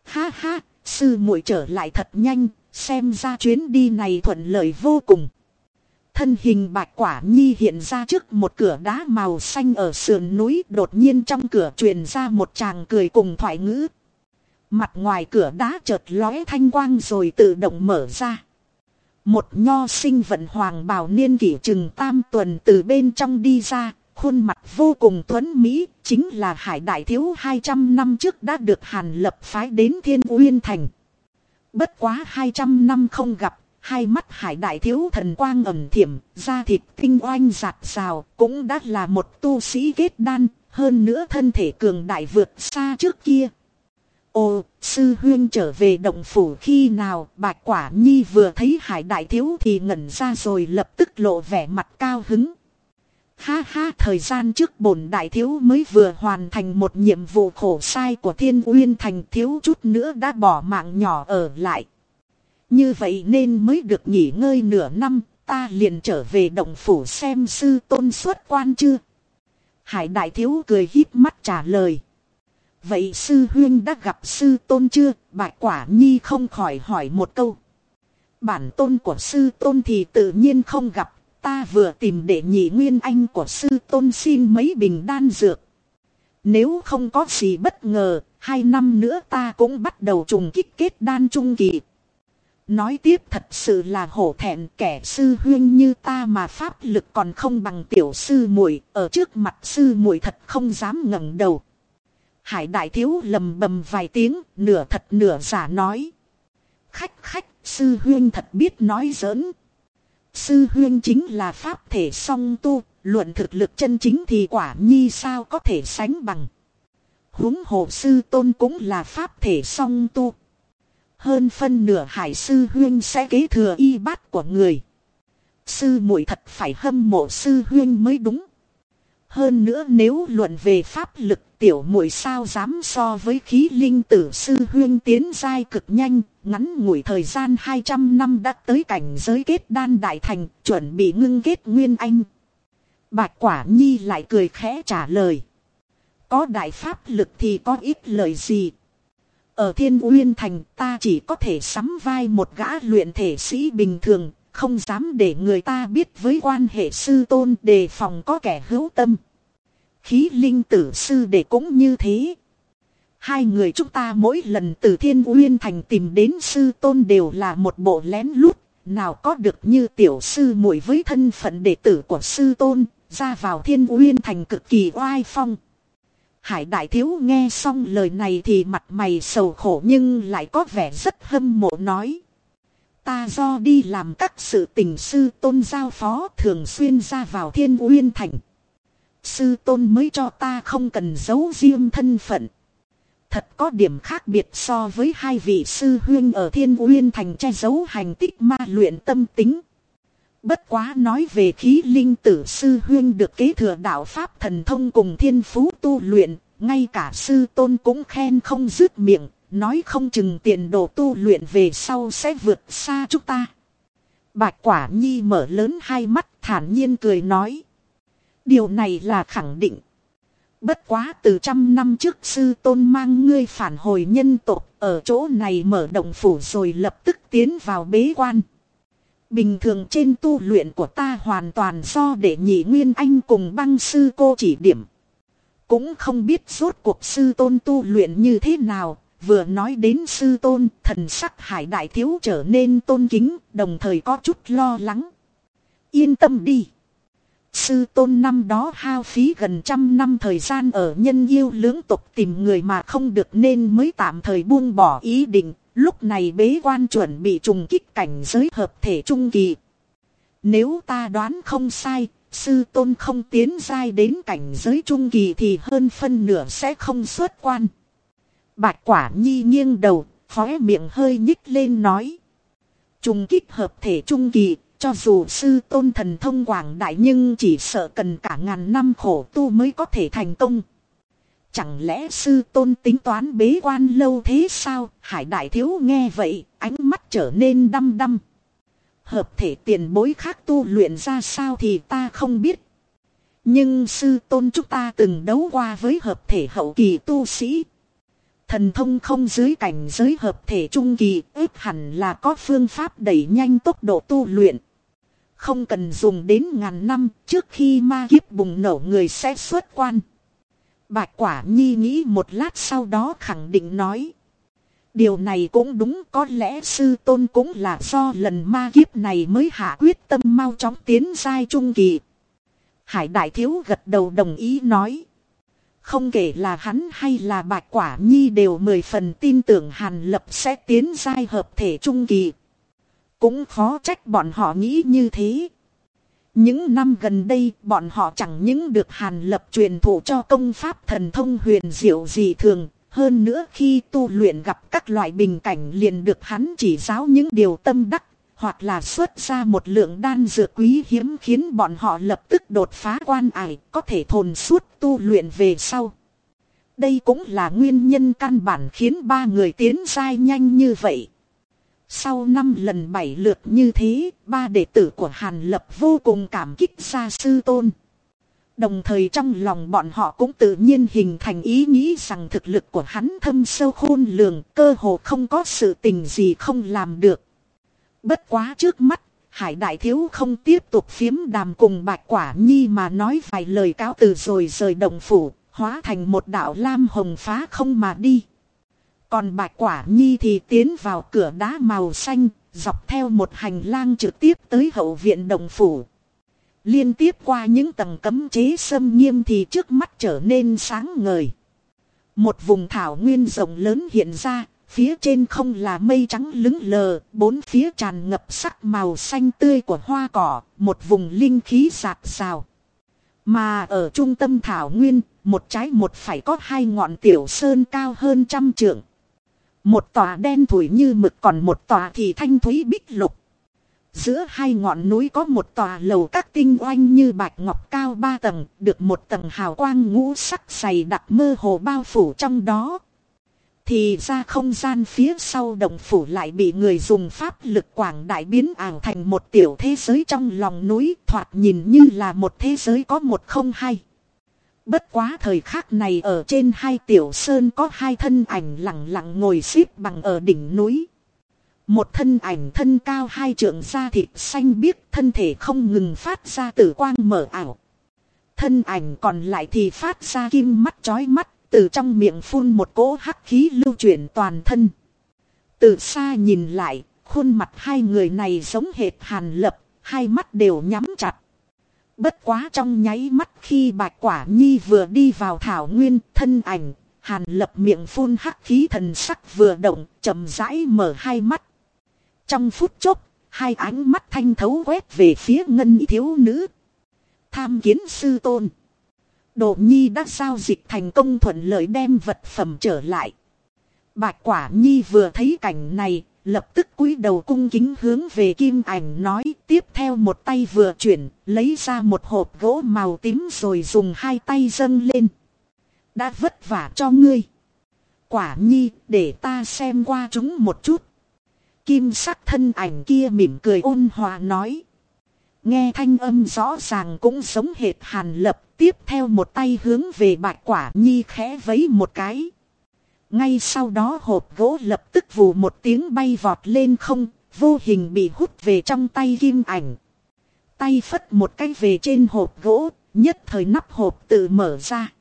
A: Ha ha, sư muội trở lại thật nhanh, xem ra chuyến đi này thuận lợi vô cùng. Thân hình bạch quả nhi hiện ra trước một cửa đá màu xanh ở sườn núi đột nhiên trong cửa truyền ra một chàng cười cùng thoại ngữ. Mặt ngoài cửa đá chợt lóe thanh quang rồi tự động mở ra. Một nho sinh vận hoàng bào niên kỷ chừng tam tuần từ bên trong đi ra, khuôn mặt vô cùng tuấn Mỹ, chính là hải đại thiếu 200 năm trước đã được Hàn Lập phái đến Thiên Uyên Thành. Bất quá 200 năm không gặp, hai mắt hải đại thiếu thần quang ẩm thiểm, da thịt tinh oanh giạt rào, cũng đã là một tu sĩ kết đan, hơn nữa thân thể cường đại vượt xa trước kia. Ồ, sư huyên trở về động phủ khi nào bạch quả nhi vừa thấy hải đại thiếu thì ngẩn ra rồi lập tức lộ vẻ mặt cao hứng. Ha ha thời gian trước bổn đại thiếu mới vừa hoàn thành một nhiệm vụ khổ sai của thiên uyên thành thiếu chút nữa đã bỏ mạng nhỏ ở lại. Như vậy nên mới được nghỉ ngơi nửa năm ta liền trở về động phủ xem sư tôn xuất quan chưa. Hải đại thiếu cười híp mắt trả lời. Vậy sư huyên đã gặp sư tôn chưa? Bạch quả nhi không khỏi hỏi một câu. Bản tôn của sư tôn thì tự nhiên không gặp. Ta vừa tìm để nhị nguyên anh của sư tôn xin mấy bình đan dược. Nếu không có gì bất ngờ, hai năm nữa ta cũng bắt đầu trùng kích kết đan trung kỳ. Nói tiếp thật sự là hổ thẹn kẻ sư huyên như ta mà pháp lực còn không bằng tiểu sư muội ở trước mặt sư muội thật không dám ngẩng đầu. Hải đại thiếu lầm bầm vài tiếng, nửa thật nửa giả nói. Khách khách, sư huyên thật biết nói giỡn. Sư huyên chính là pháp thể song tu, luận thực lực chân chính thì quả nhi sao có thể sánh bằng. huống hồ sư tôn cũng là pháp thể song tu. Hơn phân nửa hải sư huyên sẽ kế thừa y bát của người. Sư muội thật phải hâm mộ sư huyên mới đúng. Hơn nữa nếu luận về pháp lực tiểu muội sao dám so với khí linh tử sư huyên tiến giai cực nhanh, ngắn ngủi thời gian 200 năm đã tới cảnh giới kết đan đại thành, chuẩn bị ngưng kết nguyên anh. Bạch quả nhi lại cười khẽ trả lời. Có đại pháp lực thì có ít lời gì. Ở thiên uyên thành ta chỉ có thể sắm vai một gã luyện thể sĩ bình thường, không dám để người ta biết với quan hệ sư tôn đề phòng có kẻ hữu tâm. Khí linh tử sư để cũng như thế. Hai người chúng ta mỗi lần từ thiên uyên thành tìm đến sư tôn đều là một bộ lén lút, nào có được như tiểu sư muội với thân phận đệ tử của sư tôn, ra vào thiên uyên thành cực kỳ oai phong. Hải đại thiếu nghe xong lời này thì mặt mày sầu khổ nhưng lại có vẻ rất hâm mộ nói. Ta do đi làm các sự tình sư tôn giao phó thường xuyên ra vào thiên uyên thành. Sư tôn mới cho ta không cần giấu riêng thân phận. Thật có điểm khác biệt so với hai vị sư huyên ở thiên uyên thành che giấu hành tích ma luyện tâm tính. Bất quá nói về khí linh tử sư huyên được kế thừa đạo Pháp thần thông cùng thiên phú tu luyện, ngay cả sư tôn cũng khen không dứt miệng, nói không chừng tiền đồ tu luyện về sau sẽ vượt xa chúng ta. Bạch quả nhi mở lớn hai mắt thản nhiên cười nói. Điều này là khẳng định. Bất quá từ trăm năm trước sư tôn mang ngươi phản hồi nhân tộc ở chỗ này mở động phủ rồi lập tức tiến vào bế quan. Bình thường trên tu luyện của ta hoàn toàn do để nhị nguyên anh cùng băng sư cô chỉ điểm. Cũng không biết rốt cuộc sư tôn tu luyện như thế nào, vừa nói đến sư tôn, thần sắc hải đại thiếu trở nên tôn kính, đồng thời có chút lo lắng. Yên tâm đi. Sư tôn năm đó hao phí gần trăm năm thời gian ở nhân yêu lưỡng tục tìm người mà không được nên mới tạm thời buông bỏ ý định, lúc này bế quan chuẩn bị trùng kích cảnh giới hợp thể trung kỳ. Nếu ta đoán không sai, sư tôn không tiến giai đến cảnh giới trung kỳ thì hơn phân nửa sẽ không xuất quan. Bạch quả nhi nghiêng đầu, khóe miệng hơi nhích lên nói. Trùng kích hợp thể trung kỳ, cho dù sư tôn thần thông quảng đại nhưng chỉ sợ cần cả ngàn năm khổ tu mới có thể thành công. Chẳng lẽ sư tôn tính toán bế quan lâu thế sao? Hải đại thiếu nghe vậy, ánh mắt trở nên đăm đăm. Hợp thể tiền bối khác tu luyện ra sao thì ta không biết. Nhưng sư tôn chúng ta từng đấu qua với hợp thể hậu kỳ tu sĩ. Thần thông không dưới cảnh giới hợp thể trung kỳ ếp hẳn là có phương pháp đẩy nhanh tốc độ tu luyện. Không cần dùng đến ngàn năm trước khi ma kiếp bùng nổ người sẽ xuất quan. Bạch quả nhi nghĩ một lát sau đó khẳng định nói. Điều này cũng đúng, có lẽ sư tôn cũng là do lần ma kiếp này mới hạ quyết tâm mau chóng tiến giai trung kỳ. Hải đại thiếu gật đầu đồng ý nói. Không kể là hắn hay là bạch quả nhi đều mười phần tin tưởng hàn lập sẽ tiến giai hợp thể trung kỳ. Cũng khó trách bọn họ nghĩ như thế. Những năm gần đây, bọn họ chẳng những được Hàn Lập truyền thụ cho công pháp thần thông huyền diệu gì thường. Hơn nữa khi tu luyện gặp các loại bình cảnh liền được hắn chỉ giáo những điều tâm đắc. Hoặc là xuất ra một lượng đan dược quý hiếm khiến bọn họ lập tức đột phá quan ải, có thể thồn suốt tu luyện về sau. Đây cũng là nguyên nhân căn bản khiến ba người tiến sai nhanh như vậy. Sau năm lần bảy lượt như thế, ba đệ tử của Hàn Lập vô cùng cảm kích gia sư tôn. Đồng thời trong lòng bọn họ cũng tự nhiên hình thành ý nghĩ rằng thực lực của hắn thâm sâu khôn lường, cơ hồ không có sự tình gì không làm được. Bất quá trước mắt, Hải Đại Thiếu không tiếp tục phiếm đàm cùng Bạch Quả Nhi mà nói vài lời cáo từ rồi rời động phủ, hóa thành một đạo lam hồng phá không mà đi. Còn bạch quả nhi thì tiến vào cửa đá màu xanh, dọc theo một hành lang trực tiếp tới hậu viện đồng phủ. Liên tiếp qua những tầng cấm chế xâm nghiêm thì trước mắt trở nên sáng ngời. Một vùng thảo nguyên rộng lớn hiện ra, phía trên không là mây trắng lứng lờ, bốn phía tràn ngập sắc màu xanh tươi của hoa cỏ, một vùng linh khí sạc sào Mà ở trung tâm thảo nguyên, một trái một phải có hai ngọn tiểu sơn cao hơn trăm trượng. Một tòa đen thủi như mực còn một tòa thì thanh thúy bích lục. Giữa hai ngọn núi có một tòa lầu các tinh oanh như bạch ngọc cao ba tầng, được một tầng hào quang ngũ sắc dày đặc mơ hồ bao phủ trong đó. Thì ra không gian phía sau đồng phủ lại bị người dùng pháp lực quảng đại biến ảo thành một tiểu thế giới trong lòng núi thoạt nhìn như là một thế giới có một không hay. Bất quá thời khắc này ở trên hai tiểu sơn có hai thân ảnh lặng lặng ngồi xếp bằng ở đỉnh núi. Một thân ảnh thân cao hai trượng da thịt xanh biếc thân thể không ngừng phát ra tử quang mở ảo. Thân ảnh còn lại thì phát ra kim mắt chói mắt từ trong miệng phun một cỗ hắc khí lưu chuyển toàn thân. Từ xa nhìn lại, khuôn mặt hai người này giống hệt hàn lập, hai mắt đều nhắm chặt. Bất quá trong nháy mắt khi bạch quả nhi vừa đi vào thảo nguyên thân ảnh, hàn lập miệng phun hắc khí thần sắc vừa động, chậm rãi mở hai mắt. Trong phút chốc, hai ánh mắt thanh thấu quét về phía ngân thiếu nữ. Tham kiến sư tôn. Độ nhi đã giao dịch thành công thuận lợi đem vật phẩm trở lại. Bạch quả nhi vừa thấy cảnh này, lập tức cúi đầu cung kính hướng về kim ảnh nói tiếp theo một tay vừa chuyển, lấy ra một hộp gỗ màu tím rồi dùng hai tay dâng lên. Đã vất vả cho ngươi. Quả nhi, để ta xem qua chúng một chút. Kim sắc thân ảnh kia mỉm cười ôn hòa nói. Nghe thanh âm rõ ràng cũng giống hệt hàn lập tiếp theo một tay hướng về bạch quả nhi khẽ vấy một cái. Ngay sau đó hộp gỗ lập tức vù một tiếng bay vọt lên không, vô hình bị hút về trong tay kim ảnh. Tay phất một cái về trên hộp gỗ, nhất thời nắp hộp tự mở ra.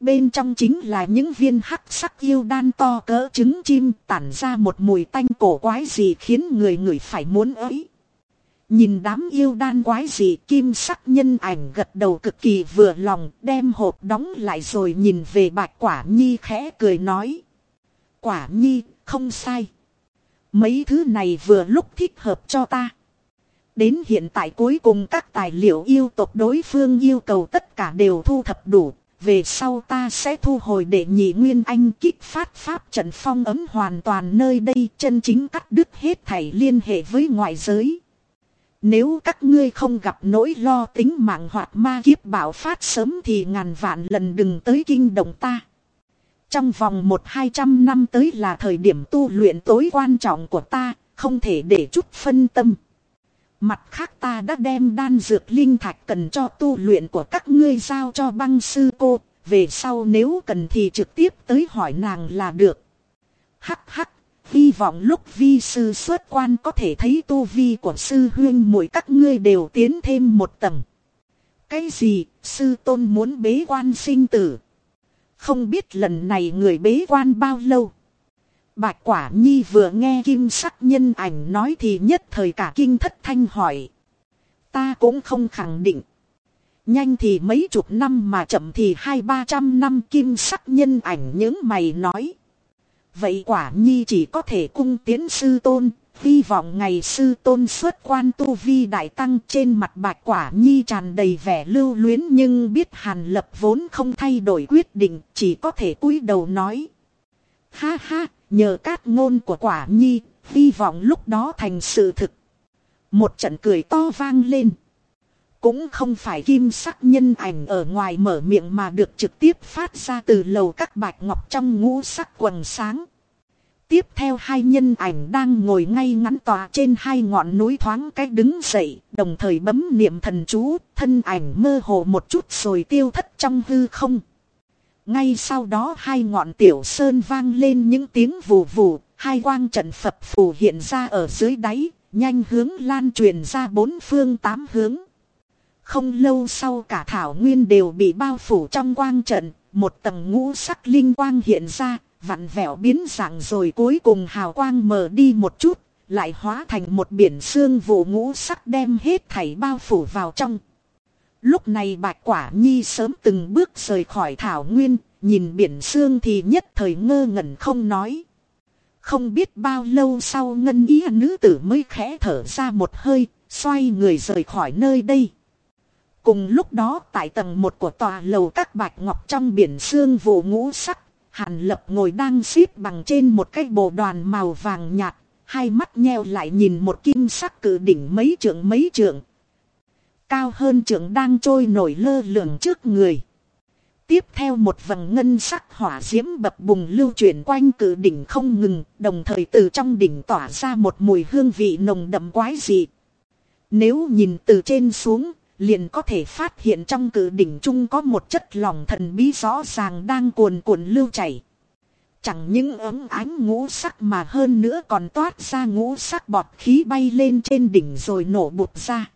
A: Bên trong chính là những viên hắc sắc yêu đan to cỡ trứng chim tản ra một mùi tanh cổ quái gì khiến người người phải muốn ấy. Nhìn đám yêu đan quái gì kim sắc nhân ảnh gật đầu cực kỳ vừa lòng, đem hộp đóng lại rồi nhìn về bạch quả nhi khẽ cười nói. Quả nhi, không sai. Mấy thứ này vừa lúc thích hợp cho ta. Đến hiện tại cuối cùng các tài liệu yêu tộc đối phương yêu cầu tất cả đều thu thập đủ. Về sau ta sẽ thu hồi để nhị nguyên anh kích phát pháp trận phong ấm hoàn toàn nơi đây, chân chính cắt đứt hết thảy liên hệ với ngoại giới. Nếu các ngươi không gặp nỗi lo tính mạng hoặc ma kiếp bạo phát sớm thì ngàn vạn lần đừng tới kinh động ta. Trong vòng một hai trăm năm tới là thời điểm tu luyện tối quan trọng của ta, không thể để chút phân tâm. Mặt khác ta đã đem đan dược linh thạch cần cho tu luyện của các ngươi giao cho băng sư cô, về sau nếu cần thì trực tiếp tới hỏi nàng là được. Hắc hắc, Hy vọng lúc vi sư xuất quan có thể thấy tu vi của sư huyên mỗi các ngươi đều tiến thêm một tầng. Cái gì, sư tôn muốn bế quan sinh tử? Không biết lần này người bế quan bao lâu? Bạch quả nhi vừa nghe kim sắc nhân ảnh nói thì nhất thời cả kinh thất thanh hỏi. Ta cũng không khẳng định. Nhanh thì mấy chục năm mà chậm thì hai ba trăm năm kim sắc nhân ảnh những mày nói. Vậy quả nhi chỉ có thể cung tiến sư tôn, hy vọng ngày sư tôn xuất quan tu vi đại tăng trên mặt bạch quả nhi tràn đầy vẻ lưu luyến nhưng biết hàn lập vốn không thay đổi quyết định chỉ có thể cúi đầu nói. Ha ha, nhờ cát ngôn của quả nhi, hy vọng lúc đó thành sự thực. Một trận cười to vang lên. Cũng không phải kim sắc nhân ảnh ở ngoài mở miệng mà được trực tiếp phát ra từ lầu các bạch ngọc trong ngũ sắc quần sáng. Tiếp theo hai nhân ảnh đang ngồi ngay ngắn tòa trên hai ngọn núi thoáng cách đứng dậy, đồng thời bấm niệm thần chú, thân ảnh mơ hồ một chút rồi tiêu thất trong hư không. Ngay sau đó hai ngọn tiểu sơn vang lên những tiếng vù vù, hai quang trận phập phù hiện ra ở dưới đáy, nhanh hướng lan truyền ra bốn phương tám hướng. Không lâu sau cả thảo nguyên đều bị bao phủ trong quang trận, một tầng ngũ sắc linh quang hiện ra, vặn vẹo biến dạng rồi cuối cùng hào quang mờ đi một chút, lại hóa thành một biển xương vụ ngũ sắc đem hết thảy bao phủ vào trong. Lúc này bạch quả nhi sớm từng bước rời khỏi thảo nguyên, nhìn biển xương thì nhất thời ngơ ngẩn không nói. Không biết bao lâu sau ngân ý nữ tử mới khẽ thở ra một hơi, xoay người rời khỏi nơi đây. Cùng lúc đó tại tầng một của tòa lầu các bạch ngọc trong biển xương vụ ngũ sắc, Hàn lập ngồi đang xếp bằng trên một cái bồ đoàn màu vàng nhạt, hai mắt nheo lại nhìn một kim sắc cử đỉnh mấy trượng mấy trượng. Cao hơn trượng đang trôi nổi lơ lửng trước người. Tiếp theo một vầng ngân sắc hỏa diễm bập bùng lưu chuyển quanh cử đỉnh không ngừng, đồng thời từ trong đỉnh tỏa ra một mùi hương vị nồng đậm quái dị. Nếu nhìn từ trên xuống, liền có thể phát hiện trong cử đỉnh trung có một chất lỏng thần bí rõ ràng đang cuồn cuộn lưu chảy. Chẳng những ấm ánh ngũ sắc mà hơn nữa còn toát ra ngũ sắc bọt khí bay lên trên đỉnh rồi nổ bụt ra.